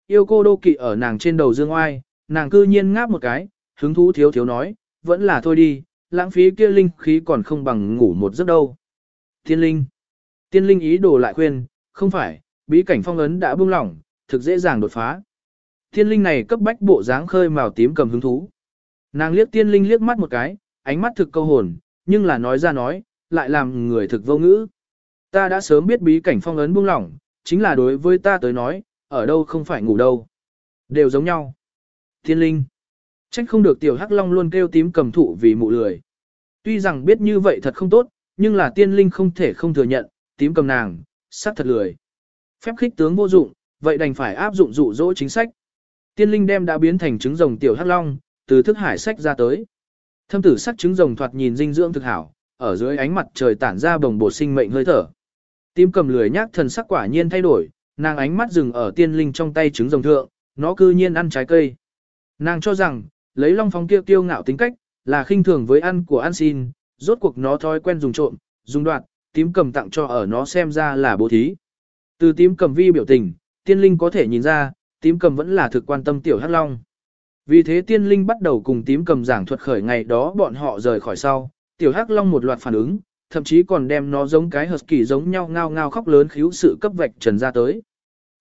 Yêu cô đô kỵ ở nàng trên đầu dương oai, nàng cư nhiên ngáp một cái, hứng thú thiếu thiếu nói, vẫn là thôi đi, lãng phí kia linh khí còn không bằng ngủ một giấc đâu. Tiên linh, tiên linh ý đồ lại khuyên, không phải, bí cảnh phong ấn đã buông lỏng, thực dễ dàng đột phá. Tiên linh này cấp bách bộ dáng khơi màu tím cầm hứng thú. Nàng liếc tiên linh liếc mắt một cái, ánh mắt thực câu hồn, nhưng là nói ra nói, lại làm người thực vô ngữ. Ta đã sớm biết bí cảnh phong ấn buông lỏng, chính là đối với ta tới nói, ở đâu không phải ngủ đâu. Đều giống nhau. Tiên linh. Trách không được tiểu hắc long luôn kêu tím cầm thụ vì mụ lười. Tuy rằng biết như vậy thật không tốt, nhưng là tiên linh không thể không thừa nhận, tím cầm nàng, sắc thật lười. Phép khích tướng vô dụng, vậy đành phải áp dụng dụ dỗ chính sách. Tiên linh đem đã biến thành trứng rồng tiểu hắc long, từ thức hải sách ra tới. Thâm tử sắc trứng rồng thoạt nhìn dinh dưỡng thực hảo, ở dưới ánh mặt trời tản ra bồng bột sinh mệnh hơi thở. Tím cầm lười nhác thần sắc quả nhiên thay đổi, nàng ánh mắt dừng ở tiên linh trong tay trứng rồng thượng, nó cư nhiên ăn trái cây. Nàng cho rằng, lấy long phong kia tiêu ngạo tính cách, là khinh thường với ăn của ăn xin, rốt cuộc nó thói quen dùng trộm, dùng đoạt, tím cầm tặng cho ở nó xem ra là bố thí. Từ tím cầm vi biểu tình, tiên linh có thể nhìn ra, tím cầm vẫn là thực quan tâm tiểu hắc long. Vì thế tiên linh bắt đầu cùng tím cầm giảng thuật khởi ngày đó bọn họ rời khỏi sau, tiểu hắc long một loạt phản ứng, thậm chí còn đem nó giống cái hợp kỳ giống nhau ngao ngao khóc lớn khíu sự cấp vạch trần ra tới.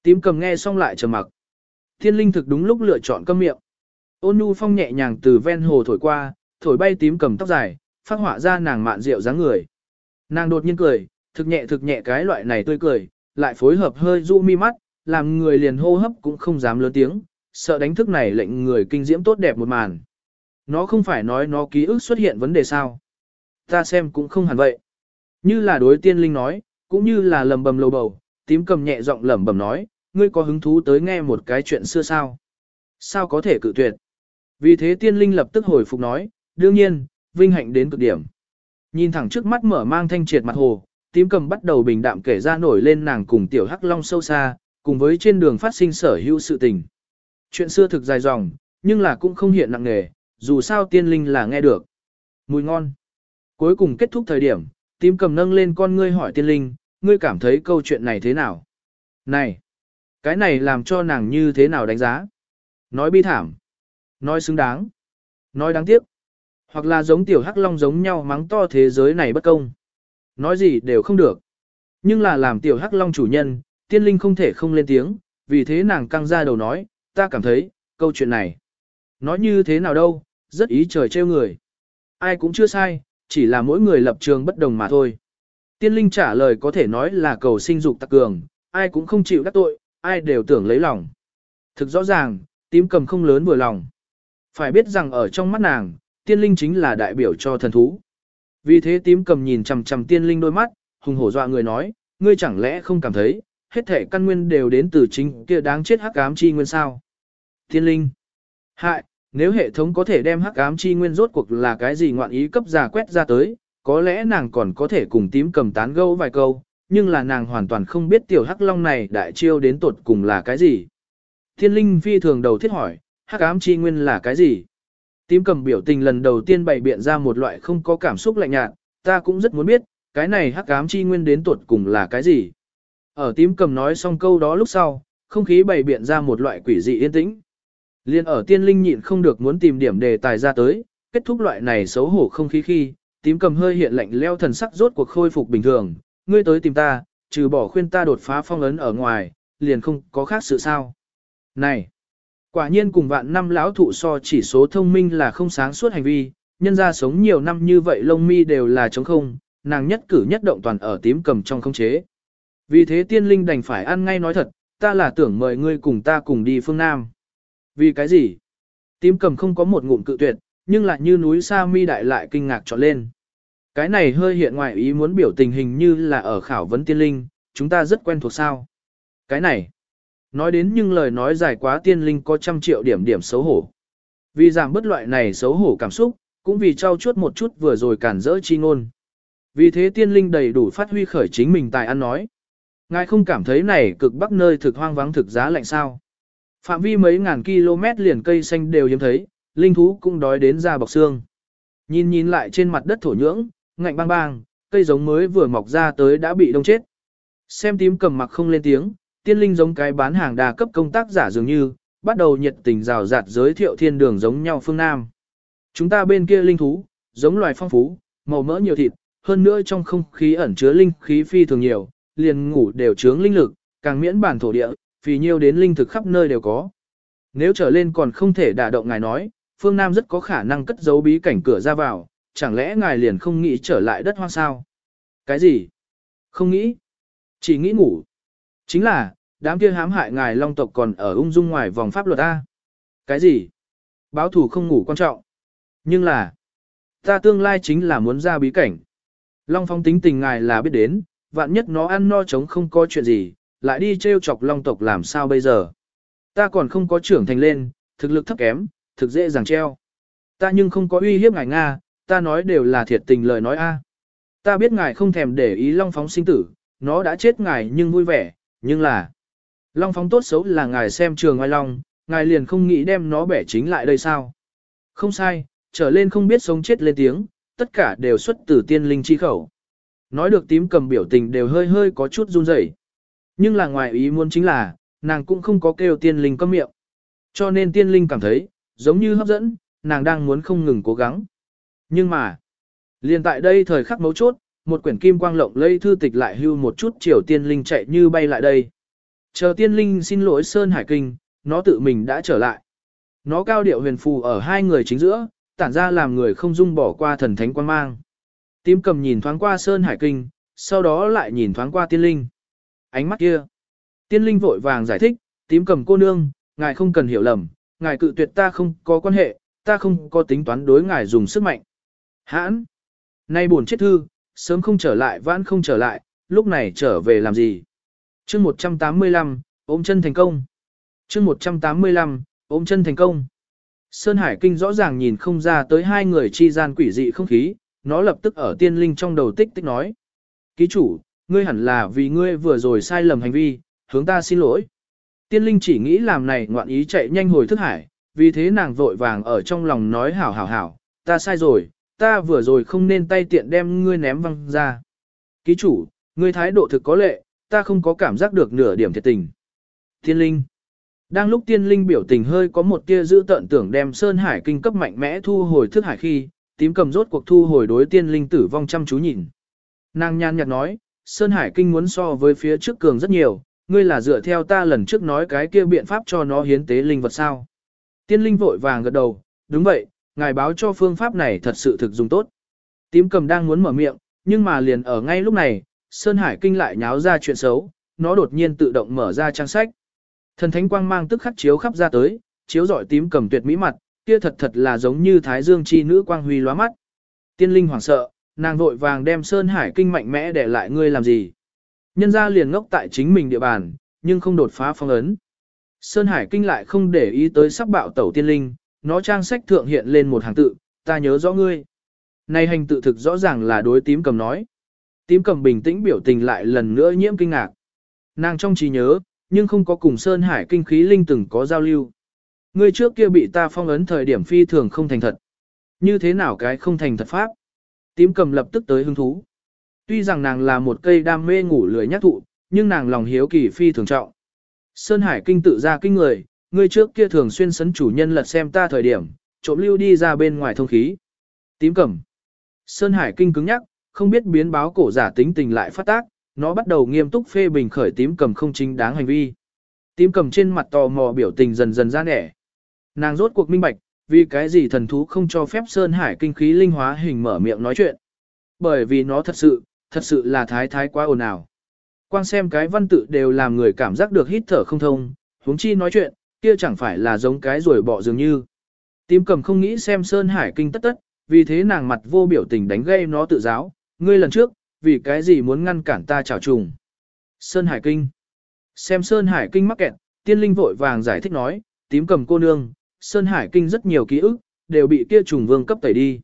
Tím cầm nghe xong lại trầm mặc. Tiên linh thực đúng lúc lựa chọn câm miệng. Ôn nhu phong nhẹ nhàng từ ven hồ thổi qua, thổi bay tím cầm tóc dài, phát họa ra nàng mạn rượu dáng người. Nàng đột nhiên cười, thực nhẹ thực nhẹ cái loại này tươi cười, lại phối hợp hơi du mi mắt, làm người liền hô hấp cũng không dám lớn tiếng, sợ đánh thức này lệnh người kinh diễm tốt đẹp một màn. Nó không phải nói nó ký ức xuất hiện vấn đề sao. Ta xem cũng không hẳn vậy. Như là đối tiên linh nói, cũng như là lầm bầm lầu bầu, tím cầm nhẹ giọng lẩm bẩm nói, ngươi có hứng thú tới nghe một cái chuyện xưa sao? Sao có thể cự tuyệt? Vì thế tiên linh lập tức hồi phục nói, đương nhiên, vinh hạnh đến cực điểm. Nhìn thẳng trước mắt mở mang thanh triệt mặt hồ, tím cầm bắt đầu bình đạm kể ra nổi lên nàng cùng tiểu hắc long sâu xa, cùng với trên đường phát sinh sở hữu sự tình. Chuyện xưa thực dài dòng, nhưng là cũng không hiện nặng nề, dù sao tiên linh là nghe được. Mùi ngon. Cuối cùng kết thúc thời điểm, tím cầm nâng lên con ngươi hỏi tiên linh, ngươi cảm thấy câu chuyện này thế nào? Này! Cái này làm cho nàng như thế nào đánh giá? Nói bi thảm. Nói xứng đáng. Nói đáng tiếc. Hoặc là giống tiểu hắc long giống nhau mắng to thế giới này bất công. Nói gì đều không được. Nhưng là làm tiểu hắc long chủ nhân, tiên linh không thể không lên tiếng, vì thế nàng căng ra đầu nói, ta cảm thấy, câu chuyện này. Nói như thế nào đâu, rất ý trời trêu người. Ai cũng chưa sai, chỉ là mỗi người lập trường bất đồng mà thôi. Tiên linh trả lời có thể nói là cầu sinh dục tạc cường, ai cũng không chịu đắc tội, ai đều tưởng lấy lòng. Thực rõ ràng, tím cầm không lớn vừa lòng. Phải biết rằng ở trong mắt nàng, tiên linh chính là đại biểu cho thần thú. Vì thế tím cầm nhìn chằm chằm tiên linh đôi mắt, hùng hổ dọa người nói, ngươi chẳng lẽ không cảm thấy, hết thể căn nguyên đều đến từ chính kia đáng chết hắc ám chi nguyên sao. Tiên linh. Hại, nếu hệ thống có thể đem hắc ám chi nguyên rốt cuộc là cái gì ngoạn ý cấp giả quét ra tới, có lẽ nàng còn có thể cùng tím cầm tán gẫu vài câu, nhưng là nàng hoàn toàn không biết tiểu hắc long này đại chiêu đến tột cùng là cái gì. Thiên linh phi thường đầu thiết hỏi, hắc ám chi nguyên là cái gì? Tím cầm biểu tình lần đầu tiên bày biện ra một loại không có cảm xúc lạnh nhạt, ta cũng rất muốn biết, cái này hắc ám chi nguyên đến tuột cùng là cái gì? Ở tím cầm nói xong câu đó lúc sau, không khí bày biện ra một loại quỷ dị yên tĩnh. Liên ở tiên linh nhịn không được muốn tìm điểm đề tài ra tới, kết thúc loại này xấu hổ không khí khi, tím cầm hơi hiện lạnh leo thần sắc rốt cuộc khôi phục bình thường, ngươi tới tìm ta, trừ bỏ khuyên ta đột phá phong ấn ở ngoài, liền không có khác sự sao. Này, quả nhiên cùng vạn năm lão thụ so chỉ số thông minh là không sáng suốt hành vi, nhân ra sống nhiều năm như vậy lông mi đều là trống không, nàng nhất cử nhất động toàn ở tím cầm trong không chế. Vì thế tiên linh đành phải ăn ngay nói thật, ta là tưởng mời ngươi cùng ta cùng đi phương Nam. Vì cái gì? Tím cầm không có một ngụm cự tuyệt, nhưng lại như núi sa mi đại lại kinh ngạc trọn lên. Cái này hơi hiện ngoài ý muốn biểu tình hình như là ở khảo vấn tiên linh, chúng ta rất quen thuộc sao. Cái này, nói đến nhưng lời nói dài quá tiên linh có trăm triệu điểm điểm xấu hổ. Vì giảm bất loại này xấu hổ cảm xúc, cũng vì trao chuốt một chút vừa rồi cản rỡ chi ngôn. Vì thế tiên linh đầy đủ phát huy khởi chính mình tài ăn nói. Ngài không cảm thấy này cực bắc nơi thực hoang vắng thực giá lạnh sao. Phạm vi mấy ngàn km liền cây xanh đều hiếm thấy, linh thú cũng đói đến ra bọc xương. Nhìn nhìn lại trên mặt đất thổ nhưỡng, ngạnh bang bang, cây giống mới vừa mọc ra tới đã bị đông chết. Xem tím cầm mặc không lên tiếng, tiên linh giống cái bán hàng đa cấp công tác giả dường như, bắt đầu nhiệt tình rào rạt giới thiệu thiên đường giống nhau phương Nam. Chúng ta bên kia linh thú, giống loài phong phú, màu mỡ nhiều thịt, hơn nữa trong không khí ẩn chứa linh khí phi thường nhiều, liền ngủ đều chướng linh lực, càng miễn bản thổ địa, vì nhiêu đến linh thực khắp nơi đều có. Nếu trở lên còn không thể đả động ngài nói, phương Nam rất có khả năng cất giấu bí cảnh cửa ra vào, chẳng lẽ ngài liền không nghĩ trở lại đất hoang sao? Cái gì? Không nghĩ. Chỉ nghĩ ngủ. Chính là, đám kia hãm hại ngài long tộc còn ở ung dung ngoài vòng pháp luật A. Cái gì? Báo thủ không ngủ quan trọng. Nhưng là, ta tương lai chính là muốn ra bí cảnh. Long phong tính tình ngài là biết đến, vạn nhất nó ăn no chống không có chuyện gì, lại đi trêu chọc long tộc làm sao bây giờ. Ta còn không có trưởng thành lên, thực lực thấp kém, thực dễ dàng treo. Ta nhưng không có uy hiếp ngài Nga, ta nói đều là thiệt tình lời nói a. Ta biết ngài không thèm để ý long phóng sinh tử, nó đã chết ngài nhưng vui vẻ, nhưng là... Long phóng tốt xấu là ngài xem trường ngoài long, ngài liền không nghĩ đem nó bẻ chính lại đây sao. Không sai, trở lên không biết sống chết lên tiếng, tất cả đều xuất từ tiên linh chi khẩu. Nói được tím cầm biểu tình đều hơi hơi có chút run rẩy. Nhưng là ngoài ý muốn chính là, nàng cũng không có kêu tiên linh câm miệng. Cho nên tiên linh cảm thấy, giống như hấp dẫn, nàng đang muốn không ngừng cố gắng. Nhưng mà, liền tại đây thời khắc mấu chốt, một quyển kim quang lộng lây thư tịch lại hưu một chút chiều tiên linh chạy như bay lại đây. Chờ tiên linh xin lỗi Sơn Hải Kinh, nó tự mình đã trở lại. Nó cao điệu huyền phù ở hai người chính giữa, tản ra làm người không dung bỏ qua thần thánh quan mang. Tím cầm nhìn thoáng qua Sơn Hải Kinh, sau đó lại nhìn thoáng qua tiên linh. Ánh mắt kia. Tiên linh vội vàng giải thích, tím cầm cô nương, ngài không cần hiểu lầm, ngài cự tuyệt ta không có quan hệ, ta không có tính toán đối ngài dùng sức mạnh. Hãn! Nay buồn chết thư, sớm không trở lại vãn không trở lại, lúc này trở về làm gì? chương 185, ôm chân thành công. chương 185, ôm chân thành công. Sơn Hải Kinh rõ ràng nhìn không ra tới hai người chi gian quỷ dị không khí, nó lập tức ở tiên linh trong đầu tích tích nói. Ký chủ, ngươi hẳn là vì ngươi vừa rồi sai lầm hành vi, hướng ta xin lỗi. Tiên linh chỉ nghĩ làm này ngoạn ý chạy nhanh hồi thức hải, vì thế nàng vội vàng ở trong lòng nói hảo hảo hảo, ta sai rồi, ta vừa rồi không nên tay tiện đem ngươi ném văng ra. Ký chủ, ngươi thái độ thực có lệ, ta không có cảm giác được nửa điểm thiệt tình. Thiên linh. Đang lúc tiên linh biểu tình hơi có một tia giữ tận tưởng đem Sơn Hải kinh cấp mạnh mẽ thu hồi thức hải khi, tím cầm rốt cuộc thu hồi đối tiên linh tử vong chăm chú nhìn. Nàng nhan nhạt nói, Sơn Hải kinh muốn so với phía trước cường rất nhiều, ngươi là dựa theo ta lần trước nói cái kia biện pháp cho nó hiến tế linh vật sao. Tiên linh vội vàng gật đầu, đúng vậy, ngài báo cho phương pháp này thật sự thực dùng tốt. Tím cầm đang muốn mở miệng, nhưng mà liền ở ngay lúc này, Sơn Hải kinh lại nháo ra chuyện xấu, nó đột nhiên tự động mở ra trang sách. Thần thánh quang mang tức khắc chiếu khắp ra tới, chiếu rọi tím cầm tuyệt mỹ mặt, kia thật thật là giống như thái dương chi nữ quang huy lóa mắt. Tiên linh hoảng sợ, nàng vội vàng đem Sơn Hải kinh mạnh mẽ để lại ngươi làm gì. Nhân ra liền ngốc tại chính mình địa bàn, nhưng không đột phá phong ấn. Sơn Hải kinh lại không để ý tới sắc bạo tẩu tiên linh, nó trang sách thượng hiện lên một hàng tự, ta nhớ rõ ngươi. Này hành tự thực rõ ràng là đối tím cầm nói. Tím cầm bình tĩnh biểu tình lại lần nữa nhiễm kinh ngạc. Nàng trong trí nhớ, nhưng không có cùng Sơn Hải kinh khí linh từng có giao lưu. Ngươi trước kia bị ta phong ấn thời điểm phi thường không thành thật. Như thế nào cái không thành thật pháp? Tím cầm lập tức tới hứng thú. Tuy rằng nàng là một cây đam mê ngủ lười nhắc thụ, nhưng nàng lòng hiếu kỳ phi thường trọng. Sơn Hải kinh tự ra kinh người, ngươi trước kia thường xuyên sấn chủ nhân lật xem ta thời điểm, trộm lưu đi ra bên ngoài thông khí. Tím cẩm, Sơn Hải kinh cứng nhắc, không biết biến báo cổ giả tính tình lại phát tác, nó bắt đầu nghiêm túc phê bình khởi tím cầm không chính đáng hành vi. Tím cầm trên mặt tò mò biểu tình dần dần ra nẻ. Nàng rốt cuộc minh bạch, vì cái gì thần thú không cho phép Sơn Hải kinh khí linh hóa hình mở miệng nói chuyện. Bởi vì nó thật sự, thật sự là thái thái quá ồn ào. Quang xem cái văn tự đều làm người cảm giác được hít thở không thông, huống chi nói chuyện, kia chẳng phải là giống cái rồi bỏ dường như. Tím cầm không nghĩ xem Sơn Hải kinh tất tất, vì thế nàng mặt vô biểu tình đánh gây nó tự giáo, ngươi lần trước, vì cái gì muốn ngăn cản ta trào trùng. Sơn Hải kinh. Xem Sơn Hải kinh mắc kẹt, tiên linh vội vàng giải thích nói, tím cầm cô nương, Sơn Hải kinh rất nhiều ký ức, đều bị kia trùng vương cấp tẩy đi.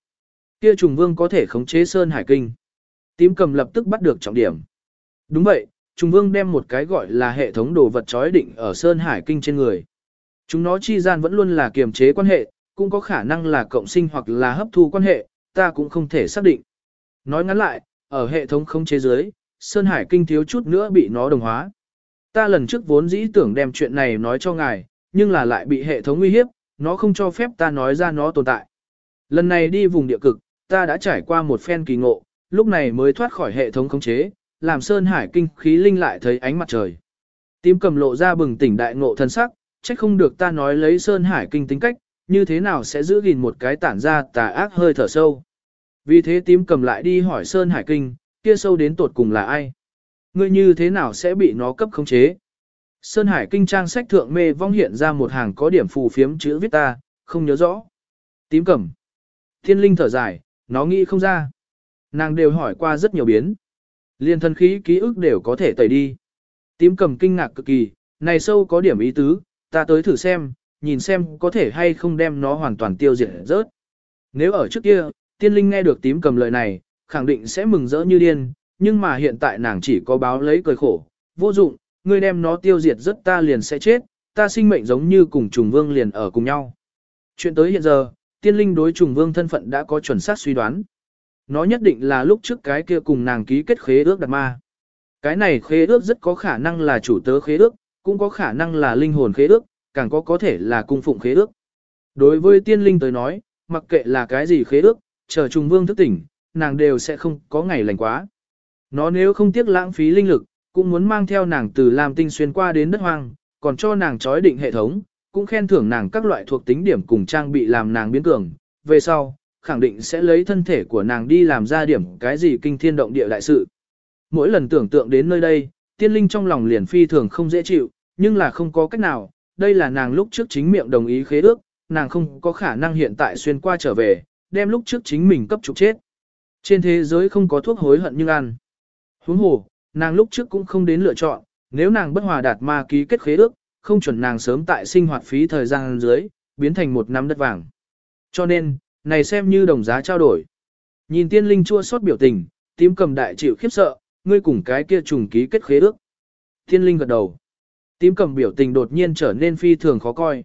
Kia trùng vương có thể khống chế Sơn Hải kinh. Tím cầm lập tức bắt được trọng điểm. Đúng vậy, trùng vương đem một cái gọi là hệ thống đồ vật trói định ở Sơn Hải kinh trên người. Chúng nó chi gian vẫn luôn là kiềm chế quan hệ, cũng có khả năng là cộng sinh hoặc là hấp thu quan hệ, ta cũng không thể xác định. Nói ngắn lại, ở hệ thống không chế giới, Sơn Hải Kinh thiếu chút nữa bị nó đồng hóa. Ta lần trước vốn dĩ tưởng đem chuyện này nói cho ngài, nhưng là lại bị hệ thống uy hiếp, nó không cho phép ta nói ra nó tồn tại. Lần này đi vùng địa cực, ta đã trải qua một phen kỳ ngộ, lúc này mới thoát khỏi hệ thống khống chế, làm Sơn Hải Kinh khí linh lại thấy ánh mặt trời. Tím cầm lộ ra bừng tỉnh đại ngộ thân sắc, trách không được ta nói lấy Sơn Hải Kinh tính cách, như thế nào sẽ giữ gìn một cái tản ra tà ác hơi thở sâu. Vì thế tím cầm lại đi hỏi Sơn Hải Kinh, kia sâu đến tột cùng là ai? Ngươi như thế nào sẽ bị nó cấp khống chế? Sơn Hải Kinh trang sách thượng mê vong hiện ra một hàng có điểm phù phiếm chữ viết ta, không nhớ rõ. Tím cầm. Thiên linh thở dài, nó nghĩ không ra. Nàng đều hỏi qua rất nhiều biến. Liên thân khí ký ức đều có thể tẩy đi. Tím cầm kinh ngạc cực kỳ, này sâu có điểm ý tứ, ta tới thử xem, nhìn xem có thể hay không đem nó hoàn toàn tiêu diệt rớt. Nếu ở trước kia, tiên linh nghe được tím cầm lời này, khẳng định sẽ mừng rỡ như điên, nhưng mà hiện tại nàng chỉ có báo lấy cười khổ, vô dụng, ngươi đem nó tiêu diệt rất ta liền sẽ chết, ta sinh mệnh giống như cùng trùng vương liền ở cùng nhau. Chuyện tới hiện giờ, tiên linh đối trùng vương thân phận đã có chuẩn xác suy đoán. Nó nhất định là lúc trước cái kia cùng nàng ký kết khế ước đặt ma. Cái này khế ước rất có khả năng là chủ tớ khế ước, cũng có khả năng là linh hồn khế ước, càng có có thể là cung phụng khế ước. Đối với tiên linh tới nói, mặc kệ là cái gì khế ước, chờ trùng vương thức tỉnh, nàng đều sẽ không có ngày lành quá. Nó nếu không tiếc lãng phí linh lực, cũng muốn mang theo nàng từ làm tinh xuyên qua đến đất hoang, còn cho nàng chói định hệ thống, cũng khen thưởng nàng các loại thuộc tính điểm cùng trang bị làm nàng biến cường. Về sau, khẳng định sẽ lấy thân thể của nàng đi làm ra điểm cái gì kinh thiên động địa đại sự. Mỗi lần tưởng tượng đến nơi đây, tiên linh trong lòng liền phi thường không dễ chịu, nhưng là không có cách nào, đây là nàng lúc trước chính miệng đồng ý khế ước, nàng không có khả năng hiện tại xuyên qua trở về, đem lúc trước chính mình cấp trục chết. Trên thế giới không có thuốc hối hận nhưng ăn. Huống hồ, nàng lúc trước cũng không đến lựa chọn, nếu nàng bất hòa đạt ma ký kết khế ước, không chuẩn nàng sớm tại sinh hoạt phí thời gian dưới, biến thành một năm đất vàng. Cho nên, này xem như đồng giá trao đổi. Nhìn tiên linh chua xót biểu tình, tím cầm đại chịu khiếp sợ, ngươi cùng cái kia trùng ký kết khế ước. Tiên linh gật đầu. Tím cầm biểu tình đột nhiên trở nên phi thường khó coi.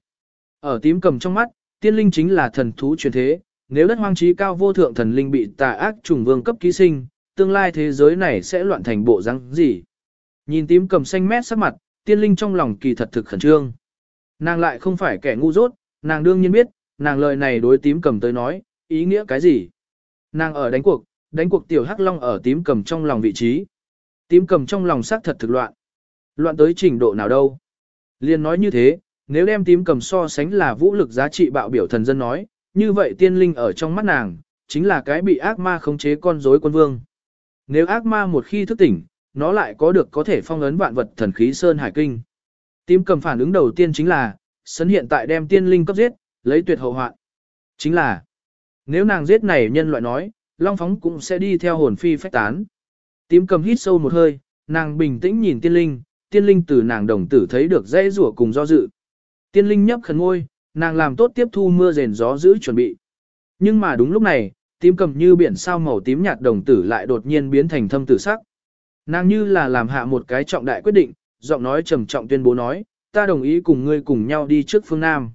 Ở tím cầm trong mắt, tiên linh chính là thần thú truyền thế, nếu đất hoang trí cao vô thượng thần linh bị tà ác trùng vương cấp ký sinh, tương lai thế giới này sẽ loạn thành bộ răng gì. Nhìn tím cầm xanh mét sắc mặt, tiên linh trong lòng kỳ thật thực khẩn trương. Nàng lại không phải kẻ ngu dốt, nàng đương nhiên biết, nàng lời này đối tím cầm tới nói, ý nghĩa cái gì. Nàng ở đánh cuộc, đánh cuộc tiểu hắc long ở tím cầm trong lòng vị trí. Tím cầm trong lòng sắc thật thực loạn. Loạn tới trình độ nào đâu. Liên nói như thế, nếu đem tím cầm so sánh là vũ lực giá trị bạo biểu thần dân nói, như vậy tiên linh ở trong mắt nàng, chính là cái bị ác ma khống chế con rối quân vương. Nếu ác ma một khi thức tỉnh, nó lại có được có thể phong ấn vạn vật thần khí Sơn Hải Kinh. Tím cầm phản ứng đầu tiên chính là, sấn hiện tại đem tiên linh cấp giết, lấy tuyệt hậu hoạn. Chính là, nếu nàng giết này nhân loại nói, Long Phóng cũng sẽ đi theo hồn phi phách tán. Tím cầm hít sâu một hơi, nàng bình tĩnh nhìn tiên linh, tiên linh từ nàng đồng tử thấy được dây rủa cùng do dự. Tiên linh nhấp khẩn ngôi, nàng làm tốt tiếp thu mưa rền gió giữ chuẩn bị. Nhưng mà đúng lúc này, tím cầm như biển sao màu tím nhạt đồng tử lại đột nhiên biến thành thâm tử sắc. Nàng như là làm hạ một cái trọng đại quyết định, giọng nói trầm trọng tuyên bố nói, ta đồng ý cùng ngươi cùng nhau đi trước phương Nam.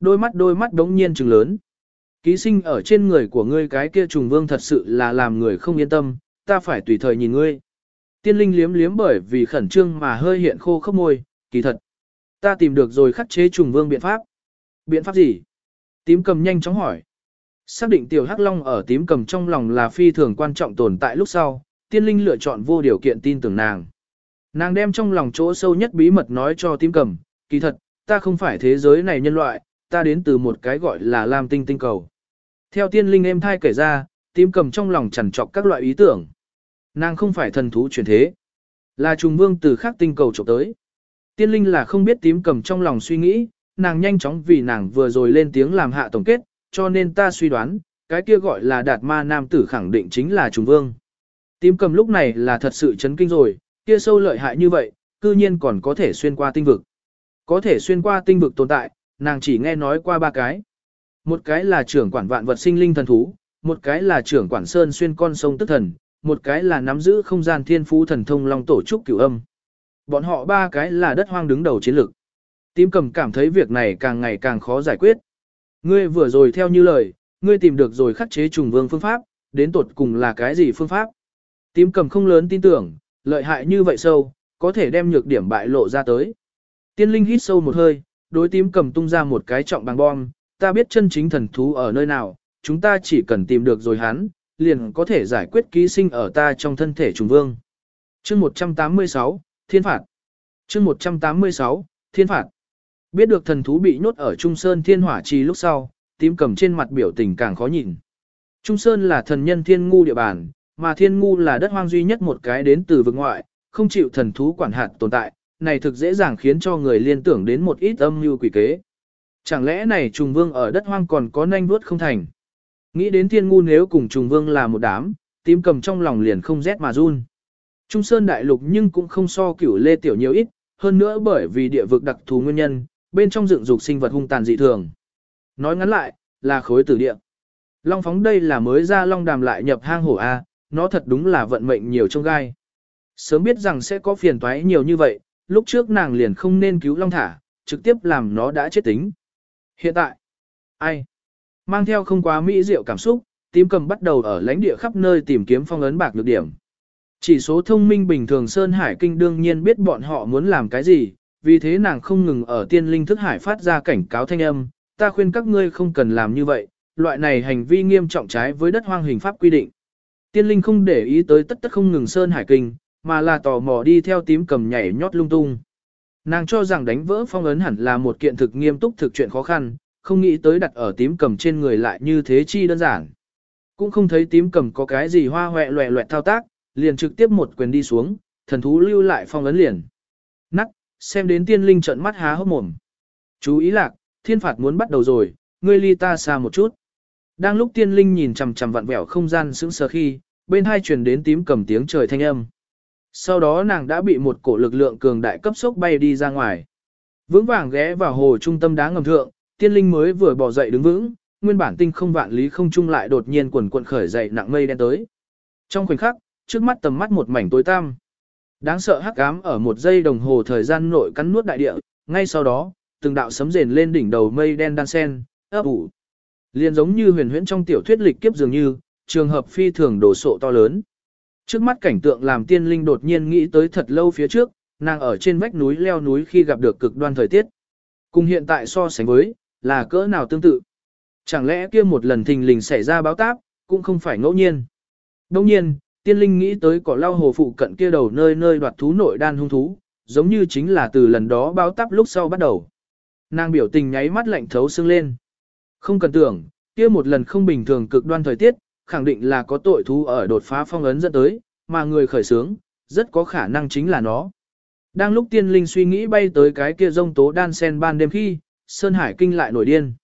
Đôi mắt đôi mắt đống nhiên trừng lớn. Ký sinh ở trên người của ngươi cái kia trùng vương thật sự là làm người không yên tâm, ta phải tùy thời nhìn ngươi. Tiên linh liếm liếm bởi vì khẩn trương mà hơi hiện khô khốc môi, kỳ thật. Ta tìm được rồi khắc chế trùng vương biện pháp. Biện pháp gì? Tím cầm nhanh chóng hỏi. Xác định tiểu hắc long ở tím cầm trong lòng là phi thường quan trọng tồn tại lúc sau, tiên linh lựa chọn vô điều kiện tin tưởng nàng. Nàng đem trong lòng chỗ sâu nhất bí mật nói cho tím cầm, kỳ thật, ta không phải thế giới này nhân loại, ta đến từ một cái gọi là Lam Tinh tinh cầu. Theo tiên linh em thai kể ra, tím cầm trong lòng chẳng trọc các loại ý tưởng. Nàng không phải thần thú chuyển thế, là trùng vương từ khác tinh cầu trộm tới. Tiên linh là không biết tím cầm trong lòng suy nghĩ, nàng nhanh chóng vì nàng vừa rồi lên tiếng làm hạ tổng kết, cho nên ta suy đoán, cái kia gọi là đạt ma nam tử khẳng định chính là trùng vương. Tím cầm lúc này là thật sự chấn kinh rồi, kia sâu lợi hại như vậy, cư nhiên còn có thể xuyên qua tinh vực. Có thể xuyên qua tinh vực tồn tại, nàng chỉ nghe nói qua ba cái. Một cái là trưởng quản vạn vật sinh linh thần thú, một cái là trưởng quản sơn xuyên con sông tức thần, một cái là nắm giữ không gian thiên phú thần thông long tổ trúc cửu âm. Bọn họ ba cái là đất hoang đứng đầu chiến lược. Tím cầm cảm thấy việc này càng ngày càng khó giải quyết. Ngươi vừa rồi theo như lời, ngươi tìm được rồi khắc chế trùng vương phương pháp, đến tột cùng là cái gì phương pháp? Tím cầm không lớn tin tưởng, lợi hại như vậy sâu, có thể đem nhược điểm bại lộ ra tới. Tiên linh hít sâu một hơi, đối tím cầm tung ra một cái trọng bằng bom, ta biết chân chính thần thú ở nơi nào, chúng ta chỉ cần tìm được rồi hắn, liền có thể giải quyết ký sinh ở ta trong thân thể trùng vương. chương 186, Thiên Phạt chương 186, Thiên Phạt Biết được thần thú bị nhốt ở Trung Sơn Thiên Hỏa Trì lúc sau, tím cầm trên mặt biểu tình càng khó nhìn. Trung Sơn là thần nhân thiên ngu địa bàn, mà thiên ngu là đất hoang duy nhất một cái đến từ vực ngoại, không chịu thần thú quản hạt tồn tại, này thực dễ dàng khiến cho người liên tưởng đến một ít âm mưu quỷ kế. Chẳng lẽ này trùng vương ở đất hoang còn có nanh vuốt không thành? Nghĩ đến thiên ngu nếu cùng trùng vương là một đám, tím cầm trong lòng liền không rét mà run. Trung Sơn đại lục nhưng cũng không so cửu lê tiểu nhiều ít, hơn nữa bởi vì địa vực đặc thù nguyên nhân, bên trong dựng dục sinh vật hung tàn dị thường. Nói ngắn lại, là khối tử địa. Long phóng đây là mới ra long đàm lại nhập hang hổ A, nó thật đúng là vận mệnh nhiều trong gai. Sớm biết rằng sẽ có phiền toái nhiều như vậy, lúc trước nàng liền không nên cứu long thả, trực tiếp làm nó đã chết tính. Hiện tại, ai? Mang theo không quá mỹ diệu cảm xúc, tím cầm bắt đầu ở lãnh địa khắp nơi tìm kiếm phong ấn bạc lược điểm. Chỉ số thông minh bình thường Sơn Hải Kinh đương nhiên biết bọn họ muốn làm cái gì, vì thế nàng không ngừng ở tiên linh thức hải phát ra cảnh cáo thanh âm, ta khuyên các ngươi không cần làm như vậy, loại này hành vi nghiêm trọng trái với đất hoang hình pháp quy định. Tiên linh không để ý tới tất tất không ngừng sơn hải kinh, mà là tò mò đi theo tím cầm nhảy nhót lung tung. Nàng cho rằng đánh vỡ phong ấn hẳn là một kiện thực nghiêm túc thực chuyện khó khăn, không nghĩ tới đặt ở tím cầm trên người lại như thế chi đơn giản. Cũng không thấy tím cầm có cái gì hoa hoẹ loẹ loẹt thao tác, liền trực tiếp một quyền đi xuống, thần thú lưu lại phong ấn liền. Nắc, xem đến tiên linh trận mắt há hốc mồm. Chú ý lạc, thiên phạt muốn bắt đầu rồi, ngươi ly ta xa một chút. Đang lúc tiên linh nhìn chằm chằm vặn vẹo không gian sững sờ khi, bên hai truyền đến tím cầm tiếng trời thanh âm. Sau đó nàng đã bị một cổ lực lượng cường đại cấp sốc bay đi ra ngoài. Vững vàng ghé vào hồ trung tâm đá ngầm thượng, tiên linh mới vừa bỏ dậy đứng vững, nguyên bản tinh không vạn lý không trung lại đột nhiên quần quần khởi dậy nặng mây đen tới. Trong khoảnh khắc, trước mắt tầm mắt một mảnh tối tăm. Đáng sợ hắc ám ở một giây đồng hồ thời gian nội cắn nuốt đại địa, ngay sau đó, từng đạo sấm rền lên đỉnh đầu mây đen đan sen, ấp ủ. Liên giống như huyền huyễn trong tiểu thuyết lịch kiếp dường như, trường hợp phi thường đổ sộ to lớn. Trước mắt cảnh tượng làm tiên linh đột nhiên nghĩ tới thật lâu phía trước, nàng ở trên vách núi leo núi khi gặp được cực đoan thời tiết. Cùng hiện tại so sánh với, là cỡ nào tương tự. Chẳng lẽ kia một lần thình lình xảy ra báo táp, cũng không phải ngẫu nhiên. Đồng nhiên, tiên linh nghĩ tới cỏ lao hồ phụ cận kia đầu nơi nơi đoạt thú nội đan hung thú, giống như chính là từ lần đó báo táp lúc sau bắt đầu. Nàng biểu tình nháy mắt lạnh thấu xương lên. Không cần tưởng, kia một lần không bình thường cực đoan thời tiết, khẳng định là có tội thú ở đột phá phong ấn dẫn tới, mà người khởi sướng, rất có khả năng chính là nó. Đang lúc tiên linh suy nghĩ bay tới cái kia rông tố đan sen ban đêm khi, Sơn Hải kinh lại nổi điên.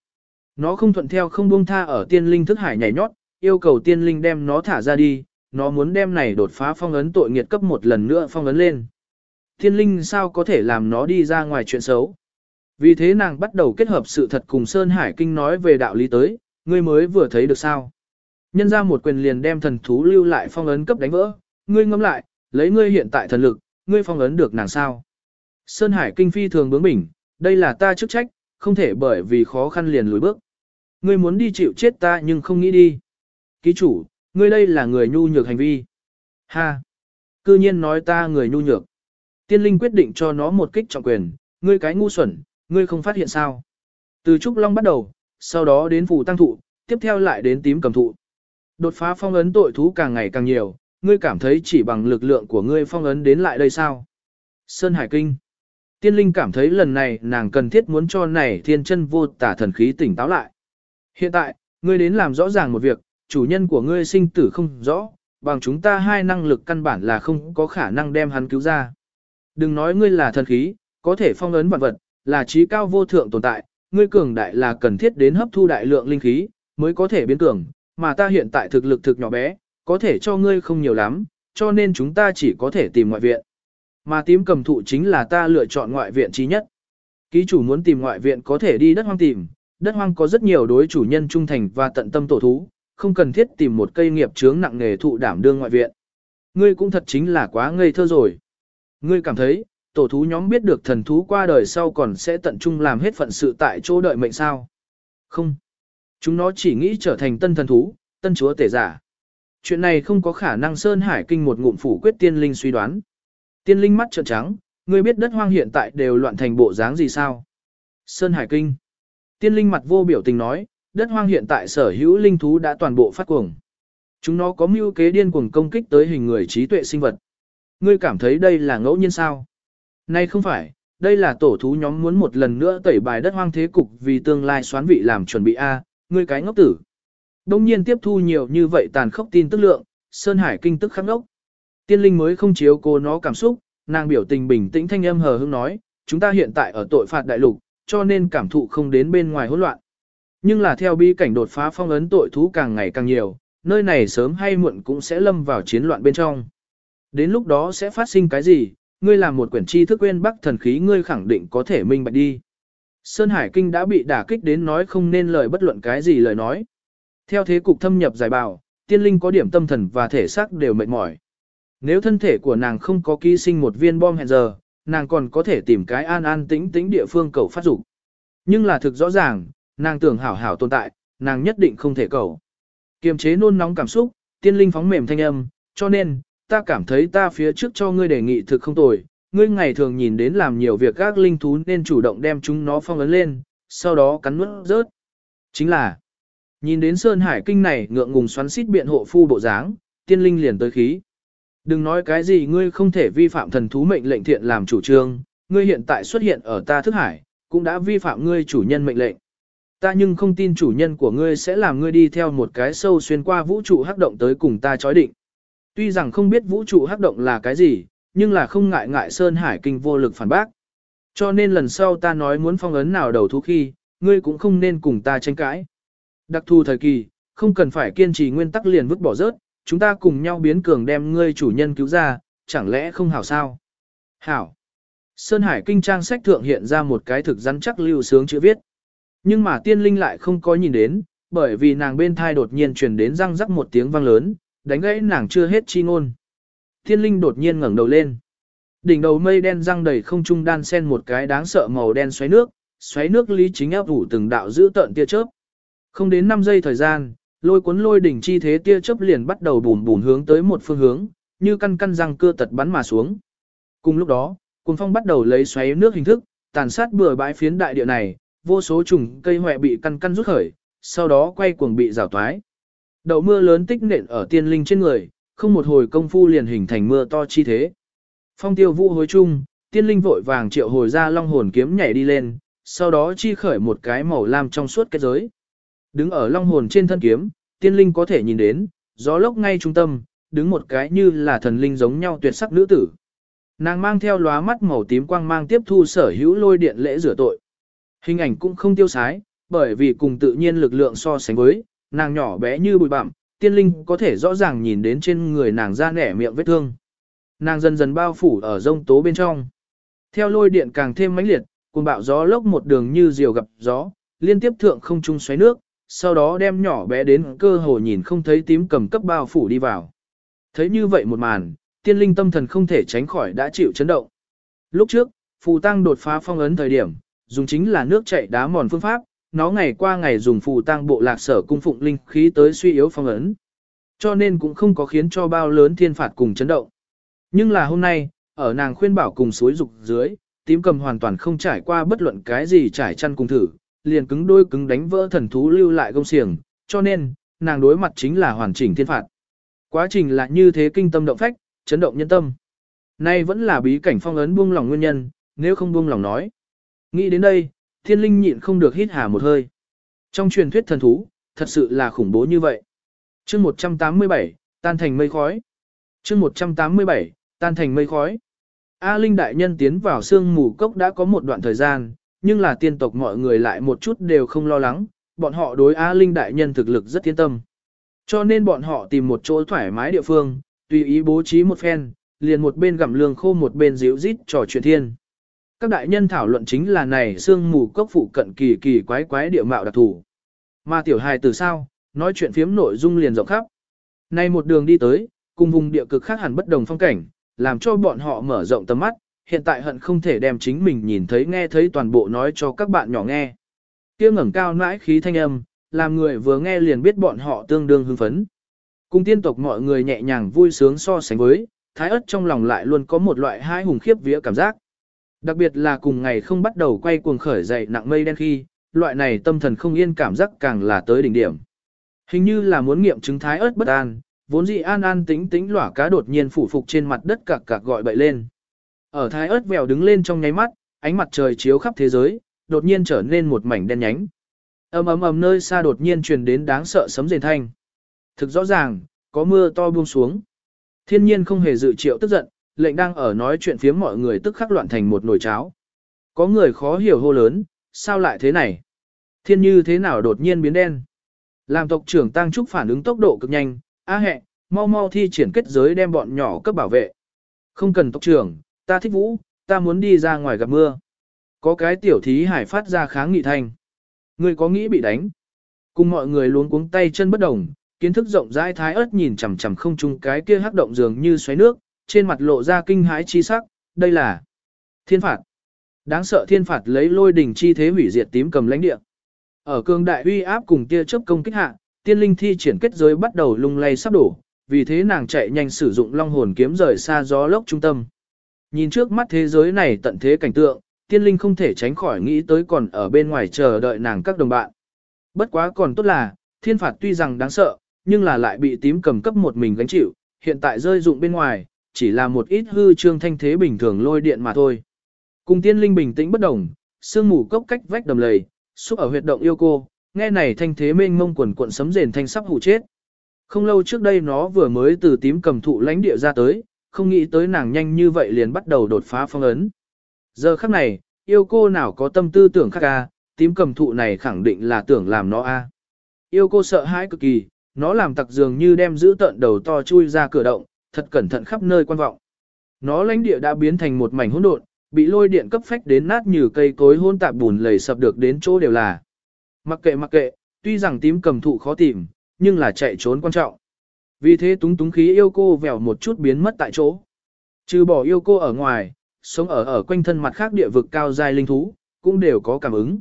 Nó không thuận theo không buông tha ở tiên linh thức hải nhảy nhót, yêu cầu tiên linh đem nó thả ra đi, nó muốn đem này đột phá phong ấn tội nghiệt cấp một lần nữa phong ấn lên. Tiên linh sao có thể làm nó đi ra ngoài chuyện xấu. Vì thế nàng bắt đầu kết hợp sự thật cùng Sơn Hải Kinh nói về đạo lý tới, ngươi mới vừa thấy được sao. Nhân ra một quyền liền đem thần thú lưu lại phong ấn cấp đánh vỡ, ngươi ngâm lại, lấy ngươi hiện tại thần lực, ngươi phong ấn được nàng sao. Sơn Hải Kinh phi thường bướng bỉnh, đây là ta chức trách, không thể bởi vì khó khăn liền lùi bước. Ngươi muốn đi chịu chết ta nhưng không nghĩ đi. Ký chủ, ngươi đây là người nhu nhược hành vi. Ha! Cư nhiên nói ta người nhu nhược. Tiên linh quyết định cho nó một kích trọng quyền, ngươi cái ngu xuẩn, ngươi không phát hiện sao. Từ Trúc Long bắt đầu, sau đó đến phù tăng thụ, tiếp theo lại đến tím cầm thụ. Đột phá phong ấn tội thú càng ngày càng nhiều, ngươi cảm thấy chỉ bằng lực lượng của ngươi phong ấn đến lại đây sao? Sơn Hải Kinh Tiên linh cảm thấy lần này nàng cần thiết muốn cho này thiên chân vô tả thần khí tỉnh táo lại. Hiện tại, ngươi đến làm rõ ràng một việc, chủ nhân của ngươi sinh tử không rõ, bằng chúng ta hai năng lực căn bản là không có khả năng đem hắn cứu ra. Đừng nói ngươi là thần khí, có thể phong ấn vạn vật, là trí cao vô thượng tồn tại, ngươi cường đại là cần thiết đến hấp thu đại lượng linh khí, mới có thể biến cường, mà ta hiện tại thực lực thực nhỏ bé, có thể cho ngươi không nhiều lắm, cho nên chúng ta chỉ có thể tìm ngoại viện. Mà tím cầm thụ chính là ta lựa chọn ngoại viện trí nhất. Ký chủ muốn tìm ngoại viện có thể đi đất hoang tìm, đất hoang có rất nhiều đối chủ nhân trung thành và tận tâm tổ thú, không cần thiết tìm một cây nghiệp chướng nặng nghề thụ đảm đương ngoại viện. Ngươi cũng thật chính là quá ngây thơ rồi. Ngươi cảm thấy, tổ thú nhóm biết được thần thú qua đời sau còn sẽ tận trung làm hết phận sự tại chỗ đợi mệnh sao? Không. Chúng nó chỉ nghĩ trở thành tân thần thú, tân chúa tể giả. Chuyện này không có khả năng Sơn Hải Kinh một ngụm phủ quyết tiên linh suy đoán. Tiên linh mắt trợn trắng, ngươi biết đất hoang hiện tại đều loạn thành bộ dáng gì sao? Sơn Hải Kinh. Tiên linh mặt vô biểu tình nói, đất hoang hiện tại sở hữu linh thú đã toàn bộ phát cuồng. Chúng nó có mưu kế điên cuồng công kích tới hình người trí tuệ sinh vật. Ngươi cảm thấy đây là ngẫu nhiên sao? Nay không phải, đây là tổ thú nhóm muốn một lần nữa tẩy bài đất hoang thế cục vì tương lai xoán vị làm chuẩn bị A, ngươi cái ngốc tử. Đông nhiên tiếp thu nhiều như vậy tàn khốc tin tức lượng, Sơn Hải kinh tức khắc ngốc. Tiên linh mới không chiếu cô nó cảm xúc, nàng biểu tình bình tĩnh thanh âm hờ hững nói, chúng ta hiện tại ở tội phạt đại lục, cho nên cảm thụ không đến bên ngoài hỗn loạn. Nhưng là theo bi cảnh đột phá phong ấn tội thú càng ngày càng nhiều, nơi này sớm hay muộn cũng sẽ lâm vào chiến loạn bên trong. Đến lúc đó sẽ phát sinh cái gì, ngươi làm một quyển tri thức quên bắc thần khí ngươi khẳng định có thể minh bạch đi. Sơn Hải Kinh đã bị đả kích đến nói không nên lời bất luận cái gì lời nói. Theo thế cục thâm nhập giải bào, tiên linh có điểm tâm thần và thể xác đều mệt mỏi. Nếu thân thể của nàng không có ký sinh một viên bom hẹn giờ, nàng còn có thể tìm cái an an tĩnh tĩnh địa phương cầu phát dục. Nhưng là thực rõ ràng, nàng tưởng hảo hảo tồn tại, nàng nhất định không thể cầu. Kiềm chế nôn nóng cảm xúc, tiên linh phóng mềm thanh âm, cho nên, ta cảm thấy ta phía trước cho ngươi đề nghị thực không tồi, ngươi ngày thường nhìn đến làm nhiều việc các linh thú nên chủ động đem chúng nó phong ấn lên, sau đó cắn nuốt rớt. Chính là, nhìn đến Sơn Hải Kinh này ngượng ngùng xoắn xít biện hộ phu bộ dáng, tiên linh liền tới khí. Đừng nói cái gì ngươi không thể vi phạm thần thú mệnh lệnh thiện làm chủ trương, ngươi hiện tại xuất hiện ở ta thức hải, cũng đã vi phạm ngươi chủ nhân mệnh lệnh. Ta nhưng không tin chủ nhân của ngươi sẽ làm ngươi đi theo một cái sâu xuyên qua vũ trụ hắc động tới cùng ta chói định. Tuy rằng không biết vũ trụ hắc động là cái gì, nhưng là không ngại ngại Sơn Hải Kinh vô lực phản bác. Cho nên lần sau ta nói muốn phong ấn nào đầu thú khi, ngươi cũng không nên cùng ta tranh cãi. Đặc thù thời kỳ, không cần phải kiên trì nguyên tắc liền vứt bỏ rớt, chúng ta cùng nhau biến cường đem ngươi chủ nhân cứu ra, chẳng lẽ không hảo sao? Hảo. Sơn Hải Kinh trang sách thượng hiện ra một cái thực rắn chắc lưu sướng chữ viết. Nhưng mà tiên linh lại không có nhìn đến, bởi vì nàng bên thai đột nhiên truyền đến răng rắc một tiếng vang lớn, đánh gãy nàng chưa hết chi ngôn. Tiên linh đột nhiên ngẩng đầu lên. Đỉnh đầu mây đen răng đầy không trung đan sen một cái đáng sợ màu đen xoáy nước, xoáy nước lý chính áp ủ từng đạo giữ tận tia chớp. Không đến 5 giây thời gian, lôi cuốn lôi đỉnh chi thế tia chớp liền bắt đầu bùn bùn hướng tới một phương hướng, như căn căn răng cưa tật bắn mà xuống. Cùng lúc đó, cuồng phong bắt đầu lấy xoáy nước hình thức, tàn sát bừa bãi phiến đại địa này, vô số trùng cây hoè bị căn căn rút khởi, sau đó quay cuồng bị rào toái. Đậu mưa lớn tích nện ở tiên linh trên người, không một hồi công phu liền hình thành mưa to chi thế. Phong tiêu vũ hối chung, tiên linh vội vàng triệu hồi ra long hồn kiếm nhảy đi lên, sau đó chi khởi một cái màu lam trong suốt cái giới. Đứng ở long hồn trên thân kiếm, tiên linh có thể nhìn đến, gió lốc ngay trung tâm, đứng một cái như là thần linh giống nhau tuyệt sắc nữ tử. Nàng mang theo lóa mắt màu tím quang mang tiếp thu sở hữu lôi điện lễ rửa tội. Hình ảnh cũng không tiêu sái, bởi vì cùng tự nhiên lực lượng so sánh với, nàng nhỏ bé như bụi bặm, tiên linh có thể rõ ràng nhìn đến trên người nàng da nẻ miệng vết thương. Nàng dần dần bao phủ ở rông tố bên trong. Theo lôi điện càng thêm mãnh liệt, cuồng bạo gió lốc một đường như diều gặp gió, liên tiếp thượng không trung xoáy nước, sau đó đem nhỏ bé đến cơ hồ nhìn không thấy tím cầm cấp bao phủ đi vào. Thấy như vậy một màn, tiên linh tâm thần không thể tránh khỏi đã chịu chấn động. Lúc trước, phù tăng đột phá phong ấn thời điểm, dùng chính là nước chảy đá mòn phương pháp, nó ngày qua ngày dùng phù tăng bộ lạc sở cung phụng linh khí tới suy yếu phong ấn. Cho nên cũng không có khiến cho bao lớn thiên phạt cùng chấn động. Nhưng là hôm nay, ở nàng khuyên bảo cùng suối dục dưới, tím cầm hoàn toàn không trải qua bất luận cái gì trải chăn cùng thử, liền cứng đôi cứng đánh vỡ thần thú lưu lại gông xiềng, cho nên, nàng đối mặt chính là hoàn chỉnh thiên phạt. Quá trình là như thế kinh tâm động phách, chấn động nhân tâm. Nay vẫn là bí cảnh phong ấn buông lòng nguyên nhân, nếu không buông lòng nói. Nghĩ đến đây, thiên linh nhịn không được hít hà một hơi. Trong truyền thuyết thần thú, thật sự là khủng bố như vậy. chương 187, tan thành mây khói. chương 187, tan thành mây khói. A Linh đại nhân tiến vào sương mù cốc đã có một đoạn thời gian, nhưng là tiên tộc mọi người lại một chút đều không lo lắng, bọn họ đối A Linh đại nhân thực lực rất yên tâm. Cho nên bọn họ tìm một chỗ thoải mái địa phương, tùy ý bố trí một phen, liền một bên gặm lương khô một bên díu rít trò chuyện thiên. Các đại nhân thảo luận chính là này sương mù cốc phụ cận kỳ kỳ quái quái địa mạo đặc thủ. Mà tiểu hài từ sao, nói chuyện phiếm nội dung liền rộng khắp. Nay một đường đi tới, cùng vùng địa cực khác hẳn bất đồng phong cảnh, làm cho bọn họ mở rộng tầm mắt, hiện tại hận không thể đem chính mình nhìn thấy nghe thấy toàn bộ nói cho các bạn nhỏ nghe. Kia ngẩng cao nãi khí thanh âm, làm người vừa nghe liền biết bọn họ tương đương hưng phấn. Cùng tiên tộc mọi người nhẹ nhàng vui sướng so sánh với, thái ớt trong lòng lại luôn có một loại hai hùng khiếp vía cảm giác. Đặc biệt là cùng ngày không bắt đầu quay cuồng khởi dậy nặng mây đen khi, loại này tâm thần không yên cảm giác càng là tới đỉnh điểm. Hình như là muốn nghiệm chứng thái ớt bất an, vốn dị an an tính tính lỏa cá đột nhiên phủ phục trên mặt đất cạc cạc gọi bậy lên. Ở thái ớt vèo đứng lên trong nháy mắt, ánh mặt trời chiếu khắp thế giới, đột nhiên trở nên một mảnh đen nhánh. Ầm ầm ầm nơi xa đột nhiên truyền đến đáng sợ sấm rền thanh. Thực rõ ràng, có mưa to buông xuống. Thiên nhiên không hề dự triệu tức giận, lệnh đang ở nói chuyện phía mọi người tức khắc loạn thành một nồi cháo. Có người khó hiểu hô lớn, sao lại thế này? Thiên như thế nào đột nhiên biến đen? Làm tộc trưởng Tăng Trúc phản ứng tốc độ cực nhanh, a hẹ, mau mau thi triển kết giới đem bọn nhỏ cấp bảo vệ. Không cần tộc trưởng, ta thích vũ, ta muốn đi ra ngoài gặp mưa. Có cái tiểu thí hải phát ra kháng nghị thành. Người có nghĩ bị đánh? Cùng mọi người luống cuống tay chân bất đồng, kiến thức rộng rãi thái ớt nhìn chằm chằm không chung cái kia hắc động dường như xoáy nước, trên mặt lộ ra kinh hãi chi sắc, đây là thiên phạt. Đáng sợ thiên phạt lấy lôi đỉnh chi thế hủy diệt tím cầm lãnh địa. Ở cương đại uy áp cùng tia chớp công kích hạ, tiên linh thi triển kết giới bắt đầu lung lay sắp đổ, vì thế nàng chạy nhanh sử dụng long hồn kiếm rời xa gió lốc trung tâm. Nhìn trước mắt thế giới này tận thế cảnh tượng, tiên linh không thể tránh khỏi nghĩ tới còn ở bên ngoài chờ đợi nàng các đồng bạn. Bất quá còn tốt là, thiên phạt tuy rằng đáng sợ, nhưng là lại bị tím cầm cấp một mình gánh chịu, hiện tại rơi dụng bên ngoài, chỉ là một ít hư trương thanh thế bình thường lôi điện mà thôi. Cùng tiên linh bình tĩnh bất đồng, sương mù cốc cách vách đầm lầy, xúc ở huyệt động yêu cô, nghe này thanh thế mênh mông quần cuộn sấm rền thanh sắp hủ chết. Không lâu trước đây nó vừa mới từ tím cầm thụ lãnh địa ra tới, không nghĩ tới nàng nhanh như vậy liền bắt đầu đột phá phong ấn. Giờ khắc này, yêu cô nào có tâm tư tưởng khác a, tím cầm thụ này khẳng định là tưởng làm nó a. Yêu cô sợ hãi cực kỳ, nó làm tặc dường như đem giữ tận đầu to chui ra cửa động, thật cẩn thận khắp nơi quan vọng. Nó lãnh địa đã biến thành một mảnh hỗn độn, bị lôi điện cấp phách đến nát như cây cối hôn tạp bùn lầy sập được đến chỗ đều là. Mặc kệ mặc kệ, tuy rằng tím cầm thụ khó tìm, nhưng là chạy trốn quan trọng. Vì thế túng túng khí yêu cô vèo một chút biến mất tại chỗ. Trừ bỏ yêu cô ở ngoài, sống ở ở quanh thân mặt khác địa vực cao dài linh thú, cũng đều có cảm ứng.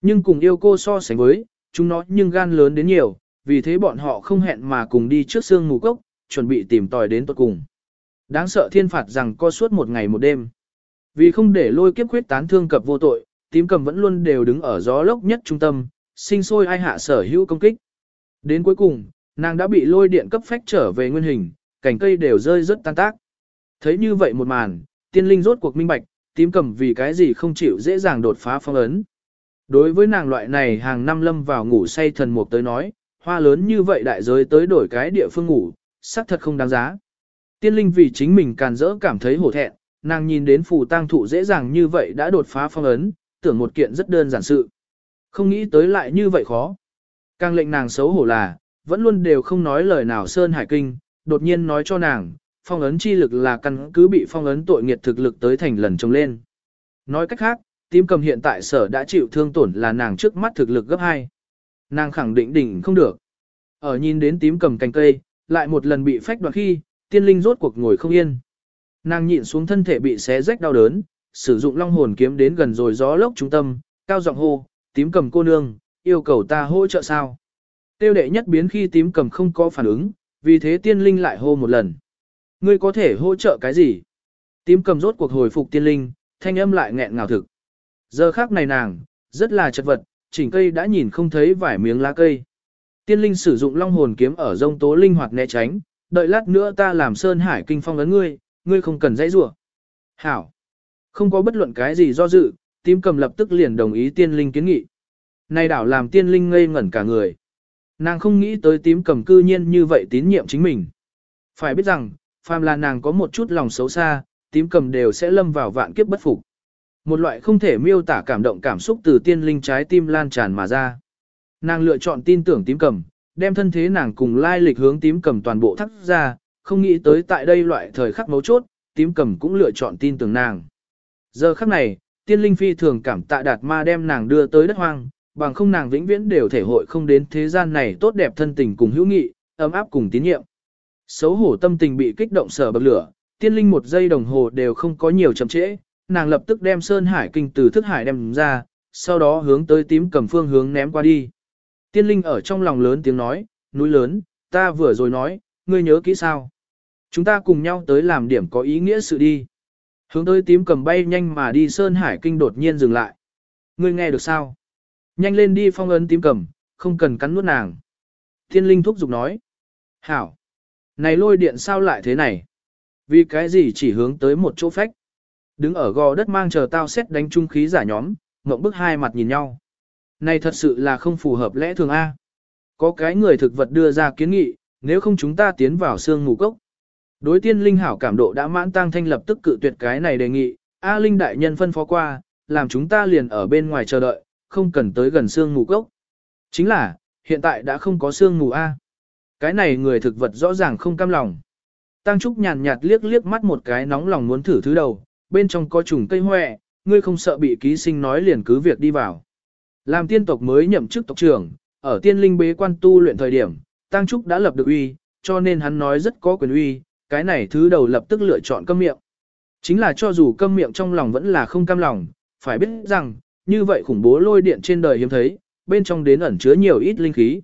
Nhưng cùng yêu cô so sánh với, chúng nó nhưng gan lớn đến nhiều, vì thế bọn họ không hẹn mà cùng đi trước xương ngủ cốc, chuẩn bị tìm tòi đến tuật cùng. Đáng sợ thiên phạt rằng co suốt một ngày một đêm. Vì không để lôi kiếp khuyết tán thương cập vô tội, tím cầm vẫn luôn đều đứng ở gió lốc nhất trung tâm, sinh sôi ai hạ sở hữu công kích. Đến cuối cùng, nàng đã bị lôi điện cấp phách trở về nguyên hình, cành cây đều rơi rất tan tác. Thấy như vậy một màn, tiên linh rốt cuộc minh bạch, tím cầm vì cái gì không chịu dễ dàng đột phá phong ấn. Đối với nàng loại này hàng năm lâm vào ngủ say thần mục tới nói, hoa lớn như vậy đại giới tới đổi cái địa phương ngủ, xác thật không đáng giá. Tiên linh vì chính mình càn rỡ cảm thấy hổ thẹn, nàng nhìn đến phù tang thụ dễ dàng như vậy đã đột phá phong ấn, tưởng một kiện rất đơn giản sự. Không nghĩ tới lại như vậy khó. Càng lệnh nàng xấu hổ là, vẫn luôn đều không nói lời nào Sơn Hải Kinh, đột nhiên nói cho nàng, phong ấn chi lực là căn cứ bị phong ấn tội nghiệt thực lực tới thành lần trồng lên. Nói cách khác, tím cầm hiện tại sở đã chịu thương tổn là nàng trước mắt thực lực gấp 2. Nàng khẳng định đỉnh không được. Ở nhìn đến tím cầm cành cây, lại một lần bị phách đoạt khi, tiên linh rốt cuộc ngồi không yên. Nàng nhịn xuống thân thể bị xé rách đau đớn, sử dụng long hồn kiếm đến gần rồi gió lốc trung tâm, cao giọng hô, tím cầm cô nương, yêu cầu ta hỗ trợ sao? Tiêu đệ nhất biến khi tím cầm không có phản ứng, vì thế tiên linh lại hô một lần. Ngươi có thể hỗ trợ cái gì? Tím cầm rốt cuộc hồi phục tiên linh, thanh âm lại nghẹn ngào thực. Giờ khác này nàng, rất là chật vật, chỉnh cây đã nhìn không thấy vài miếng lá cây. Tiên linh sử dụng long hồn kiếm ở rông tố linh hoạt né tránh, đợi lát nữa ta làm sơn hải kinh phong ấn ngươi, ngươi không cần dãy rủa. Hảo. Không có bất luận cái gì do dự, tím cầm lập tức liền đồng ý tiên linh kiến nghị. Này đảo làm tiên linh ngây ngẩn cả người. Nàng không nghĩ tới tím cầm cư nhiên như vậy tín nhiệm chính mình. Phải biết rằng, phàm là nàng có một chút lòng xấu xa, tím cầm đều sẽ lâm vào vạn kiếp bất phục. Một loại không thể miêu tả cảm động cảm xúc từ tiên linh trái tim lan tràn mà ra. Nàng lựa chọn tin tưởng tím cầm, đem thân thế nàng cùng lai lịch hướng tím cầm toàn bộ thắt ra, không nghĩ tới tại đây loại thời khắc mấu chốt, tím cầm cũng lựa chọn tin tưởng nàng. Giờ khắc này, tiên linh phi thường cảm tạ đạt ma đem nàng đưa tới đất hoang, bằng không nàng vĩnh viễn đều thể hội không đến thế gian này tốt đẹp thân tình cùng hữu nghị, ấm áp cùng tín nhiệm. Xấu hổ tâm tình bị kích động sở bậc lửa, tiên linh một giây đồng hồ đều không có nhiều chậm trễ, nàng lập tức đem Sơn Hải kinh từ thức hải đem ra, sau đó hướng tới tím cầm phương hướng ném qua đi. Tiên linh ở trong lòng lớn tiếng nói, núi lớn, ta vừa rồi nói, ngươi nhớ kỹ sao? Chúng ta cùng nhau tới làm điểm có ý nghĩa sự đi. Hướng tới tím cầm bay nhanh mà đi Sơn Hải kinh đột nhiên dừng lại. Ngươi nghe được sao? Nhanh lên đi phong ấn tím cầm, không cần cắn nuốt nàng. Thiên linh thúc giục nói. Hảo. Này lôi điện sao lại thế này? Vì cái gì chỉ hướng tới một chỗ phách? Đứng ở gò đất mang chờ tao xét đánh trung khí giả nhóm, ngộng bức hai mặt nhìn nhau. Này thật sự là không phù hợp lẽ thường A. Có cái người thực vật đưa ra kiến nghị, nếu không chúng ta tiến vào xương ngủ cốc. Đối tiên linh hảo cảm độ đã mãn tăng thanh lập tức cự tuyệt cái này đề nghị, A Linh đại nhân phân phó qua, làm chúng ta liền ở bên ngoài chờ đợi, không cần tới gần xương ngủ cốc. Chính là, hiện tại đã không có xương ngủ A. Cái này người thực vật rõ ràng không cam lòng. Tăng Trúc nhàn nhạt liếc liếc mắt một cái nóng lòng muốn thử thứ đầu, bên trong có trùng cây hoẹ, ngươi không sợ bị ký sinh nói liền cứ việc đi vào. Làm tiên tộc mới nhậm chức tộc trưởng, ở tiên linh bế quan tu luyện thời điểm, Tăng Trúc đã lập được uy, cho nên hắn nói rất có quyền uy, cái này thứ đầu lập tức lựa chọn câm miệng. Chính là cho dù câm miệng trong lòng vẫn là không cam lòng, phải biết rằng, như vậy khủng bố lôi điện trên đời hiếm thấy, bên trong đến ẩn chứa nhiều ít linh khí.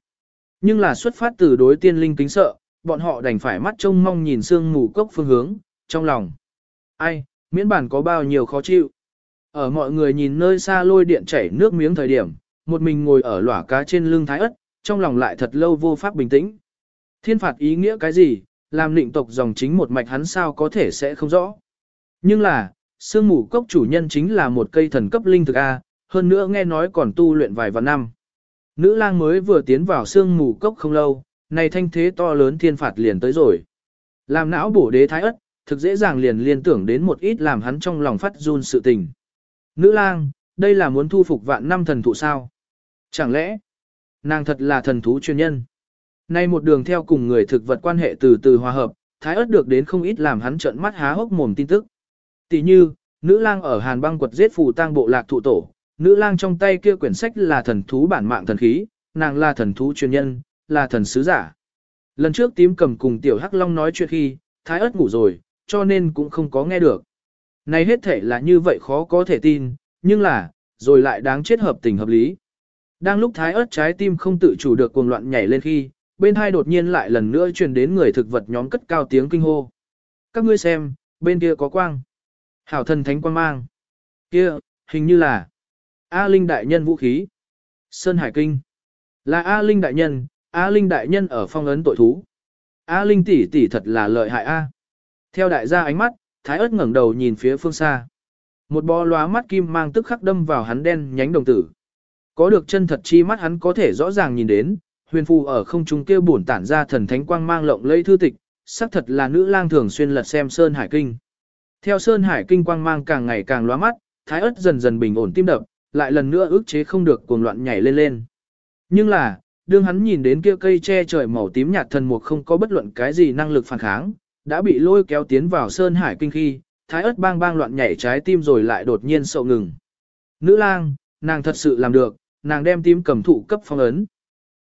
Nhưng là xuất phát từ đối tiên linh kính sợ, bọn họ đành phải mắt trông mong nhìn sương mù cốc phương hướng, trong lòng. Ai, miễn bản có bao nhiêu khó chịu. Ở mọi người nhìn nơi xa lôi điện chảy nước miếng thời điểm, một mình ngồi ở lỏa cá trên lưng thái ất, trong lòng lại thật lâu vô pháp bình tĩnh. Thiên phạt ý nghĩa cái gì, làm định tộc dòng chính một mạch hắn sao có thể sẽ không rõ. Nhưng là, sương mù cốc chủ nhân chính là một cây thần cấp linh thực A, hơn nữa nghe nói còn tu luyện vài vạn năm. Nữ lang mới vừa tiến vào sương mù cốc không lâu, này thanh thế to lớn thiên phạt liền tới rồi. Làm não bổ đế thái ất, thực dễ dàng liền liên tưởng đến một ít làm hắn trong lòng phát run sự tình. Nữ lang, đây là muốn thu phục vạn năm thần thụ sao? Chẳng lẽ, nàng thật là thần thú chuyên nhân? Nay một đường theo cùng người thực vật quan hệ từ từ hòa hợp, thái ớt được đến không ít làm hắn trợn mắt há hốc mồm tin tức. Tỷ như, nữ lang ở Hàn băng quật giết phù tang bộ lạc thụ tổ, nữ lang trong tay kia quyển sách là thần thú bản mạng thần khí, nàng là thần thú chuyên nhân, là thần sứ giả. Lần trước tím cầm cùng tiểu hắc long nói chuyện khi, thái ớt ngủ rồi, cho nên cũng không có nghe được. Này hết thể là như vậy khó có thể tin, nhưng là, rồi lại đáng chết hợp tình hợp lý. Đang lúc thái ớt trái tim không tự chủ được cuồng loạn nhảy lên khi, bên hai đột nhiên lại lần nữa truyền đến người thực vật nhóm cất cao tiếng kinh hô. Các ngươi xem, bên kia có quang. Hảo thần thánh quang mang. Kia, hình như là A Linh đại nhân vũ khí. Sơn Hải Kinh. Là A Linh đại nhân, A Linh đại nhân ở phong ấn tội thú. A Linh tỷ tỷ thật là lợi hại A. Theo đại gia ánh mắt, Thái ớt ngẩng đầu nhìn phía phương xa. Một bó lóa mắt kim mang tức khắc đâm vào hắn đen nhánh đồng tử. Có được chân thật chi mắt hắn có thể rõ ràng nhìn đến, huyền phù ở không trung kia bổn tản ra thần thánh quang mang lộng lẫy thư tịch, xác thật là nữ lang thường xuyên lật xem Sơn Hải Kinh. Theo Sơn Hải Kinh quang mang càng ngày càng lóa mắt, Thái ớt dần dần bình ổn tim đập, lại lần nữa ức chế không được cuồng loạn nhảy lên lên. Nhưng là, đương hắn nhìn đến kia cây che trời màu tím nhạt thần mục không có bất luận cái gì năng lực phản kháng, đã bị lôi kéo tiến vào Sơn Hải Kinh khi, Thái ớt bang bang loạn nhảy trái tim rồi lại đột nhiên sậu ngừng. Nữ lang, nàng thật sự làm được, nàng đem tím cầm thụ cấp phong ấn.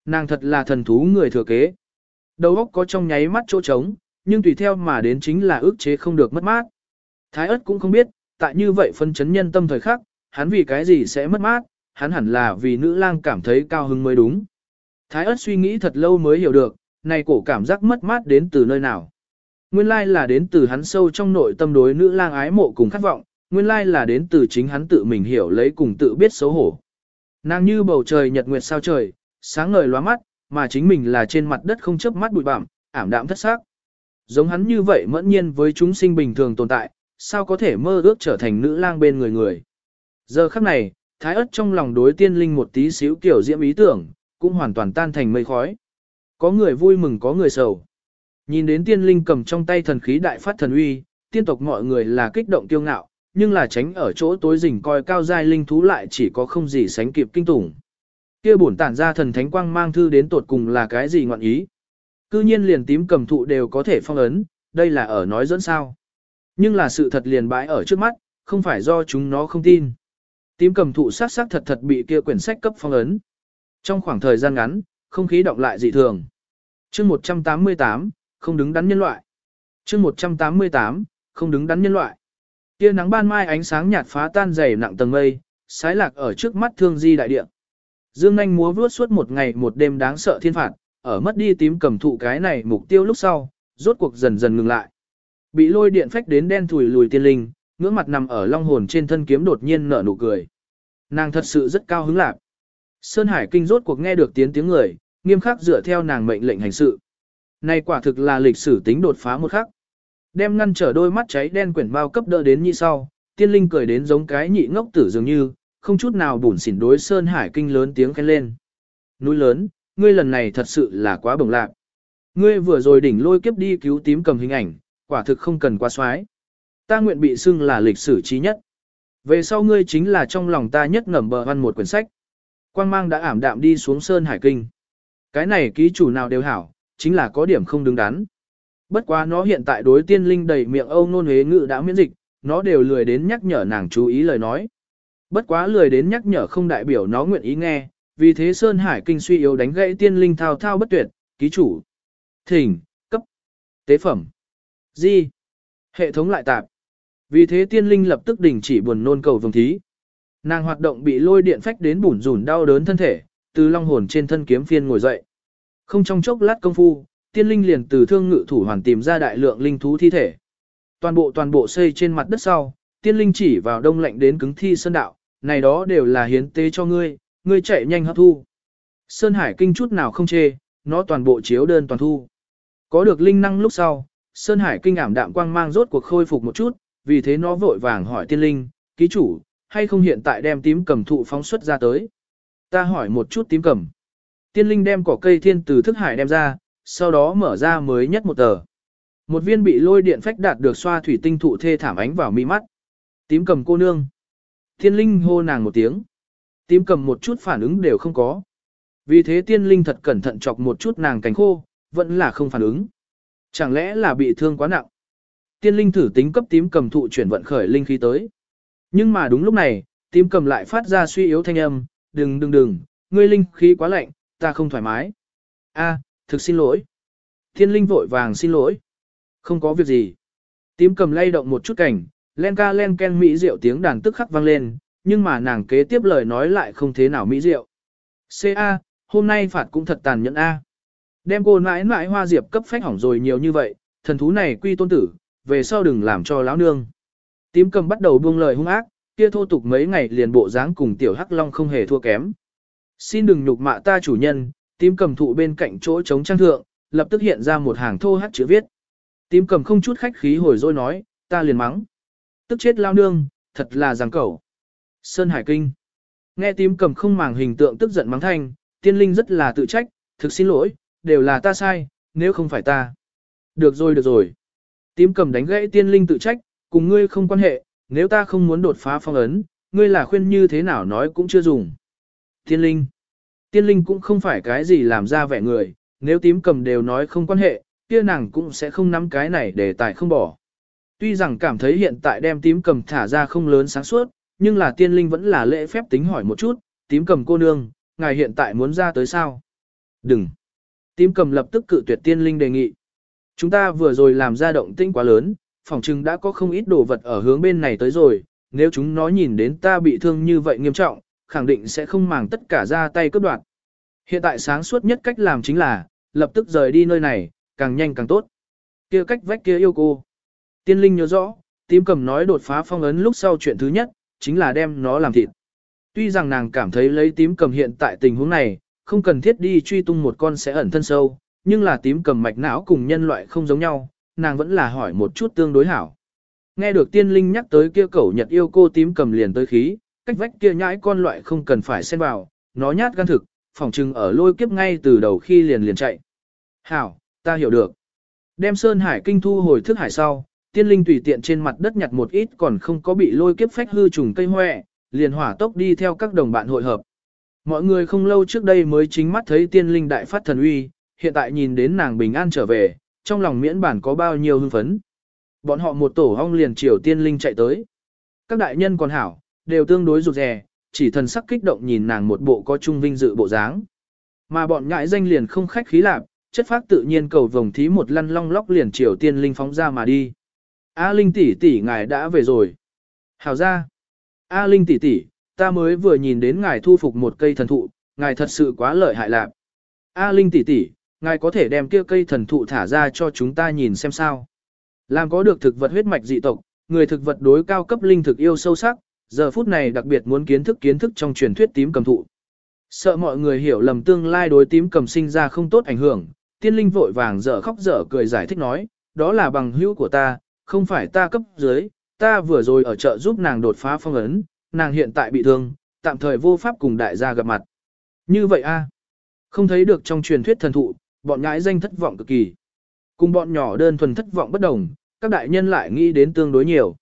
Nàng thật là thần thú người thừa kế. Đầu óc có trong nháy mắt chỗ trống, nhưng tùy theo mà đến chính là ước chế không được mất mát. Thái ớt cũng không biết, tại như vậy phân chấn nhân tâm thời khắc, hắn vì cái gì sẽ mất mát, hắn hẳn là vì nữ lang cảm thấy cao hứng mới đúng. Thái ớt suy nghĩ thật lâu mới hiểu được, này cổ cảm giác mất mát đến từ nơi nào. Nguyên lai là đến từ hắn sâu trong nội tâm đối nữ lang ái mộ cùng khát vọng, nguyên lai là đến từ chính hắn tự mình hiểu lấy cùng tự biết xấu hổ. Nàng như bầu trời nhật nguyệt sao trời, sáng ngời lóa mắt, mà chính mình là trên mặt đất không chớp mắt bụi bặm, ảm đạm thất xác. Giống hắn như vậy mẫn nhiên với chúng sinh bình thường tồn tại, sao có thể mơ ước trở thành nữ lang bên người người. Giờ khắc này, thái ất trong lòng đối tiên linh một tí xíu kiểu diễm ý tưởng, cũng hoàn toàn tan thành mây khói. Có người vui mừng có người sầu. Nhìn đến tiên linh cầm trong tay thần khí đại phát thần uy, tiên tộc mọi người là kích động kiêu ngạo, nhưng là tránh ở chỗ tối rình coi cao giai linh thú lại chỉ có không gì sánh kịp kinh tủng. Kia bổn tản ra thần thánh quang mang thư đến tột cùng là cái gì ngọn ý? Cư nhiên liền tím cầm thụ đều có thể phong ấn, đây là ở nói dẫn sao. Nhưng là sự thật liền bãi ở trước mắt, không phải do chúng nó không tin. Tím cầm thụ sát sát thật thật bị kia quyển sách cấp phong ấn. Trong khoảng thời gian ngắn, không khí động lại dị thường. chương 188, không đứng đắn nhân loại. chương 188, không đứng đắn nhân loại. Tia nắng ban mai ánh sáng nhạt phá tan dày nặng tầng mây, sái lạc ở trước mắt thương di đại địa. Dương anh múa vuốt suốt một ngày một đêm đáng sợ thiên phạt, ở mất đi tím cầm thụ cái này mục tiêu lúc sau, rốt cuộc dần dần ngừng lại. Bị lôi điện phách đến đen thùi lùi tiên linh, ngưỡng mặt nằm ở long hồn trên thân kiếm đột nhiên nở nụ cười. Nàng thật sự rất cao hứng lạc. Sơn Hải Kinh rốt cuộc nghe được tiếng tiếng người, nghiêm khắc dựa theo nàng mệnh lệnh hành sự. Này quả thực là lịch sử tính đột phá một khắc. Đem ngăn trở đôi mắt cháy đen quyển bao cấp đỡ đến như sau, tiên linh cười đến giống cái nhị ngốc tử dường như, không chút nào bùn xỉn đối Sơn Hải Kinh lớn tiếng khen lên. Núi lớn, ngươi lần này thật sự là quá bồng lạc. Ngươi vừa rồi đỉnh lôi kiếp đi cứu tím cầm hình ảnh, quả thực không cần quá xoái. Ta nguyện bị xưng là lịch sử trí nhất. Về sau ngươi chính là trong lòng ta nhất ngẩm bờ văn một quyển sách. Quang mang đã ảm đạm đi xuống Sơn Hải Kinh. Cái này ký chủ nào đều hảo, chính là có điểm không đứng đắn. Bất quá nó hiện tại đối tiên linh đầy miệng âu nôn hế ngự đã miễn dịch, nó đều lười đến nhắc nhở nàng chú ý lời nói. Bất quá lười đến nhắc nhở không đại biểu nó nguyện ý nghe, vì thế Sơn Hải Kinh suy yếu đánh gãy tiên linh thao thao bất tuyệt, ký chủ. Thỉnh, cấp, tế phẩm, di, hệ thống lại tạp. Vì thế tiên linh lập tức đình chỉ buồn nôn cầu vương thí. Nàng hoạt động bị lôi điện phách đến bủn rủn đau đớn thân thể, từ long hồn trên thân kiếm phiên ngồi dậy. Không trong chốc lát công phu, tiên linh liền từ thương ngự thủ hoàn tìm ra đại lượng linh thú thi thể. Toàn bộ toàn bộ xây trên mặt đất sau, tiên linh chỉ vào đông lạnh đến cứng thi sơn đạo, này đó đều là hiến tế cho ngươi, ngươi chạy nhanh hấp thu. Sơn Hải kinh chút nào không chê, nó toàn bộ chiếu đơn toàn thu. Có được linh năng lúc sau, Sơn Hải kinh ảm đạm quang mang rốt cuộc khôi phục một chút, vì thế nó vội vàng hỏi tiên linh, ký chủ, hay không hiện tại đem tím cầm thụ phóng xuất ra tới. Ta hỏi một chút tím cầm. Tiên linh đem cỏ cây thiên từ thức hải đem ra, sau đó mở ra mới nhất một tờ. Một viên bị lôi điện phách đạt được xoa thủy tinh thụ thê thảm ánh vào mi mắt. Tím cầm cô nương. Tiên linh hô nàng một tiếng. Tím cầm một chút phản ứng đều không có. Vì thế tiên linh thật cẩn thận chọc một chút nàng cánh khô, vẫn là không phản ứng. Chẳng lẽ là bị thương quá nặng? Tiên linh thử tính cấp tím cầm thụ chuyển vận khởi linh khí tới. Nhưng mà đúng lúc này, tím cầm lại phát ra suy yếu thanh âm, đừng đừng đừng, ngươi linh khí quá lạnh, ta không thoải mái. A, thực xin lỗi. Tiên linh vội vàng xin lỗi. Không có việc gì. Tím cầm lay động một chút cảnh, len ca len ken mỹ rượu tiếng đàn tức khắc vang lên, nhưng mà nàng kế tiếp lời nói lại không thế nào mỹ rượu. C.A. Hôm nay phạt cũng thật tàn nhẫn A. Đem cô mãi mãi hoa diệp cấp phách hỏng rồi nhiều như vậy, thần thú này quy tôn tử, về sau đừng làm cho lão nương. Tím cầm bắt đầu buông lời hung ác, kia thô tục mấy ngày liền bộ dáng cùng tiểu hắc long không hề thua kém. Xin đừng nhục mạ ta chủ nhân, tím cầm thụ bên cạnh chỗ chống trang thượng, lập tức hiện ra một hàng thô hắc chữ viết. Tím cầm không chút khách khí hồi rồi nói, ta liền mắng. Tức chết lao nương, thật là giằng cẩu. Sơn Hải Kinh. Nghe tím cầm không màng hình tượng tức giận mắng thanh, tiên linh rất là tự trách, thực xin lỗi, đều là ta sai, nếu không phải ta. Được rồi được rồi. Tím cầm đánh gãy tiên linh tự trách, cùng ngươi không quan hệ, nếu ta không muốn đột phá phong ấn, ngươi là khuyên như thế nào nói cũng chưa dùng. Tiên linh. Tiên linh cũng không phải cái gì làm ra vẻ người, nếu tím cầm đều nói không quan hệ, kia nàng cũng sẽ không nắm cái này để tài không bỏ. Tuy rằng cảm thấy hiện tại đem tím cầm thả ra không lớn sáng suốt, nhưng là tiên linh vẫn là lễ phép tính hỏi một chút, tím cầm cô nương, ngài hiện tại muốn ra tới sao? Đừng! Tím cầm lập tức cự tuyệt tiên linh đề nghị. Chúng ta vừa rồi làm ra động tĩnh quá lớn, phòng chừng đã có không ít đồ vật ở hướng bên này tới rồi, nếu chúng nó nhìn đến ta bị thương như vậy nghiêm trọng, khẳng định sẽ không màng tất cả ra tay cướp đoạt. Hiện tại sáng suốt nhất cách làm chính là, lập tức rời đi nơi này, càng nhanh càng tốt. Kia cách vách kia yêu cô. Tiên linh nhớ rõ, tím cầm nói đột phá phong ấn lúc sau chuyện thứ nhất, chính là đem nó làm thịt. Tuy rằng nàng cảm thấy lấy tím cầm hiện tại tình huống này, không cần thiết đi truy tung một con sẽ ẩn thân sâu, nhưng là tím cầm mạch não cùng nhân loại không giống nhau, nàng vẫn là hỏi một chút tương đối hảo. Nghe được tiên linh nhắc tới kia cẩu nhật yêu cô tím cầm liền tới khí, cách vách kia nhãi con loại không cần phải xen vào, nó nhát gan thực, phỏng chừng ở lôi kiếp ngay từ đầu khi liền liền chạy. Hảo, ta hiểu được. Đem Sơn Hải kinh thu hồi thức hải sau, tiên linh tùy tiện trên mặt đất nhặt một ít còn không có bị lôi kiếp phách hư trùng cây hoẹ, liền hỏa tốc đi theo các đồng bạn hội hợp. Mọi người không lâu trước đây mới chính mắt thấy tiên linh đại phát thần uy, hiện tại nhìn đến nàng bình an trở về, trong lòng miễn bản có bao nhiêu hưng phấn. Bọn họ một tổ hong liền chiều tiên linh chạy tới. Các đại nhân còn hảo, đều tương đối rụt rè, chỉ thần sắc kích động nhìn nàng một bộ có trung vinh dự bộ dáng. Mà bọn nhãi danh liền không khách khí lạc, chất phát tự nhiên cầu vồng thí một lăn long lóc liền chiều tiên linh phóng ra mà đi. A Linh tỷ tỷ ngài đã về rồi. Hảo ra. A Linh tỷ tỷ, ta mới vừa nhìn đến ngài thu phục một cây thần thụ, ngài thật sự quá lợi hại lạc. A Linh tỷ tỷ, ngài có thể đem kia cây thần thụ thả ra cho chúng ta nhìn xem sao. Làm có được thực vật huyết mạch dị tộc, người thực vật đối cao cấp linh thực yêu sâu sắc, giờ phút này đặc biệt muốn kiến thức kiến thức trong truyền thuyết tím cầm thụ. Sợ mọi người hiểu lầm tương lai đối tím cầm sinh ra không tốt ảnh hưởng, tiên linh vội vàng dở khóc dở cười giải thích nói, đó là bằng hữu của ta, không phải ta cấp dưới, ta vừa rồi ở chợ giúp nàng đột phá phong ấn, nàng hiện tại bị thương, tạm thời vô pháp cùng đại gia gặp mặt. Như vậy a, không thấy được trong truyền thuyết thần thụ, bọn nhãi danh thất vọng cực kỳ. Cùng bọn nhỏ đơn thuần thất vọng bất đồng, các đại nhân lại nghĩ đến tương đối nhiều.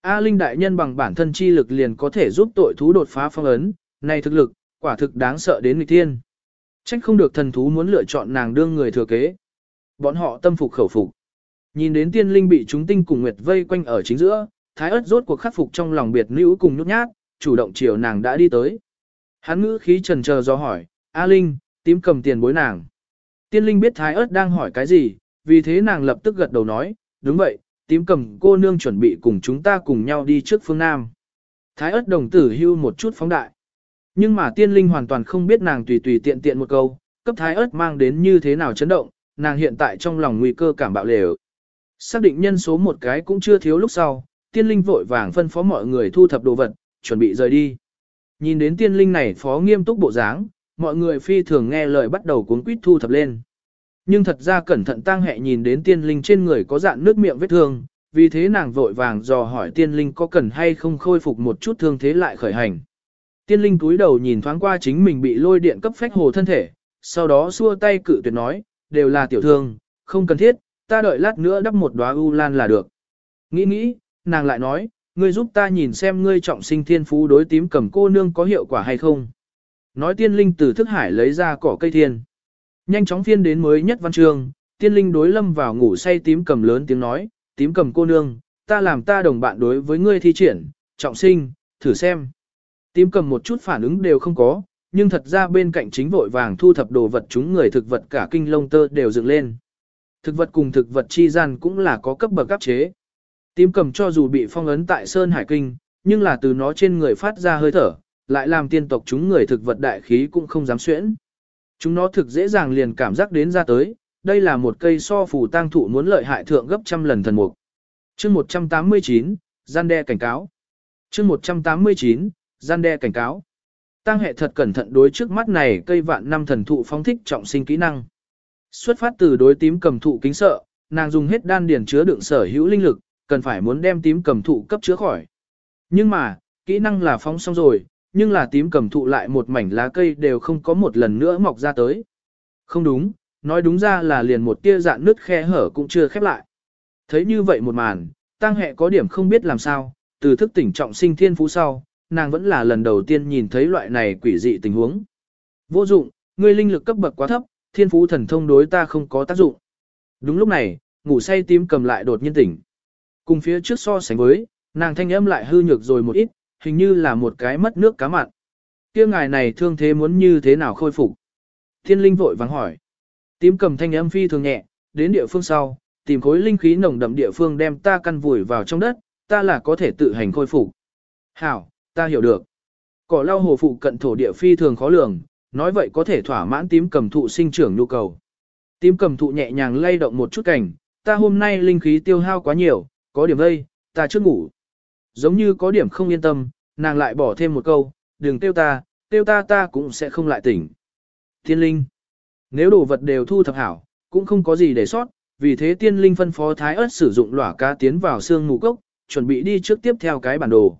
A Linh đại nhân bằng bản thân chi lực liền có thể giúp tội thú đột phá phong ấn, này thực lực, quả thực đáng sợ đến nghịch thiên. Trách không được thần thú muốn lựa chọn nàng đương người thừa kế. Bọn họ tâm phục khẩu phục. Nhìn đến tiên linh bị chúng tinh cùng nguyệt vây quanh ở chính giữa, thái ớt rốt cuộc khắc phục trong lòng biệt nữ cùng nhút nhát, chủ động chiều nàng đã đi tới. Hắn ngữ khí trần chờ do hỏi, A Linh, tím cầm tiền bối nàng. Tiên linh biết thái ớt đang hỏi cái gì, vì thế nàng lập tức gật đầu nói, đúng vậy, tím cầm cô nương chuẩn bị cùng chúng ta cùng nhau đi trước phương Nam. Thái ớt đồng tử hưu một chút phóng đại. Nhưng mà tiên linh hoàn toàn không biết nàng tùy tùy tiện tiện một câu, cấp thái ớt mang đến như thế nào chấn động, nàng hiện tại trong lòng nguy cơ cảm bạo lều. Xác định nhân số một cái cũng chưa thiếu lúc sau, tiên linh vội vàng phân phó mọi người thu thập đồ vật, chuẩn bị rời đi. Nhìn đến tiên linh này phó nghiêm túc bộ dáng, mọi người phi thường nghe lời bắt đầu cuốn quýt thu thập lên. Nhưng thật ra cẩn thận tang hệ nhìn đến tiên linh trên người có dạn nước miệng vết thương, vì thế nàng vội vàng dò hỏi tiên linh có cần hay không khôi phục một chút thương thế lại khởi hành. Tiên linh cúi đầu nhìn thoáng qua chính mình bị lôi điện cấp phách hồ thân thể, sau đó xua tay cự tuyệt nói, đều là tiểu thương, không cần thiết, ta đợi lát nữa đắp một đóa u lan là được. Nghĩ nghĩ, nàng lại nói, ngươi giúp ta nhìn xem ngươi trọng sinh thiên phú đối tím cầm cô nương có hiệu quả hay không. Nói tiên linh từ thức hải lấy ra cỏ cây thiên. Nhanh chóng phiên đến mới nhất văn chương, tiên linh đối lâm vào ngủ say tím cầm lớn tiếng nói, tím cầm cô nương, ta làm ta đồng bạn đối với ngươi thi triển, trọng sinh, thử xem. Tím cầm một chút phản ứng đều không có, nhưng thật ra bên cạnh chính vội vàng thu thập đồ vật chúng người thực vật cả kinh lông tơ đều dựng lên. Thực vật cùng thực vật chi gian cũng là có cấp bậc cấp chế. Tím cầm cho dù bị phong ấn tại Sơn Hải Kinh, nhưng là từ nó trên người phát ra hơi thở, lại làm tiên tộc chúng người thực vật đại khí cũng không dám xuyễn. Chúng nó thực dễ dàng liền cảm giác đến ra tới, đây là một cây so phù tang thụ muốn lợi hại thượng gấp trăm lần thần mục. Chương 189, gian đe cảnh cáo. Chương 189, gian đe cảnh cáo. Tăng hệ thật cẩn thận đối trước mắt này cây vạn năm thần thụ phóng thích trọng sinh kỹ năng. Xuất phát từ đối tím cầm thụ kính sợ, nàng dùng hết đan điển chứa đựng sở hữu linh lực, cần phải muốn đem tím cầm thụ cấp chứa khỏi. Nhưng mà, kỹ năng là phóng xong rồi, nhưng là tím cầm thụ lại một mảnh lá cây đều không có một lần nữa mọc ra tới. Không đúng, nói đúng ra là liền một tia dạn nứt khe hở cũng chưa khép lại. Thấy như vậy một màn, tăng hệ có điểm không biết làm sao, từ thức tỉnh trọng sinh thiên phú sau, nàng vẫn là lần đầu tiên nhìn thấy loại này quỷ dị tình huống. Vô dụng, ngươi linh lực cấp bậc quá thấp, thiên phú thần thông đối ta không có tác dụng. Đúng lúc này, ngủ say tím cầm lại đột nhiên tỉnh. Cùng phía trước so sánh với, nàng thanh âm lại hư nhược rồi một ít, hình như là một cái mất nước cá mặn. Kia ngài này thương thế muốn như thế nào khôi phục? Thiên linh vội vắng hỏi. Tím cầm thanh âm phi thường nhẹ, đến địa phương sau, tìm khối linh khí nồng đậm địa phương đem ta căn vùi vào trong đất, ta là có thể tự hành khôi phục. Hảo, ta hiểu được. Cỏ lau hồ phụ cận thổ địa phi thường khó lường, nói vậy có thể thỏa mãn tím cầm thụ sinh trưởng nhu cầu. Tím cầm thụ nhẹ nhàng lay động một chút cảnh, ta hôm nay linh khí tiêu hao quá nhiều, có điểm đây, ta chưa ngủ. Giống như có điểm không yên tâm, nàng lại bỏ thêm một câu, đừng tiêu ta, tiêu ta ta cũng sẽ không lại tỉnh. Thiên linh, nếu đồ vật đều thu thập hảo, cũng không có gì để sót, vì thế tiên linh phân phó thái ớt sử dụng lỏa cá tiến vào xương mù cốc, chuẩn bị đi trước tiếp theo cái bản đồ.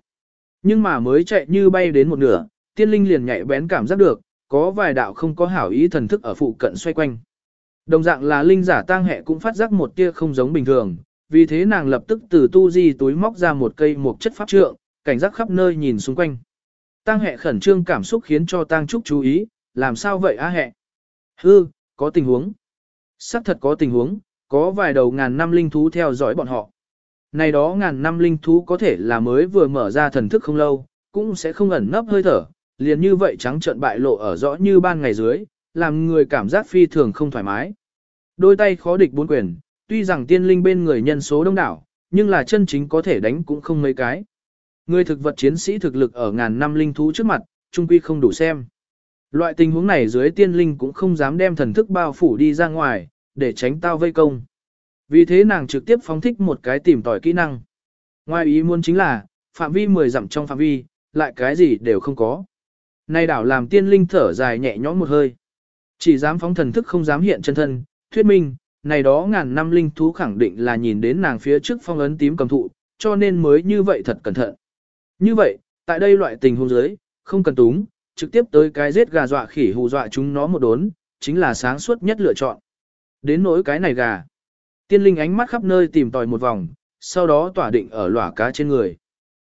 Nhưng mà mới chạy như bay đến một nửa, tiên linh liền nhạy bén cảm giác được, có vài đạo không có hảo ý thần thức ở phụ cận xoay quanh. Đồng dạng là linh giả tang hệ cũng phát giác một tia không giống bình thường, vì thế nàng lập tức từ tu di túi móc ra một cây một chất pháp trượng, cảnh giác khắp nơi nhìn xung quanh. Tang hệ khẩn trương cảm xúc khiến cho tang trúc chú ý, làm sao vậy á hệ? Hư, có tình huống. Sắc thật có tình huống, có vài đầu ngàn năm linh thú theo dõi bọn họ. Này đó ngàn năm linh thú có thể là mới vừa mở ra thần thức không lâu, cũng sẽ không ẩn nấp hơi thở, liền như vậy trắng trợn bại lộ ở rõ như ban ngày dưới, làm người cảm giác phi thường không thoải mái. Đôi tay khó địch bốn quyền, tuy rằng tiên linh bên người nhân số đông đảo, nhưng là chân chính có thể đánh cũng không mấy cái. Người thực vật chiến sĩ thực lực ở ngàn năm linh thú trước mặt, trung quy không đủ xem. Loại tình huống này dưới tiên linh cũng không dám đem thần thức bao phủ đi ra ngoài, để tránh tao vây công. Vì thế nàng trực tiếp phóng thích một cái tìm tòi kỹ năng. Ngoài ý muốn chính là, phạm vi 10 dặm trong phạm vi, lại cái gì đều không có. Nay đảo làm tiên linh thở dài nhẹ nhõm một hơi. Chỉ dám phóng thần thức không dám hiện chân thân, thuyết minh, này đó ngàn năm linh thú khẳng định là nhìn đến nàng phía trước phong ấn tím cầm thụ, cho nên mới như vậy thật cẩn thận. Như vậy, tại đây loại tình huống dưới, không cần túng, trực tiếp tới cái giết gà dọa khỉ hù dọa chúng nó một đốn, chính là sáng suốt nhất lựa chọn. Đến nỗi cái này gà. Tiên linh ánh mắt khắp nơi tìm tòi một vòng, sau đó tỏa định ở lỏa cá trên người.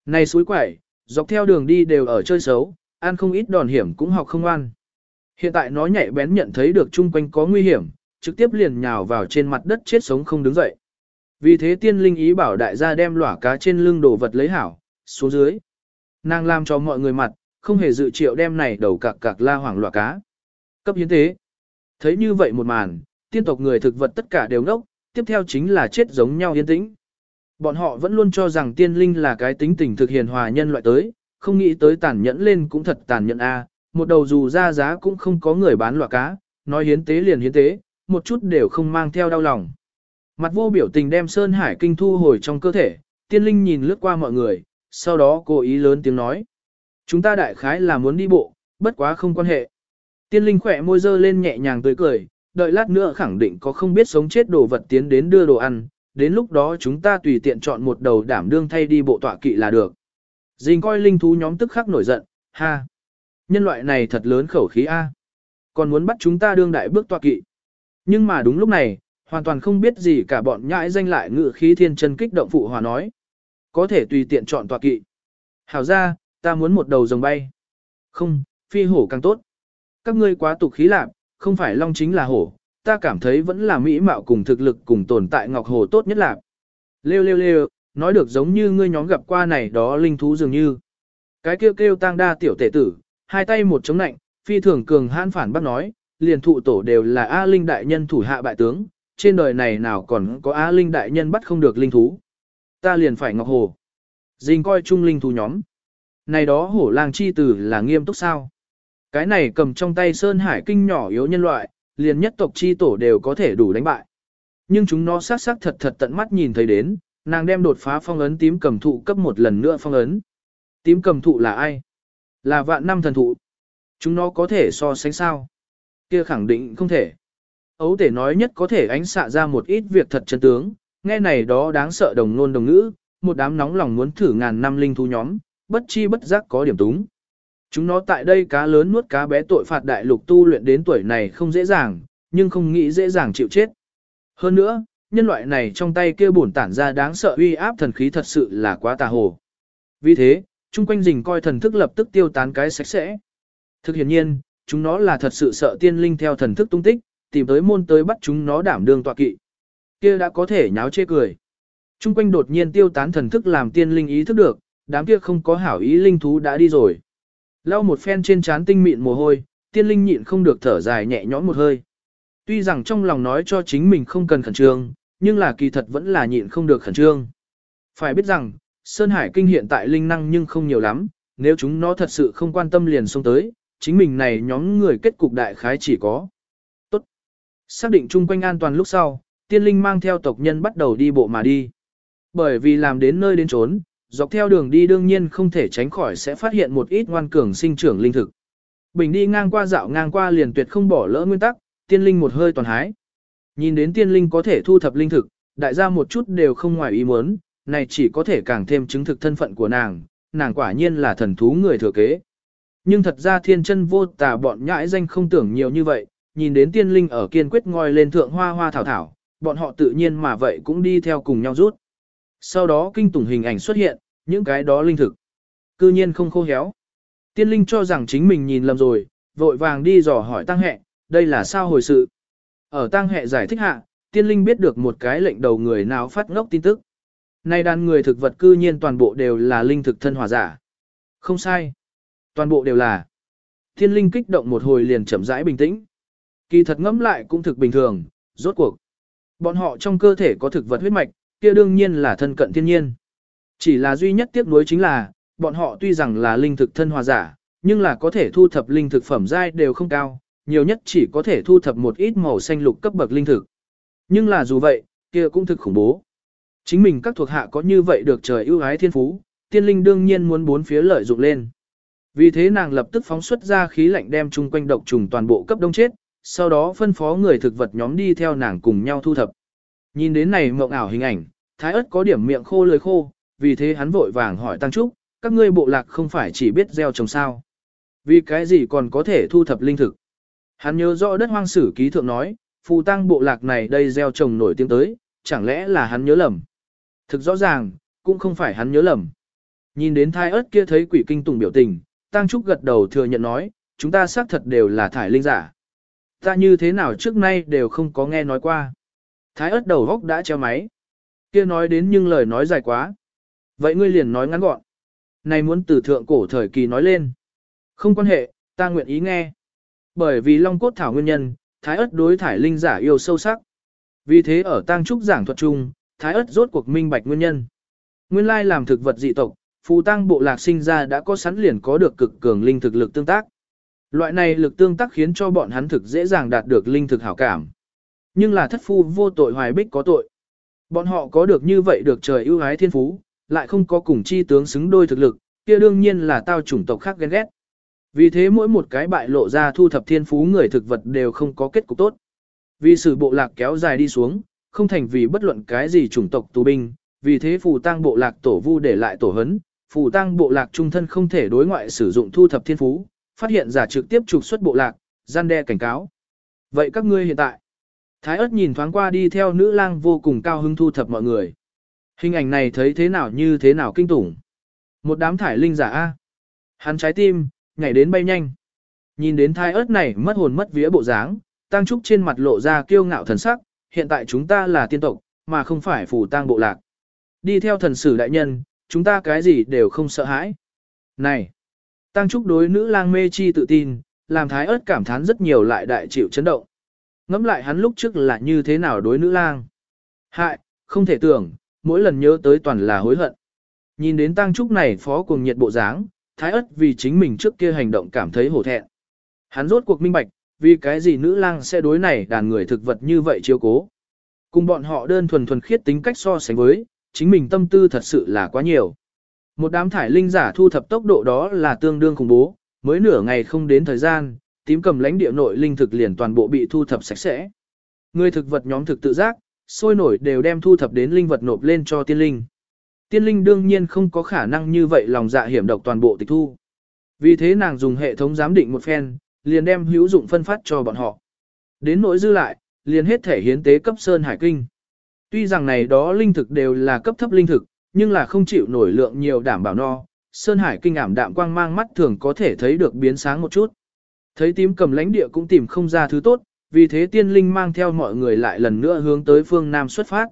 Này suối quẩy, dọc theo đường đi đều ở chơi xấu, ăn không ít đòn hiểm cũng học không ăn. Hiện tại nó nhạy bén nhận thấy được chung quanh có nguy hiểm, trực tiếp liền nhào vào trên mặt đất chết sống không đứng dậy. Vì thế tiên linh ý bảo đại gia đem lỏa cá trên lưng đồ vật lấy hảo, xuống dưới. Nàng làm cho mọi người mặt, không hề dự triệu đem này đầu cạc cạc la hoảng loạn cá. Cấp hiến tế Thấy như vậy một màn, tiên tộc người thực vật tất cả đều ngốc, tiếp theo chính là chết giống nhau yên tĩnh. Bọn họ vẫn luôn cho rằng tiên linh là cái tính tình thực hiền hòa nhân loại tới, không nghĩ tới tàn nhẫn lên cũng thật tàn nhẫn a. một đầu dù ra giá cũng không có người bán loại cá, nói hiến tế liền hiến tế, một chút đều không mang theo đau lòng. Mặt vô biểu tình đem Sơn Hải Kinh thu hồi trong cơ thể, tiên linh nhìn lướt qua mọi người, sau đó cô ý lớn tiếng nói. Chúng ta đại khái là muốn đi bộ, bất quá không quan hệ. Tiên linh khỏe môi dơ lên nhẹ nhàng tươi cười, đợi lát nữa khẳng định có không biết sống chết đồ vật tiến đến đưa đồ ăn, đến lúc đó chúng ta tùy tiện chọn một đầu đảm đương thay đi bộ tọa kỵ là được. Dình coi linh thú nhóm tức khắc nổi giận, ha. Nhân loại này thật lớn khẩu khí A. Còn muốn bắt chúng ta đương đại bước tọa kỵ. Nhưng mà đúng lúc này, hoàn toàn không biết gì cả bọn nhãi danh lại ngự khí thiên chân kích động phụ hòa nói. Có thể tùy tiện chọn tọa kỵ. Hảo ra, ta muốn một đầu rồng bay. Không, phi hổ càng tốt. Các ngươi quá tục khí lạc, không phải long chính là hổ, ta cảm thấy vẫn là mỹ mạo cùng thực lực cùng tồn tại ngọc hồ tốt nhất lạc. Lêu lêu lêu, nói được giống như ngươi nhóm gặp qua này đó linh thú dường như. Cái kêu kêu tang đa tiểu tể tử, hai tay một chống nạnh, phi thường cường hãn phản bác nói, liền thụ tổ đều là A Linh đại nhân thủ hạ bại tướng, trên đời này nào còn có A Linh đại nhân bắt không được linh thú. Ta liền phải ngọc hồ. Dình coi trung linh thú nhóm. Này đó hổ lang chi tử là nghiêm túc sao? Cái này cầm trong tay Sơn Hải Kinh nhỏ yếu nhân loại, liền nhất tộc chi tổ đều có thể đủ đánh bại. Nhưng chúng nó sát sắc thật thật tận mắt nhìn thấy đến, nàng đem đột phá phong ấn tím cầm thụ cấp một lần nữa phong ấn. Tím cầm thụ là ai? Là vạn năm thần thụ. Chúng nó có thể so sánh sao? Kia khẳng định không thể. Ấu thể nói nhất có thể ánh xạ ra một ít việc thật chân tướng, nghe này đó đáng sợ đồng nôn đồng ngữ, một đám nóng lòng muốn thử ngàn năm linh thú nhóm, bất chi bất giác có điểm túng. Chúng nó tại đây cá lớn nuốt cá bé tội phạt đại lục tu luyện đến tuổi này không dễ dàng, nhưng không nghĩ dễ dàng chịu chết. Hơn nữa, nhân loại này trong tay kia bổn tản ra đáng sợ uy áp thần khí thật sự là quá tà hồ. Vì thế, chung quanh rình coi thần thức lập tức tiêu tán cái sạch sẽ. Thực hiện nhiên, chúng nó là thật sự sợ tiên linh theo thần thức tung tích, tìm tới môn tới bắt chúng nó đảm đương tọa kỵ. Kia đã có thể nháo chê cười. Trung quanh đột nhiên tiêu tán thần thức làm tiên linh ý thức được, đám kia không có hảo ý linh thú đã đi rồi. Lau một phen trên trán tinh mịn mồ hôi, tiên linh nhịn không được thở dài nhẹ nhõm một hơi. Tuy rằng trong lòng nói cho chính mình không cần khẩn trương, nhưng là kỳ thật vẫn là nhịn không được khẩn trương. Phải biết rằng, Sơn Hải Kinh hiện tại linh năng nhưng không nhiều lắm, nếu chúng nó thật sự không quan tâm liền xông tới, chính mình này nhóm người kết cục đại khái chỉ có. Tốt. Xác định chung quanh an toàn lúc sau, tiên linh mang theo tộc nhân bắt đầu đi bộ mà đi. Bởi vì làm đến nơi đến trốn, dọc theo đường đi đương nhiên không thể tránh khỏi sẽ phát hiện một ít ngoan cường sinh trưởng linh thực. Bình đi ngang qua dạo ngang qua liền tuyệt không bỏ lỡ nguyên tắc, tiên linh một hơi toàn hái. Nhìn đến tiên linh có thể thu thập linh thực, đại gia một chút đều không ngoài ý muốn, này chỉ có thể càng thêm chứng thực thân phận của nàng, nàng quả nhiên là thần thú người thừa kế. Nhưng thật ra thiên chân vô tà bọn nhãi danh không tưởng nhiều như vậy, nhìn đến tiên linh ở kiên quyết ngồi lên thượng hoa hoa thảo thảo, bọn họ tự nhiên mà vậy cũng đi theo cùng nhau rút. Sau đó kinh tủng hình ảnh xuất hiện, những cái đó linh thực. Cư nhiên không khô héo. Tiên linh cho rằng chính mình nhìn lầm rồi, vội vàng đi dò hỏi tăng hệ, đây là sao hồi sự. Ở tăng hệ giải thích hạ, tiên linh biết được một cái lệnh đầu người nào phát ngốc tin tức. Nay đàn người thực vật cư nhiên toàn bộ đều là linh thực thân hòa giả. Không sai. Toàn bộ đều là. Tiên linh kích động một hồi liền chậm rãi bình tĩnh. Kỳ thật ngẫm lại cũng thực bình thường, rốt cuộc. Bọn họ trong cơ thể có thực vật huyết mạch, kia đương nhiên là thân cận thiên nhiên. Chỉ là duy nhất tiếc nuối chính là, bọn họ tuy rằng là linh thực thân hòa giả, nhưng là có thể thu thập linh thực phẩm giai đều không cao, nhiều nhất chỉ có thể thu thập một ít màu xanh lục cấp bậc linh thực. Nhưng là dù vậy, kia cũng thực khủng bố. Chính mình các thuộc hạ có như vậy được trời ưu ái thiên phú, tiên linh đương nhiên muốn bốn phía lợi dụng lên. Vì thế nàng lập tức phóng xuất ra khí lạnh đem chung quanh độc trùng toàn bộ cấp đông chết, sau đó phân phó người thực vật nhóm đi theo nàng cùng nhau thu thập. Nhìn đến này mộng ảo hình ảnh, thái ớt có điểm miệng khô lưỡi khô, vì thế hắn vội vàng hỏi Tăng Trúc, các ngươi bộ lạc không phải chỉ biết gieo trồng sao. Vì cái gì còn có thể thu thập linh thực. Hắn nhớ rõ đất hoang sử ký thượng nói, phù tăng bộ lạc này đây gieo trồng nổi tiếng tới, chẳng lẽ là hắn nhớ lầm. Thực rõ ràng, cũng không phải hắn nhớ lầm. Nhìn đến thai ớt kia thấy quỷ kinh tùng biểu tình, Tăng Trúc gật đầu thừa nhận nói, chúng ta xác thật đều là thải linh giả. Ta như thế nào trước nay đều không có nghe nói qua. Thái ớt đầu góc đã treo máy. Kia nói đến nhưng lời nói dài quá. Vậy ngươi liền nói ngắn gọn. Này muốn từ thượng cổ thời kỳ nói lên. Không quan hệ, ta nguyện ý nghe. Bởi vì long cốt thảo nguyên nhân, thái ớt đối thải linh giả yêu sâu sắc. Vì thế ở tang trúc giảng thuật chung, thái ớt rốt cuộc minh bạch nguyên nhân. Nguyên lai làm thực vật dị tộc, phù tăng bộ lạc sinh ra đã có sẵn liền có được cực cường linh thực lực tương tác. Loại này lực tương tác khiến cho bọn hắn thực dễ dàng đạt được linh thực hảo cảm. Nhưng là thất phu vô tội hoài bích có tội. Bọn họ có được như vậy được trời ưu ái thiên phú, lại không có cùng chi tướng xứng đôi thực lực, kia đương nhiên là tao chủng tộc khác ghen ghét. Vì thế mỗi một cái bại lộ ra thu thập thiên phú người thực vật đều không có kết cục tốt. Vì sự bộ lạc kéo dài đi xuống, không thành vì bất luận cái gì chủng tộc tù binh, vì thế phù tang bộ lạc tổ vu để lại tổ hấn, phù tang bộ lạc trung thân không thể đối ngoại sử dụng thu thập thiên phú, phát hiện giả trực tiếp trục xuất bộ lạc, gian đe cảnh cáo. Vậy các ngươi hiện tại, Thái ớt nhìn thoáng qua đi theo nữ lang vô cùng cao hứng thu thập mọi người. Hình ảnh này thấy thế nào như thế nào kinh tủng. Một đám thải linh giả A. Hắn trái tim, nhảy đến bay nhanh. Nhìn đến thái ớt này mất hồn mất vía bộ dáng, tăng trúc trên mặt lộ ra kiêu ngạo thần sắc, hiện tại chúng ta là tiên tộc, mà không phải phù tang bộ lạc. Đi theo thần sử đại nhân, chúng ta cái gì đều không sợ hãi. Này! Tăng trúc đối nữ lang mê chi tự tin, làm thái ớt cảm thán rất nhiều lại đại chịu chấn động. Ngắm lại hắn lúc trước là như thế nào đối nữ lang. Hại, không thể tưởng, mỗi lần nhớ tới toàn là hối hận. Nhìn đến tăng trúc này phó cùng nhiệt bộ dáng, thái ớt vì chính mình trước kia hành động cảm thấy hổ thẹn. Hắn rốt cuộc minh bạch, vì cái gì nữ lang sẽ đối này đàn người thực vật như vậy chiếu cố. Cùng bọn họ đơn thuần thuần khiết tính cách so sánh với, chính mình tâm tư thật sự là quá nhiều. Một đám thải linh giả thu thập tốc độ đó là tương đương khủng bố, mới nửa ngày không đến thời gian, tím cầm lãnh địa nội linh thực liền toàn bộ bị thu thập sạch sẽ. Người thực vật nhóm thực tự giác, sôi nổi đều đem thu thập đến linh vật nộp lên cho tiên linh. Tiên linh đương nhiên không có khả năng như vậy lòng dạ hiểm độc toàn bộ tịch thu. Vì thế nàng dùng hệ thống giám định một phen, liền đem hữu dụng phân phát cho bọn họ. Đến nỗi dư lại, liền hết thể hiến tế cấp Sơn Hải Kinh. Tuy rằng này đó linh thực đều là cấp thấp linh thực, nhưng là không chịu nổi lượng nhiều đảm bảo no. Sơn Hải Kinh ảm đạm quang mang mắt thường có thể thấy được biến sáng một chút. Thấy tím cầm lãnh địa cũng tìm không ra thứ tốt, vì thế tiên linh mang theo mọi người lại lần nữa hướng tới phương Nam xuất phát.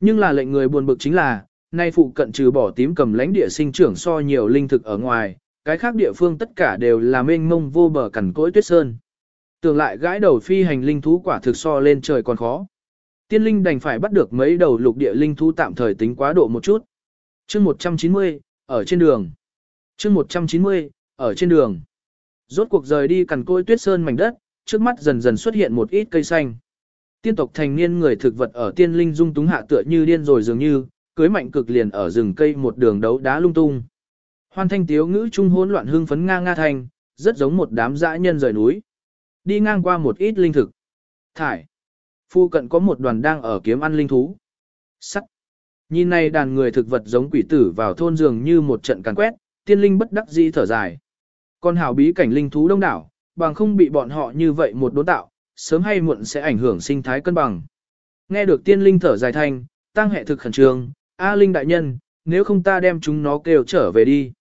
Nhưng là lệnh người buồn bực chính là, nay phụ cận trừ bỏ tím cầm lãnh địa sinh trưởng so nhiều linh thực ở ngoài, cái khác địa phương tất cả đều là mênh mông vô bờ cằn cỗi tuyết sơn. Tưởng lại gãi đầu phi hành linh thú quả thực so lên trời còn khó. Tiên linh đành phải bắt được mấy đầu lục địa linh thú tạm thời tính quá độ một chút. chương 190, ở trên đường. chương 190, ở trên đường. Rốt cuộc rời đi cằn cỗi tuyết sơn mảnh đất, trước mắt dần dần xuất hiện một ít cây xanh. Tiên tộc thành niên người thực vật ở tiên linh dung túng hạ tựa như điên rồi dường như, cưới mạnh cực liền ở rừng cây một đường đấu đá lung tung. Hoan thanh tiếu ngữ trung hỗn loạn hương phấn nga nga thành, rất giống một đám dã nhân rời núi. Đi ngang qua một ít linh thực. Thải. Phu cận có một đoàn đang ở kiếm ăn linh thú. Sắc. Nhìn này đàn người thực vật giống quỷ tử vào thôn dường như một trận càn quét, tiên linh bất đắc dĩ thở dài. Con hào bí cảnh linh thú đông đảo, bằng không bị bọn họ như vậy một đốn tạo, sớm hay muộn sẽ ảnh hưởng sinh thái cân bằng. Nghe được tiên linh thở dài thanh, tăng hệ thực khẩn trương, A Linh đại nhân, nếu không ta đem chúng nó kêu trở về đi.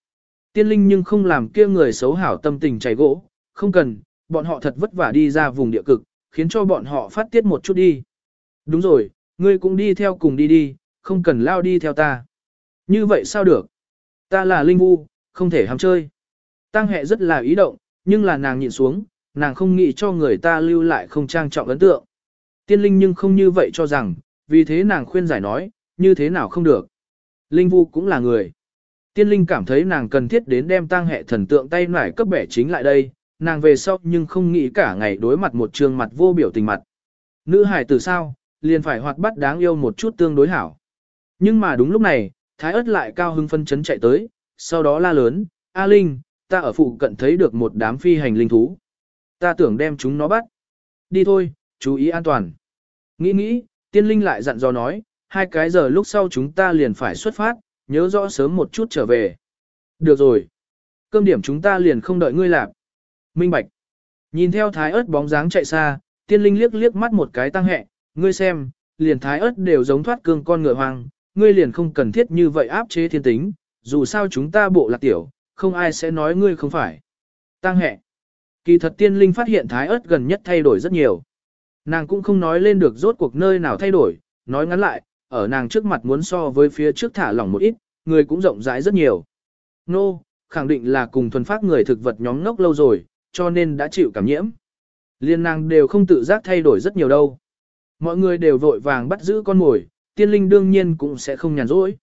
Tiên linh nhưng không làm kia người xấu hảo tâm tình chảy gỗ, không cần, bọn họ thật vất vả đi ra vùng địa cực, khiến cho bọn họ phát tiết một chút đi. Đúng rồi, ngươi cũng đi theo cùng đi đi, không cần lao đi theo ta. Như vậy sao được? Ta là linh vu, không thể ham chơi. Tăng hệ rất là ý động, nhưng là nàng nhìn xuống, nàng không nghĩ cho người ta lưu lại không trang trọng ấn tượng. Tiên linh nhưng không như vậy cho rằng, vì thế nàng khuyên giải nói, như thế nào không được. Linh vu cũng là người. Tiên linh cảm thấy nàng cần thiết đến đem tăng hệ thần tượng tay nải cấp bẻ chính lại đây, nàng về sau nhưng không nghĩ cả ngày đối mặt một trường mặt vô biểu tình mặt. Nữ hải từ sao, liền phải hoạt bát đáng yêu một chút tương đối hảo. Nhưng mà đúng lúc này, thái ớt lại cao hưng phân chấn chạy tới, sau đó la lớn, A Linh, ta ở phụ cận thấy được một đám phi hành linh thú. Ta tưởng đem chúng nó bắt. Đi thôi, chú ý an toàn. Nghĩ nghĩ, tiên linh lại dặn dò nói, hai cái giờ lúc sau chúng ta liền phải xuất phát, nhớ rõ sớm một chút trở về. Được rồi. Cơm điểm chúng ta liền không đợi ngươi làm. Minh Bạch. Nhìn theo thái ớt bóng dáng chạy xa, tiên linh liếc liếc mắt một cái tăng hẹ, ngươi xem, liền thái ớt đều giống thoát cương con ngựa hoang, ngươi liền không cần thiết như vậy áp chế thiên tính, dù sao chúng ta bộ lạc tiểu, không ai sẽ nói ngươi không phải. Tăng hẹ. Kỳ thật tiên linh phát hiện thái ớt gần nhất thay đổi rất nhiều. Nàng cũng không nói lên được rốt cuộc nơi nào thay đổi, nói ngắn lại, ở nàng trước mặt muốn so với phía trước thả lỏng một ít, người cũng rộng rãi rất nhiều. Nô, no, khẳng định là cùng thuần phát người thực vật nhóm ngốc lâu rồi, cho nên đã chịu cảm nhiễm. Liên nàng đều không tự giác thay đổi rất nhiều đâu. Mọi người đều vội vàng bắt giữ con mồi, tiên linh đương nhiên cũng sẽ không nhàn rỗi.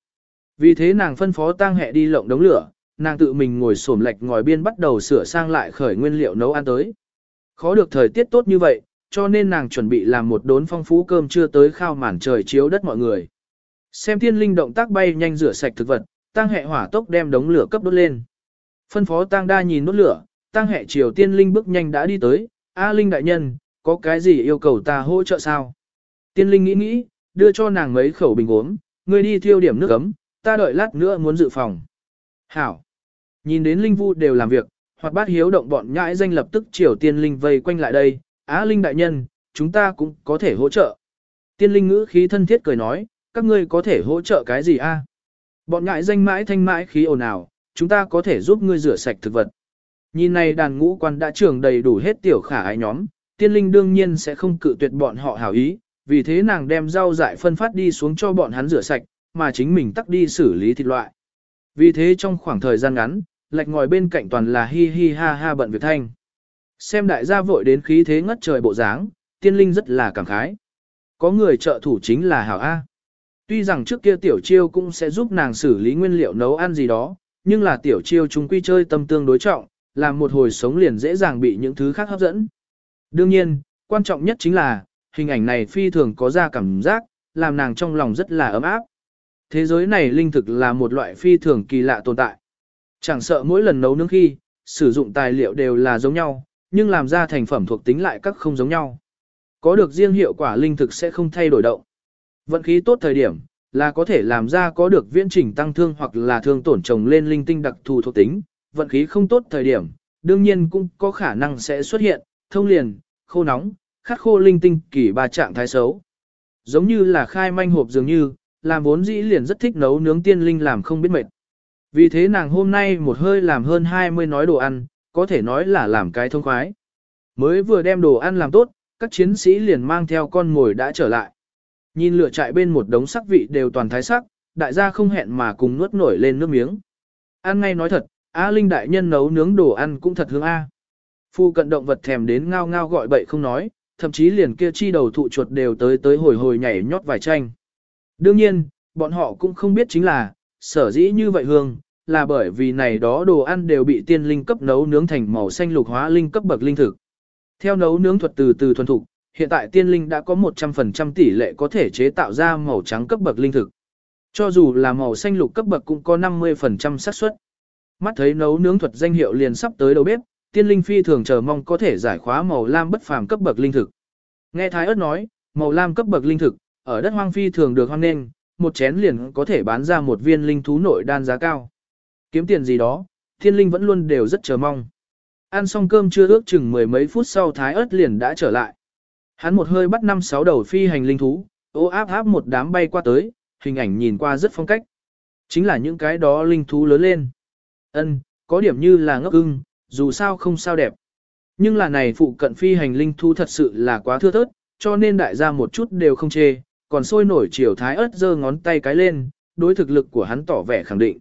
Vì thế nàng phân phó tang hẹ đi lộng đống lửa, nàng tự mình ngồi xổm lệch ngòi biên bắt đầu sửa sang lại khởi nguyên liệu nấu ăn tới. Khó được thời tiết tốt như vậy, cho nên nàng chuẩn bị làm một đốn phong phú cơm trưa tới khao màn trời chiếu đất mọi người. Xem tiên linh động tác bay nhanh rửa sạch thực vật, tăng hệ hỏa tốc đem đống lửa cấp đốt lên. Phân phó tăng đa nhìn đốt lửa, tăng hệ triều tiên linh bước nhanh đã đi tới, A linh đại nhân, có cái gì yêu cầu ta hỗ trợ sao? Tiên linh nghĩ nghĩ, đưa cho nàng mấy khẩu bình uống, ngươi đi thiêu điểm nước ấm, ta đợi lát nữa muốn dự phòng. Hảo. Nhìn đến linh vu đều làm việc, hoặc bát hiếu động bọn nhãi danh lập tức triều tiên linh vây quanh lại đây, á linh đại nhân, chúng ta cũng có thể hỗ trợ. Tiên linh ngữ khí thân thiết cười nói, các ngươi có thể hỗ trợ cái gì a? Bọn nhãi danh mãi thanh mãi khí ồn ào, chúng ta có thể giúp ngươi rửa sạch thực vật. Nhìn này đàn ngũ quan đã trưởng đầy đủ hết tiểu khả ái nhóm, tiên linh đương nhiên sẽ không cự tuyệt bọn họ hảo ý, vì thế nàng đem rau dại phân phát đi xuống cho bọn hắn rửa sạch, mà chính mình tắt đi xử lý thịt loại. Vì thế trong khoảng thời gian ngắn, lạch ngồi bên cạnh toàn là hi hi ha ha bận việc thanh. Xem đại gia vội đến khí thế ngất trời bộ dáng, tiên linh rất là cảm khái. Có người trợ thủ chính là Hảo A. Tuy rằng trước kia tiểu chiêu cũng sẽ giúp nàng xử lý nguyên liệu nấu ăn gì đó, nhưng là tiểu chiêu chúng quy chơi tâm tương đối trọng, làm một hồi sống liền dễ dàng bị những thứ khác hấp dẫn. Đương nhiên, quan trọng nhất chính là, hình ảnh này phi thường có ra cảm giác, làm nàng trong lòng rất là ấm áp. Thế giới này linh thực là một loại phi thường kỳ lạ tồn tại. Chẳng sợ mỗi lần nấu nướng khi, sử dụng tài liệu đều là giống nhau, nhưng làm ra thành phẩm thuộc tính lại các không giống nhau. Có được riêng hiệu quả linh thực sẽ không thay đổi động. Vận khí tốt thời điểm, là có thể làm ra có được viễn trình tăng thương hoặc là thương tổn trồng lên linh tinh đặc thù thuộc tính. Vận khí không tốt thời điểm, đương nhiên cũng có khả năng sẽ xuất hiện, thông liền, khô nóng, khát khô linh tinh kỳ ba trạng thái xấu. Giống như là khai manh hộp dường như, làm vốn dĩ liền rất thích nấu nướng tiên linh làm không biết mệt. Vì thế nàng hôm nay một hơi làm hơn 20 nói đồ ăn, có thể nói là làm cái thông khoái. Mới vừa đem đồ ăn làm tốt, các chiến sĩ liền mang theo con mồi đã trở lại. Nhìn lửa trại bên một đống sắc vị đều toàn thái sắc, đại gia không hẹn mà cùng nuốt nổi lên nước miếng. Ăn ngay nói thật, A Linh đại nhân nấu nướng đồ ăn cũng thật hương A. Phu cận động vật thèm đến ngao ngao gọi bậy không nói, thậm chí liền kia chi đầu thụ chuột đều tới tới hồi hồi nhảy nhót vài tranh. Đương nhiên, bọn họ cũng không biết chính là, sở dĩ như vậy hương, là bởi vì này đó đồ ăn đều bị tiên linh cấp nấu nướng thành màu xanh lục hóa linh cấp bậc linh thực. Theo nấu nướng thuật từ từ thuần thục, hiện tại tiên linh đã có 100% tỷ lệ có thể chế tạo ra màu trắng cấp bậc linh thực. Cho dù là màu xanh lục cấp bậc cũng có 50% xác suất. Mắt thấy nấu nướng thuật danh hiệu liền sắp tới đầu bếp, tiên linh phi thường chờ mong có thể giải khóa màu lam bất phàm cấp bậc linh thực. Nghe Thái ớt nói, màu lam cấp bậc linh thực, ở đất hoang phi thường được hoang nên, một chén liền có thể bán ra một viên linh thú nội đan giá cao. Kiếm tiền gì đó, thiên linh vẫn luôn đều rất chờ mong. Ăn xong cơm chưa ước chừng mười mấy phút sau thái ớt liền đã trở lại. Hắn một hơi bắt năm sáu đầu phi hành linh thú, ô áp áp một đám bay qua tới, hình ảnh nhìn qua rất phong cách. Chính là những cái đó linh thú lớn lên. Ân, có điểm như là ngốc ưng, dù sao không sao đẹp. Nhưng là này phụ cận phi hành linh thú thật sự là quá thưa thớt, cho nên đại gia một chút đều không chê, còn sôi nổi chiều thái ớt giơ ngón tay cái lên, đối thực lực của hắn tỏ vẻ khẳng định.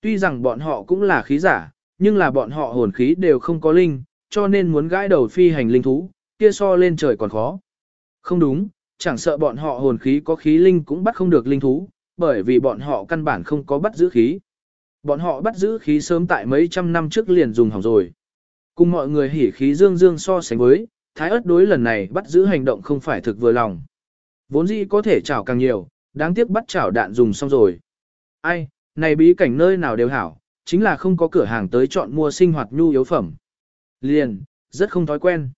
Tuy rằng bọn họ cũng là khí giả, nhưng là bọn họ hồn khí đều không có linh, cho nên muốn gãi đầu phi hành linh thú, kia so lên trời còn khó. Không đúng, chẳng sợ bọn họ hồn khí có khí linh cũng bắt không được linh thú, bởi vì bọn họ căn bản không có bắt giữ khí. Bọn họ bắt giữ khí sớm tại mấy trăm năm trước liền dùng hỏng rồi. Cùng mọi người hỉ khí dương dương so sánh với, thái ớt đối lần này bắt giữ hành động không phải thực vừa lòng. Vốn dĩ có thể chảo càng nhiều, đáng tiếc bắt chảo đạn dùng xong rồi. Ai, này bí cảnh nơi nào đều hảo, chính là không có cửa hàng tới chọn mua sinh hoạt nhu yếu phẩm. Liền, rất không thói quen.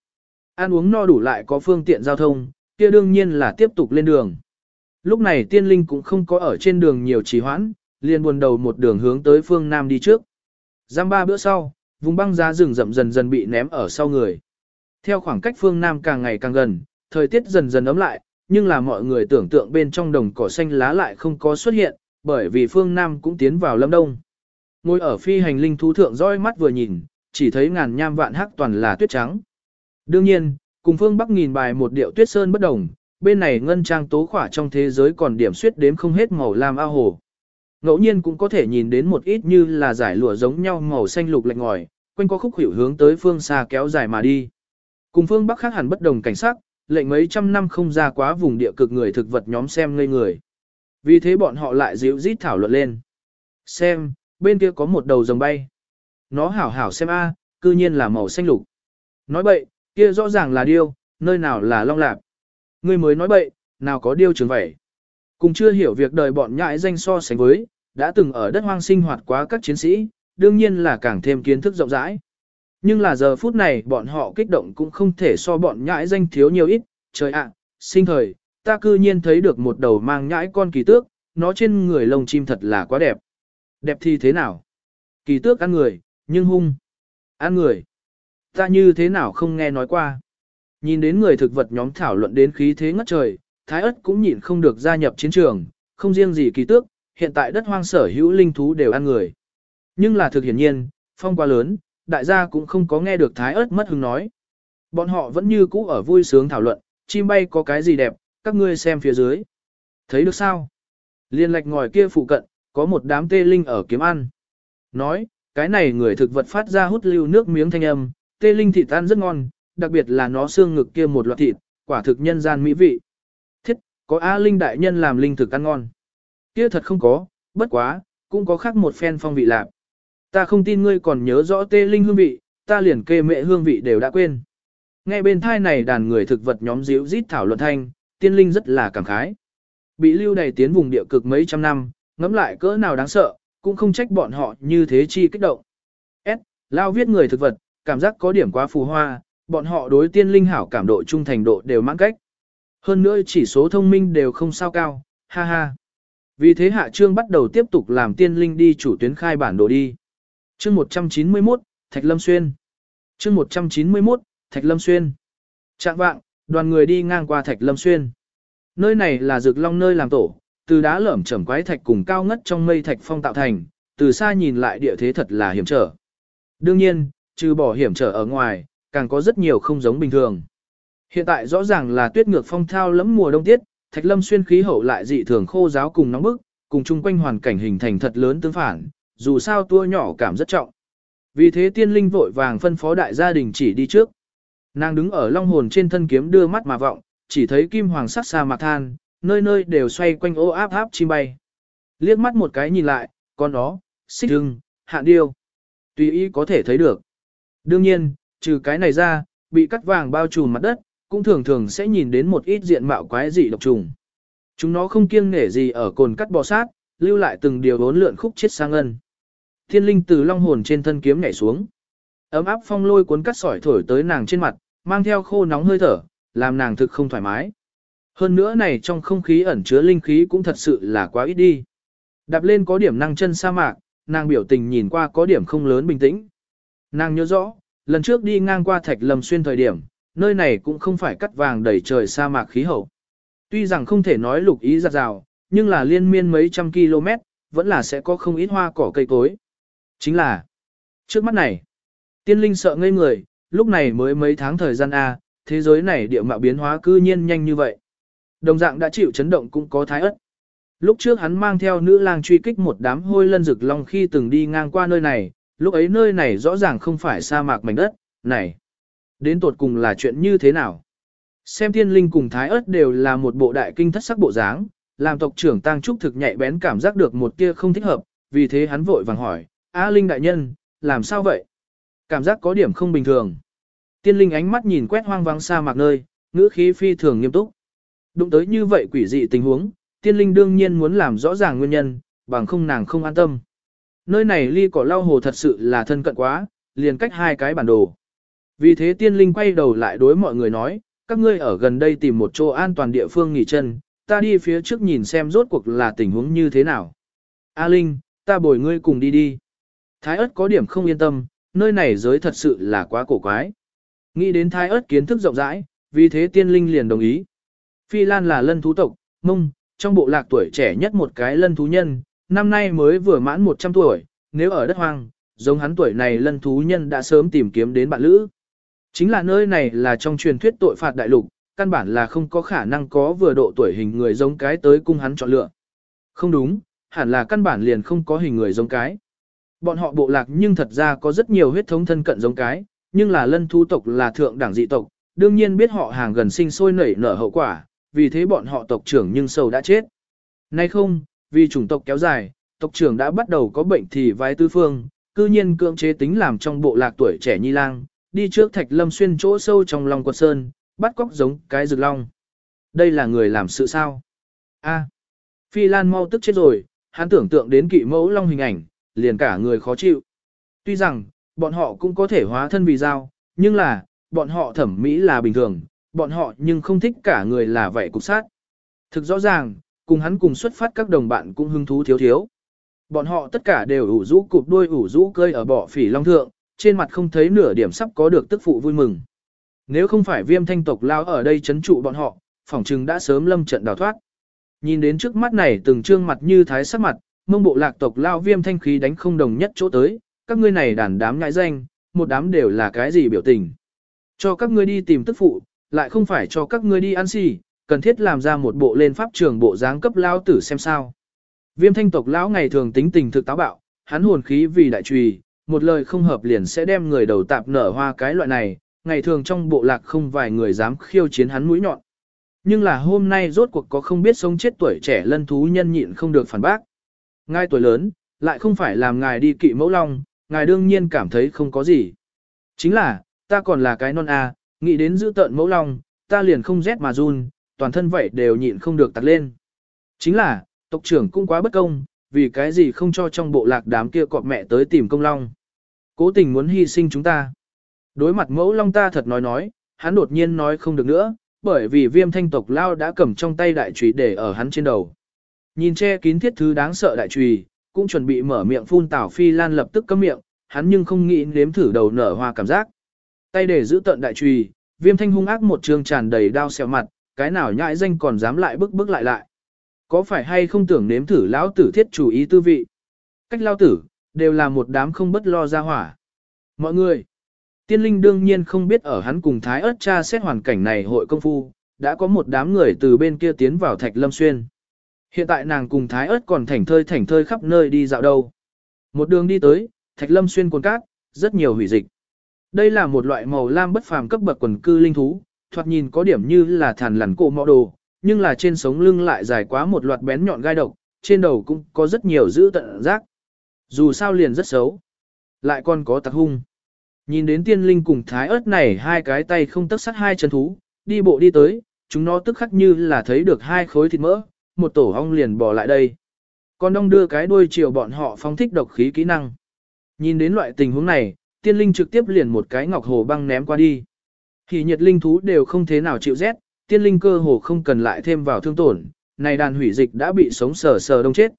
Ăn uống no đủ lại có phương tiện giao thông, kia đương nhiên là tiếp tục lên đường. Lúc này tiên linh cũng không có ở trên đường nhiều trì hoãn, liền buồn đầu một đường hướng tới phương Nam đi trước. Giam ba bữa sau, vùng băng giá rừng rậm dần dần bị ném ở sau người. Theo khoảng cách phương Nam càng ngày càng gần, thời tiết dần dần ấm lại, nhưng là mọi người tưởng tượng bên trong đồng cỏ xanh lá lại không có xuất hiện, bởi vì phương Nam cũng tiến vào lâm đông. Ngồi ở phi hành linh thú thượng roi mắt vừa nhìn, chỉ thấy ngàn nham vạn hắc toàn là tuyết trắng. Đương nhiên, cùng phương Bắc nghìn bài một điệu tuyết sơn bất đồng, bên này ngân trang tố khỏa trong thế giới còn điểm suyết đếm không hết màu lam ao hồ. Ngẫu nhiên cũng có thể nhìn đến một ít như là giải lụa giống nhau màu xanh lục lạnh ngòi, quanh có khúc hiểu hướng tới phương xa kéo dài mà đi. Cùng phương Bắc khác hẳn bất đồng cảnh sắc, lệnh mấy trăm năm không ra quá vùng địa cực người thực vật nhóm xem ngây người. Vì thế bọn họ lại dịu rít thảo luận lên. Xem, bên kia có một đầu rồng bay. Nó hảo hảo xem a, cư nhiên là màu xanh lục. Nói bậy, kia rõ ràng là điêu, nơi nào là long lạp. Ngươi mới nói bậy, nào có điêu trường vậy. Cùng chưa hiểu việc đời bọn nhãi danh so sánh với, đã từng ở đất hoang sinh hoạt quá các chiến sĩ, đương nhiên là càng thêm kiến thức rộng rãi. Nhưng là giờ phút này bọn họ kích động cũng không thể so bọn nhãi danh thiếu nhiều ít, trời ạ, sinh thời, ta cư nhiên thấy được một đầu mang nhãi con kỳ tước, nó trên người lông chim thật là quá đẹp. Đẹp thì thế nào? Kỳ tước ăn người, nhưng hung. Ăn người. Ta như thế nào không nghe nói qua. Nhìn đến người thực vật nhóm thảo luận đến khí thế ngất trời, Thái ất cũng nhịn không được gia nhập chiến trường, không riêng gì kỳ tước, hiện tại đất hoang sở hữu linh thú đều ăn người. Nhưng là thực hiển nhiên, phong quá lớn, đại gia cũng không có nghe được Thái ớt mất hứng nói. Bọn họ vẫn như cũ ở vui sướng thảo luận, chim bay có cái gì đẹp, các ngươi xem phía dưới. Thấy được sao? Liên lạch ngòi kia phụ cận, có một đám tê linh ở kiếm ăn. Nói, cái này người thực vật phát ra hút lưu nước miếng thanh âm, tê linh thịt ăn rất ngon, đặc biệt là nó xương ngực kia một loạt thịt, quả thực nhân gian mỹ vị. Thiết, có A Linh đại nhân làm linh thực ăn ngon. Kia thật không có, bất quá, cũng có khác một phen phong vị lạc. Ta không tin ngươi còn nhớ rõ tê linh hương vị, ta liền kê mẹ hương vị đều đã quên. Ngay bên thai này đàn người thực vật nhóm díu rít thảo luận thanh, tiên linh rất là cảm khái. Bị lưu đầy tiến vùng địa cực mấy trăm năm, ngẫm lại cỡ nào đáng sợ, cũng không trách bọn họ như thế chi kích động. S. Lao viết người thực vật, cảm giác có điểm quá phù hoa, bọn họ đối tiên linh hảo cảm độ trung thành độ đều mãn cách. Hơn nữa chỉ số thông minh đều không sao cao, ha ha. Vì thế hạ trương bắt đầu tiếp tục làm tiên linh đi chủ tuyến khai bản đồ đi. Chương 191, Thạch Lâm Xuyên. Chương 191, Thạch Lâm Xuyên. Trạng vạng, đoàn người đi ngang qua Thạch Lâm Xuyên. Nơi này là rực long nơi làm tổ, từ đá lởm chởm quái thạch cùng cao ngất trong mây thạch phong tạo thành, từ xa nhìn lại địa thế thật là hiểm trở. Đương nhiên, trừ bỏ hiểm trở ở ngoài, càng có rất nhiều không giống bình thường. Hiện tại rõ ràng là tuyết ngược phong thao lẫm mùa đông tiết, Thạch Lâm xuyên khí hậu lại dị thường khô giáo cùng nóng bức, cùng chung quanh hoàn cảnh hình thành thật lớn tương phản, dù sao tua nhỏ cảm rất trọng. Vì thế tiên linh vội vàng phân phó đại gia đình chỉ đi trước. Nàng đứng ở long hồn trên thân kiếm đưa mắt mà vọng, chỉ thấy kim hoàng sắc xa mạc than, nơi nơi đều xoay quanh ô áp áp chim bay. Liếc mắt một cái nhìn lại, con đó, xích hưng, hạn điêu. Tùy ý có thể thấy được. Đương nhiên, trừ cái này ra, bị cắt vàng bao trùm mặt đất, cũng thường thường sẽ nhìn đến một ít diện mạo quái dị độc trùng. Chúng nó không kiêng nể gì ở cồn cắt bò sát, lưu lại từng điều bốn lượn khúc chết sang ân. Thiên linh từ long hồn trên thân kiếm nhảy xuống. Ấm áp phong lôi cuốn cắt sỏi thổi tới nàng trên mặt, mang theo khô nóng hơi thở, làm nàng thực không thoải mái. Hơn nữa này trong không khí ẩn chứa linh khí cũng thật sự là quá ít đi. Đạp lên có điểm năng chân sa mạc, nàng biểu tình nhìn qua có điểm không lớn bình tĩnh. Nàng nhớ rõ, lần trước đi ngang qua thạch lầm xuyên thời điểm, nơi này cũng không phải cắt vàng đầy trời sa mạc khí hậu. Tuy rằng không thể nói lục ý giặt rào, nhưng là liên miên mấy trăm km, vẫn là sẽ có không ít hoa cỏ cây cối. Chính là, trước mắt này, tiên linh sợ ngây người, lúc này mới mấy tháng thời gian A, thế giới này địa mạo biến hóa cư nhiên nhanh như vậy. Đồng dạng đã chịu chấn động cũng có thái ất. Lúc trước hắn mang theo nữ lang truy kích một đám hôi lân rực long khi từng đi ngang qua nơi này, lúc ấy nơi này rõ ràng không phải sa mạc mảnh đất, này. Đến tột cùng là chuyện như thế nào? Xem Thiên linh cùng thái ớt đều là một bộ đại kinh thất sắc bộ dáng, làm tộc trưởng tăng trúc thực nhạy bén cảm giác được một tia không thích hợp, vì thế hắn vội vàng hỏi, A Linh đại nhân, làm sao vậy? Cảm giác có điểm không bình thường. Tiên linh ánh mắt nhìn quét hoang vắng xa mạc nơi, ngữ khí phi thường nghiêm túc. Đụng tới như vậy quỷ dị tình huống, tiên linh đương nhiên muốn làm rõ ràng nguyên nhân, bằng không nàng không an tâm. Nơi này ly cỏ lau hồ thật sự là thân cận quá, liền cách hai cái bản đồ. Vì thế tiên linh quay đầu lại đối mọi người nói, các ngươi ở gần đây tìm một chỗ an toàn địa phương nghỉ chân, ta đi phía trước nhìn xem rốt cuộc là tình huống như thế nào. A Linh, ta bồi ngươi cùng đi đi. Thái ớt có điểm không yên tâm, nơi này giới thật sự là quá cổ quái. Nghĩ đến thái ớt kiến thức rộng rãi, vì thế tiên linh liền đồng ý. Phi Lan là lân thú tộc, mông, trong bộ lạc tuổi trẻ nhất một cái lân thú nhân, năm nay mới vừa mãn 100 tuổi, nếu ở đất hoang, giống hắn tuổi này lân thú nhân đã sớm tìm kiếm đến bạn lữ. Chính là nơi này là trong truyền thuyết tội phạt đại lục, căn bản là không có khả năng có vừa độ tuổi hình người giống cái tới cung hắn chọn lựa. Không đúng, hẳn là căn bản liền không có hình người giống cái. Bọn họ bộ lạc nhưng thật ra có rất nhiều huyết thống thân cận giống cái, nhưng là lân thu tộc là thượng đẳng dị tộc, đương nhiên biết họ hàng gần sinh sôi nảy nở hậu quả, vì thế bọn họ tộc trưởng nhưng sâu đã chết. Nay không, vì chủng tộc kéo dài, tộc trưởng đã bắt đầu có bệnh thì vái tư phương, cư nhiên cưỡng chế tính làm trong bộ lạc tuổi trẻ nhi lang, đi trước thạch lâm xuyên chỗ sâu trong lòng quật sơn, bắt cóc giống cái rực long. Đây là người làm sự sao? A. Phi Lan mau tức chết rồi, hắn tưởng tượng đến kỵ mẫu long hình ảnh, liền cả người khó chịu. Tuy rằng, bọn họ cũng có thể hóa thân vì dao, nhưng là, bọn họ thẩm mỹ là bình thường, bọn họ nhưng không thích cả người là vậy cục sát. Thực rõ ràng, cùng hắn cùng xuất phát các đồng bạn cũng hứng thú thiếu thiếu. Bọn họ tất cả đều ủ rũ cụp đuôi ủ rũ cơi ở bỏ phỉ long thượng, trên mặt không thấy nửa điểm sắp có được tức phụ vui mừng. Nếu không phải viêm thanh tộc lao ở đây chấn trụ bọn họ, phỏng chừng đã sớm lâm trận đào thoát. Nhìn đến trước mắt này từng trương mặt như thái sắc mặt, mông bộ lạc tộc lao viêm thanh khí đánh không đồng nhất chỗ tới, các ngươi này đàn đám ngại danh, một đám đều là cái gì biểu tình. Cho các ngươi đi tìm tức phụ, lại không phải cho các ngươi đi ăn xì, cần thiết làm ra một bộ lên pháp trường bộ dáng cấp lao tử xem sao. Viêm thanh tộc lão ngày thường tính tình thực táo bạo, hắn hồn khí vì đại trùy, một lời không hợp liền sẽ đem người đầu tạp nở hoa cái loại này, ngày thường trong bộ lạc không vài người dám khiêu chiến hắn mũi nhọn. Nhưng là hôm nay rốt cuộc có không biết sống chết tuổi trẻ lân thú nhân nhịn không được phản bác. ngay tuổi lớn, lại không phải làm ngài đi kỵ mẫu long, ngài đương nhiên cảm thấy không có gì. Chính là, ta còn là cái non a, nghĩ đến giữ tợn mẫu long, ta liền không rét mà run, toàn thân vậy đều nhịn không được tặc lên. Chính là, tộc trưởng cũng quá bất công, vì cái gì không cho trong bộ lạc đám kia cọp mẹ tới tìm công long. Cố tình muốn hy sinh chúng ta. Đối mặt mẫu long ta thật nói nói, hắn đột nhiên nói không được nữa, bởi vì viêm thanh tộc lao đã cầm trong tay đại trùy để ở hắn trên đầu. Nhìn che kín thiết thứ đáng sợ đại trùy, cũng chuẩn bị mở miệng phun tảo phi lan lập tức cấm miệng, hắn nhưng không nghĩ nếm thử đầu nở hoa cảm giác. Tay để giữ tận đại trùy, viêm thanh hung ác một trường tràn đầy đao xẹo mặt, cái nào nhãi danh còn dám lại bức bức lại lại. Có phải hay không tưởng nếm thử lão tử thiết chủ ý tư vị? Cách lao tử, đều là một đám không bất lo ra hỏa. Mọi người, tiên linh đương nhiên không biết ở hắn cùng thái ớt cha xét hoàn cảnh này hội công phu, đã có một đám người từ bên kia tiến vào thạch lâm xuyên. Hiện tại nàng cùng thái ớt còn thảnh thơi thảnh thơi khắp nơi đi dạo đâu. Một đường đi tới, thạch lâm xuyên quần cát, rất nhiều hủy dịch. Đây là một loại màu lam bất phàm cấp bậc quần cư linh thú, thoạt nhìn có điểm như là thằn lằn cổ mọ đồ, nhưng là trên sống lưng lại dài quá một loạt bén nhọn gai độc, trên đầu cũng có rất nhiều dữ tận rác. Dù sao liền rất xấu, lại còn có tặc hung. Nhìn đến tiên linh cùng thái ớt này hai cái tay không tấc sắt hai chân thú, đi bộ đi tới, chúng nó tức khắc như là thấy được hai khối thịt mỡ, một tổ ong liền bỏ lại đây. Còn đông đưa cái đuôi chiều bọn họ phóng thích độc khí kỹ năng. Nhìn đến loại tình huống này, tiên linh trực tiếp liền một cái ngọc hồ băng ném qua đi. Thì nhiệt linh thú đều không thế nào chịu rét, tiên linh cơ hồ không cần lại thêm vào thương tổn, này đàn hủy dịch đã bị sống sờ sờ đông chết.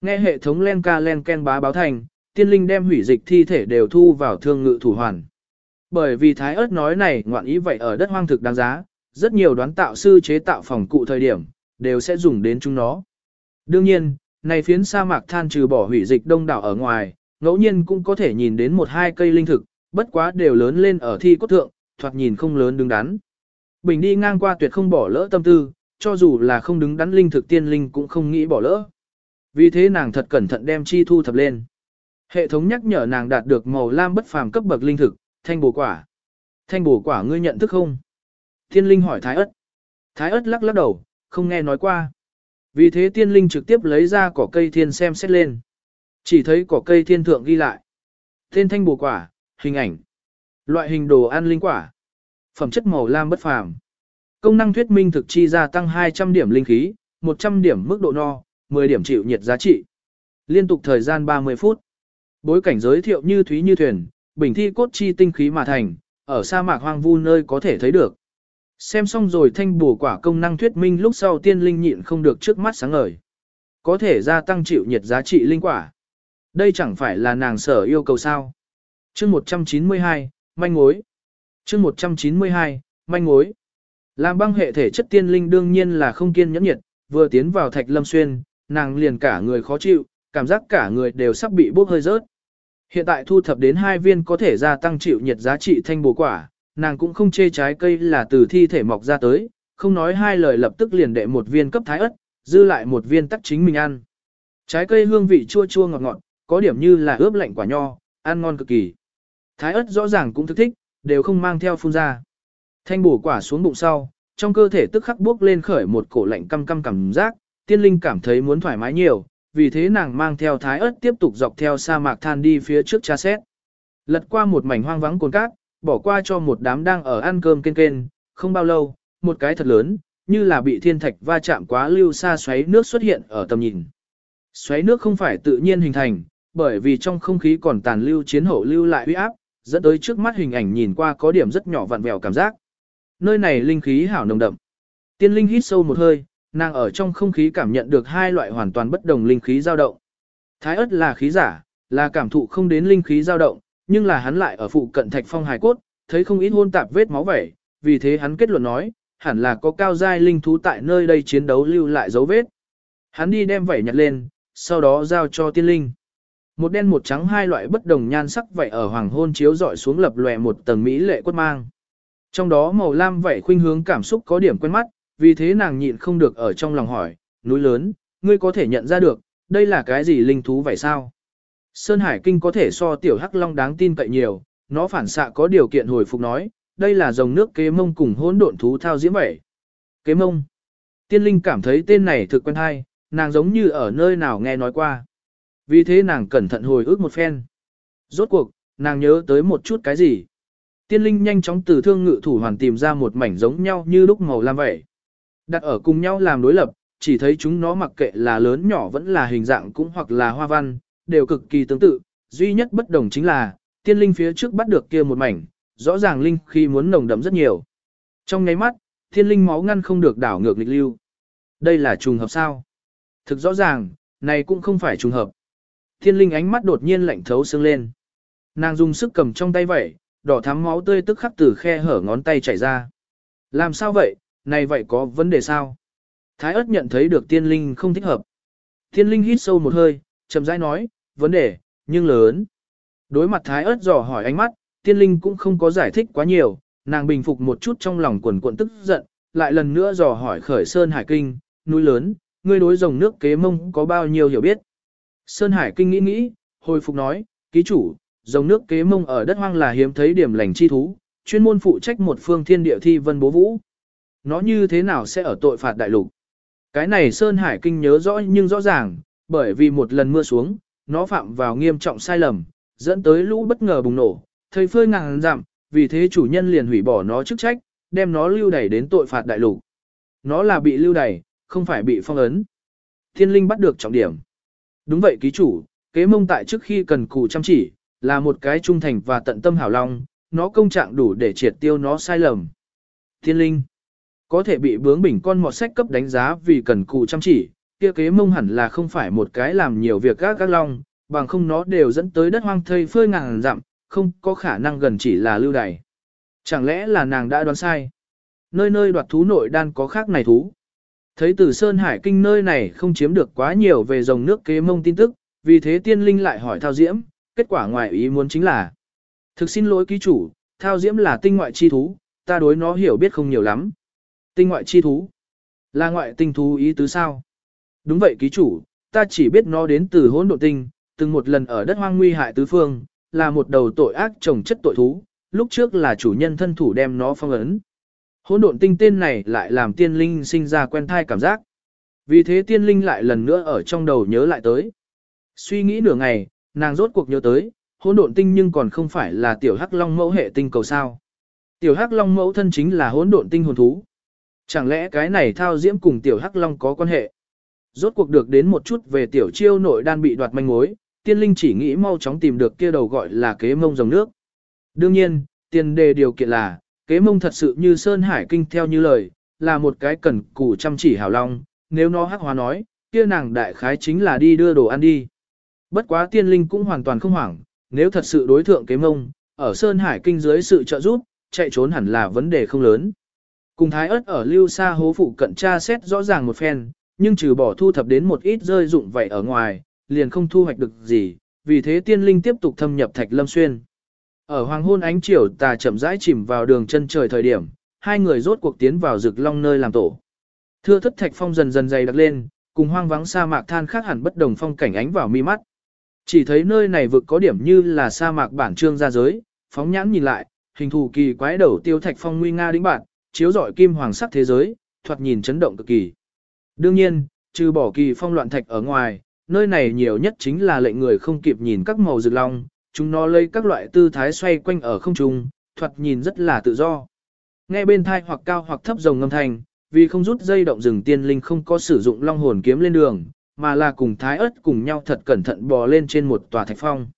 Nghe hệ thống len ca len ken bá báo thành, tiên linh đem hủy dịch thi thể đều thu vào thương ngự thủ hoàn. Bởi vì thái ớt nói này ngoạn ý vậy ở đất hoang thực đáng giá, rất nhiều đoán tạo sư chế tạo phòng cụ thời điểm, đều sẽ dùng đến chúng nó. Đương nhiên, này phiến sa mạc than trừ bỏ hủy dịch đông đảo ở ngoài, ngẫu nhiên cũng có thể nhìn đến một hai cây linh thực, bất quá đều lớn lên ở thi cốt thượng, thoạt nhìn không lớn đứng đắn. Bình đi ngang qua tuyệt không bỏ lỡ tâm tư, cho dù là không đứng đắn linh thực tiên linh cũng không nghĩ bỏ lỡ. Vì thế nàng thật cẩn thận đem chi thu thập lên. Hệ thống nhắc nhở nàng đạt được màu lam bất phàm cấp bậc linh thực, thanh bổ quả. Thanh bổ quả ngươi nhận thức không? Tiên linh hỏi Thái ất. Thái ất lắc lắc đầu, không nghe nói qua. Vì thế tiên linh trực tiếp lấy ra cỏ cây thiên xem xét lên. Chỉ thấy cỏ cây thiên thượng ghi lại. Tên thanh bổ quả, hình ảnh. Loại hình đồ ăn linh quả. Phẩm chất màu lam bất phàm. Công năng thuyết minh thực chi gia tăng 200 điểm linh khí, 100 điểm mức độ no, 10 điểm chịu nhiệt giá trị. Liên tục thời gian 30 phút. Bối cảnh giới thiệu như thúy như thuyền, bình thi cốt chi tinh khí mà thành, ở sa mạc hoang vu nơi có thể thấy được. Xem xong rồi thanh bổ quả công năng thuyết minh lúc sau tiên linh nhịn không được trước mắt sáng ngời. Có thể gia tăng chịu nhiệt giá trị linh quả. Đây chẳng phải là nàng sở yêu cầu sao. chương 192, manh mối. chương 192, manh mối. Làm băng hệ thể chất tiên linh đương nhiên là không kiên nhẫn nhiệt, vừa tiến vào thạch lâm xuyên, nàng liền cả người khó chịu, cảm giác cả người đều sắp bị bốc hơi rớt. Hiện tại thu thập đến hai viên có thể gia tăng chịu nhiệt giá trị thanh bổ quả, nàng cũng không chê trái cây là từ thi thể mọc ra tới, không nói hai lời lập tức liền đệ một viên cấp thái ớt, dư lại một viên tắc chính mình ăn. Trái cây hương vị chua chua ngọt ngọt, có điểm như là ướp lạnh quả nho, ăn ngon cực kỳ. Thái ớt rõ ràng cũng thức thích, đều không mang theo phun ra. Thanh bổ quả xuống bụng sau, trong cơ thể tức khắc bước lên khởi một cổ lạnh căm căm cảm giác, tiên linh cảm thấy muốn thoải mái nhiều, vì thế nàng mang theo thái ớt tiếp tục dọc theo sa mạc than đi phía trước tra xét. Lật qua một mảnh hoang vắng cồn cát, bỏ qua cho một đám đang ở ăn cơm kên kên, không bao lâu, một cái thật lớn, như là bị thiên thạch va chạm quá lưu xa xoáy nước xuất hiện ở tầm nhìn. Xoáy nước không phải tự nhiên hình thành, bởi vì trong không khí còn tàn lưu chiến hậu lưu lại uy áp, dẫn tới trước mắt hình ảnh nhìn qua có điểm rất nhỏ vặn vẹo cảm giác. Nơi này linh khí hảo nồng đậm. Tiên linh hít sâu một hơi, nàng ở trong không khí cảm nhận được hai loại hoàn toàn bất đồng linh khí dao động. Thái ớt là khí giả, là cảm thụ không đến linh khí dao động, nhưng là hắn lại ở phụ cận thạch phong hài cốt, thấy không ít hôn tạp vết máu vẩy, vì thế hắn kết luận nói, hẳn là có cao giai linh thú tại nơi đây chiến đấu lưu lại dấu vết. Hắn đi đem vẩy nhặt lên, sau đó giao cho tiên linh. Một đen một trắng hai loại bất đồng nhan sắc vậy ở hoàng hôn chiếu dọi xuống lập lòe một tầng mỹ lệ quất mang. Trong đó màu lam vậy khuynh hướng cảm xúc có điểm quen mắt, vì thế nàng nhịn không được ở trong lòng hỏi, núi lớn, ngươi có thể nhận ra được, đây là cái gì linh thú vậy sao? Sơn Hải Kinh có thể so tiểu hắc long đáng tin cậy nhiều, nó phản xạ có điều kiện hồi phục nói, đây là dòng nước kế mông cùng hỗn độn thú thao diễm vậy. Kế mông. Tiên linh cảm thấy tên này thực quen hay, nàng giống như ở nơi nào nghe nói qua. Vì thế nàng cẩn thận hồi ức một phen. Rốt cuộc, nàng nhớ tới một chút cái gì. Tiên linh nhanh chóng từ thương ngự thủ hoàn tìm ra một mảnh giống nhau như lúc màu lam vậy. Đặt ở cùng nhau làm đối lập, chỉ thấy chúng nó mặc kệ là lớn nhỏ vẫn là hình dạng cũng hoặc là hoa văn, đều cực kỳ tương tự, duy nhất bất đồng chính là, tiên linh phía trước bắt được kia một mảnh, rõ ràng linh khi muốn nồng đậm rất nhiều. Trong nháy mắt, thiên linh máu ngăn không được đảo ngược lịch lưu. Đây là trùng hợp sao? Thực rõ ràng, này cũng không phải trùng hợp. Thiên linh ánh mắt đột nhiên lạnh thấu xương lên. Nàng dùng sức cầm trong tay vậy, đỏ thắm máu tươi tức khắc từ khe hở ngón tay chảy ra. Làm sao vậy, này vậy có vấn đề sao? Thái ớt nhận thấy được tiên linh không thích hợp. Tiên linh hít sâu một hơi, chậm rãi nói, vấn đề, nhưng lớn. Đối mặt thái ớt dò hỏi ánh mắt, tiên linh cũng không có giải thích quá nhiều, nàng bình phục một chút trong lòng quần cuộn tức giận, lại lần nữa dò hỏi khởi Sơn Hải Kinh, núi lớn, ngươi đối dòng nước kế mông có bao nhiêu hiểu biết. Sơn Hải Kinh nghĩ nghĩ, hồi phục nói, ký chủ, dòng nước kế mông ở đất hoang là hiếm thấy điểm lành chi thú, chuyên môn phụ trách một phương thiên địa thi vân bố vũ. Nó như thế nào sẽ ở tội phạt đại lục? Cái này Sơn Hải Kinh nhớ rõ nhưng rõ ràng, bởi vì một lần mưa xuống, nó phạm vào nghiêm trọng sai lầm, dẫn tới lũ bất ngờ bùng nổ, thầy phơi ngàn dặm, vì thế chủ nhân liền hủy bỏ nó chức trách, đem nó lưu đẩy đến tội phạt đại lục. Nó là bị lưu đẩy, không phải bị phong ấn. Thiên linh bắt được trọng điểm. Đúng vậy ký chủ, kế mông tại trước khi cần cù chăm chỉ, là một cái trung thành và tận tâm hảo long, nó công trạng đủ để triệt tiêu nó sai lầm. Thiên linh, có thể bị bướng bỉnh con mọt sách cấp đánh giá vì cần cù chăm chỉ, kia kế mông hẳn là không phải một cái làm nhiều việc các các long, bằng không nó đều dẫn tới đất hoang thây phơi ngàn dặm, không có khả năng gần chỉ là lưu đày. Chẳng lẽ là nàng đã đoán sai? Nơi nơi đoạt thú nội đan có khác này thú. Thấy từ Sơn Hải Kinh nơi này không chiếm được quá nhiều về dòng nước kế mông tin tức, vì thế tiên linh lại hỏi Thao Diễm, kết quả ngoài ý muốn chính là Thực xin lỗi ký chủ, Thao Diễm là tinh ngoại chi thú, ta đối nó hiểu biết không nhiều lắm. Tinh ngoại chi thú? Là ngoại tinh thú ý tứ sao? Đúng vậy ký chủ, ta chỉ biết nó đến từ hỗn độn tinh, từng một lần ở đất hoang nguy hại tứ phương, là một đầu tội ác trồng chất tội thú, lúc trước là chủ nhân thân thủ đem nó phong ấn. Hỗn độn tinh tên này lại làm tiên linh sinh ra quen thai cảm giác. Vì thế tiên linh lại lần nữa ở trong đầu nhớ lại tới. Suy nghĩ nửa ngày, nàng rốt cuộc nhớ tới, hỗn độn tinh nhưng còn không phải là tiểu hắc long mẫu hệ tinh cầu sao. Tiểu hắc long mẫu thân chính là hỗn độn tinh hồn thú. Chẳng lẽ cái này thao diễm cùng tiểu hắc long có quan hệ? Rốt cuộc được đến một chút về tiểu chiêu nội đan bị đoạt manh mối, tiên linh chỉ nghĩ mau chóng tìm được kia đầu gọi là kế mông dòng nước. Đương nhiên, tiền đề điều kiện là, kế mông thật sự như Sơn Hải Kinh theo như lời, là một cái cần cù chăm chỉ hào long, nếu nó hắc hóa nói, kia nàng đại khái chính là đi đưa đồ ăn đi. Bất quá tiên linh cũng hoàn toàn không hoảng, nếu thật sự đối thượng kế mông, ở Sơn Hải Kinh dưới sự trợ giúp, chạy trốn hẳn là vấn đề không lớn. Cùng thái ớt ở lưu xa hố phụ cận tra xét rõ ràng một phen, nhưng trừ bỏ thu thập đến một ít rơi dụng vậy ở ngoài, liền không thu hoạch được gì, vì thế tiên linh tiếp tục thâm nhập thạch lâm xuyên. Ở hoàng hôn ánh chiều tà chậm rãi chìm vào đường chân trời thời điểm, hai người rốt cuộc tiến vào rực long nơi làm tổ. Thưa thất thạch phong dần dần dày đặc lên, cùng hoang vắng sa mạc than khác hẳn bất đồng phong cảnh ánh vào mi mắt. Chỉ thấy nơi này vực có điểm như là sa mạc bản trương ra giới, phóng nhãn nhìn lại, hình thù kỳ quái đầu tiêu thạch phong nguy nga đĩnh bạn, chiếu rọi kim hoàng sắc thế giới, thoạt nhìn chấn động cực kỳ. Đương nhiên, trừ bỏ kỳ phong loạn thạch ở ngoài, nơi này nhiều nhất chính là lệnh người không kịp nhìn các màu rực long, chúng nó lấy các loại tư thái xoay quanh ở không trung, thoạt nhìn rất là tự do. Nghe bên thai hoặc cao hoặc thấp rồng ngâm thành, vì không rút dây động rừng tiên linh không có sử dụng long hồn kiếm lên đường, mà là cùng thái ớt cùng nhau thật cẩn thận bò lên trên một tòa thạch phong.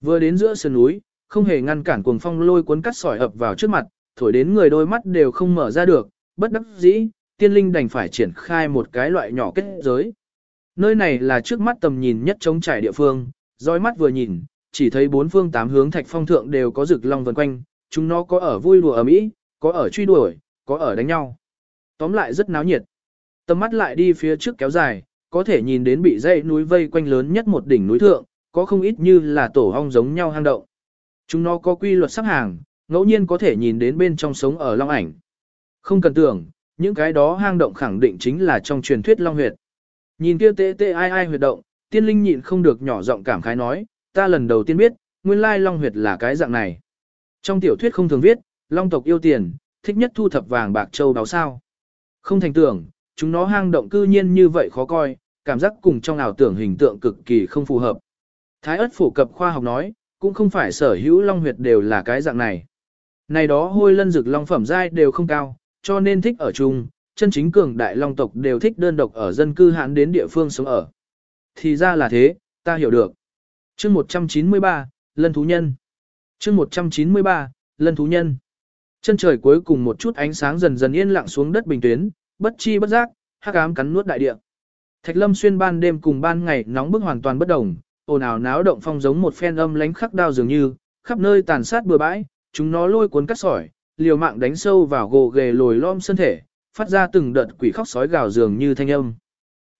Vừa đến giữa sườn núi, không hề ngăn cản cuồng phong lôi cuốn cắt sỏi ập vào trước mặt, thổi đến người đôi mắt đều không mở ra được, bất đắc dĩ, tiên linh đành phải triển khai một cái loại nhỏ kết giới. Nơi này là trước mắt tầm nhìn nhất trống trải địa phương, dõi mắt vừa nhìn, chỉ thấy bốn phương tám hướng thạch phong thượng đều có rực long vần quanh, chúng nó có ở vui đùa ở mỹ, có ở truy đuổi, có ở đánh nhau. Tóm lại rất náo nhiệt. Tầm mắt lại đi phía trước kéo dài, có thể nhìn đến bị dãy núi vây quanh lớn nhất một đỉnh núi thượng, có không ít như là tổ hong giống nhau hang động. Chúng nó có quy luật sắp hàng, ngẫu nhiên có thể nhìn đến bên trong sống ở long ảnh. Không cần tưởng, những cái đó hang động khẳng định chính là trong truyền thuyết long huyệt. Nhìn kia tê tê ai ai huyệt động, tiên linh nhịn không được nhỏ giọng cảm khái nói, ta lần đầu tiên biết, nguyên lai long huyệt là cái dạng này. Trong tiểu thuyết không thường viết, long tộc yêu tiền, thích nhất thu thập vàng bạc châu đáo sao. Không thành tưởng, chúng nó hang động cư nhiên như vậy khó coi, cảm giác cùng trong ảo tưởng hình tượng cực kỳ không phù hợp. Thái ất phổ cập khoa học nói, cũng không phải sở hữu long huyệt đều là cái dạng này. Này đó hôi lân dược long phẩm giai đều không cao, cho nên thích ở chung, chân chính cường đại long tộc đều thích đơn độc ở dân cư hãn đến địa phương sống ở. Thì ra là thế, ta hiểu được. chương 193, lân thú nhân. chương 193, lân thú nhân. Chân trời cuối cùng một chút ánh sáng dần dần yên lặng xuống đất bình tuyến, bất chi bất giác, hắc ám cắn nuốt đại địa. Thạch Lâm xuyên ban đêm cùng ban ngày nóng bức hoàn toàn bất đồng, ồn ào náo động phong giống một phen âm lánh khắc đao dường như, khắp nơi tàn sát bừa bãi, chúng nó lôi cuốn cắt sỏi, liều mạng đánh sâu vào gồ ghề lồi lom thân thể, phát ra từng đợt quỷ khóc sói gào dường như thanh âm.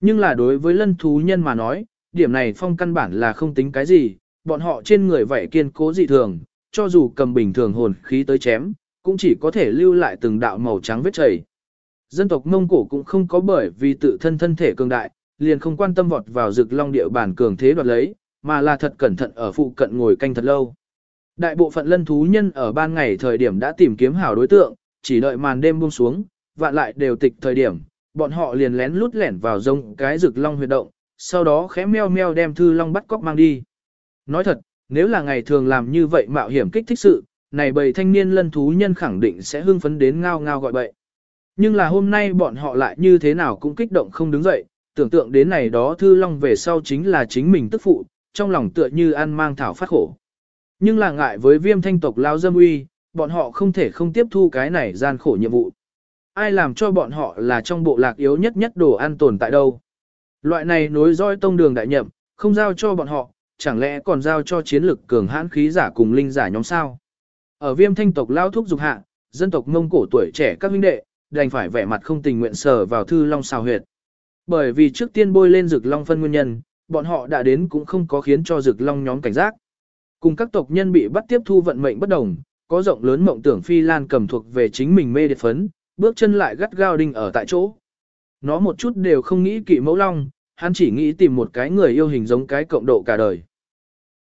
Nhưng là đối với lân thú nhân mà nói, điểm này phong căn bản là không tính cái gì, bọn họ trên người vậy kiên cố dị thường, cho dù cầm bình thường hồn khí tới chém, cũng chỉ có thể lưu lại từng đạo màu trắng vết chảy. Dân tộc Mông Cổ cũng không có bởi vì tự thân thân thể cường đại, liền không quan tâm vọt vào rực long địa bản cường thế đoạt lấy, mà là thật cẩn thận ở phụ cận ngồi canh thật lâu. Đại bộ phận lân thú nhân ở ban ngày thời điểm đã tìm kiếm hảo đối tượng, chỉ đợi màn đêm buông xuống, vạn lại đều tịch thời điểm, bọn họ liền lén lút lẻn vào rông cái rực long huyệt động, sau đó khẽ meo meo đem thư long bắt cóc mang đi. Nói thật, nếu là ngày thường làm như vậy mạo hiểm kích thích sự, này bầy thanh niên lân thú nhân khẳng định sẽ hưng phấn đến ngao ngao gọi bậy. Nhưng là hôm nay bọn họ lại như thế nào cũng kích động không đứng dậy, tưởng tượng đến này đó thư long về sau chính là chính mình tức phụ, trong lòng tựa như ăn mang thảo phát khổ. Nhưng là ngại với viêm thanh tộc lao dâm uy, bọn họ không thể không tiếp thu cái này gian khổ nhiệm vụ. Ai làm cho bọn họ là trong bộ lạc yếu nhất nhất đồ ăn tồn tại đâu. Loại này nối roi tông đường đại nhậm, không giao cho bọn họ, chẳng lẽ còn giao cho chiến lực cường hãn khí giả cùng linh giả nhóm sao. Ở viêm thanh tộc lao thúc dục hạ, dân tộc mông cổ tuổi trẻ các huynh đệ, đành phải vẻ mặt không tình nguyện sờ vào thư long xào huyệt. Bởi vì trước tiên bôi lên rực long phân nguyên nhân, bọn họ đã đến cũng không có khiến cho rực long nhóm cảnh giác. Cùng các tộc nhân bị bắt tiếp thu vận mệnh bất đồng, có rộng lớn mộng tưởng phi lan cầm thuộc về chính mình mê điệt phấn, bước chân lại gắt gao đinh ở tại chỗ. Nó một chút đều không nghĩ kỵ mẫu long, hắn chỉ nghĩ tìm một cái người yêu hình giống cái cộng độ cả đời.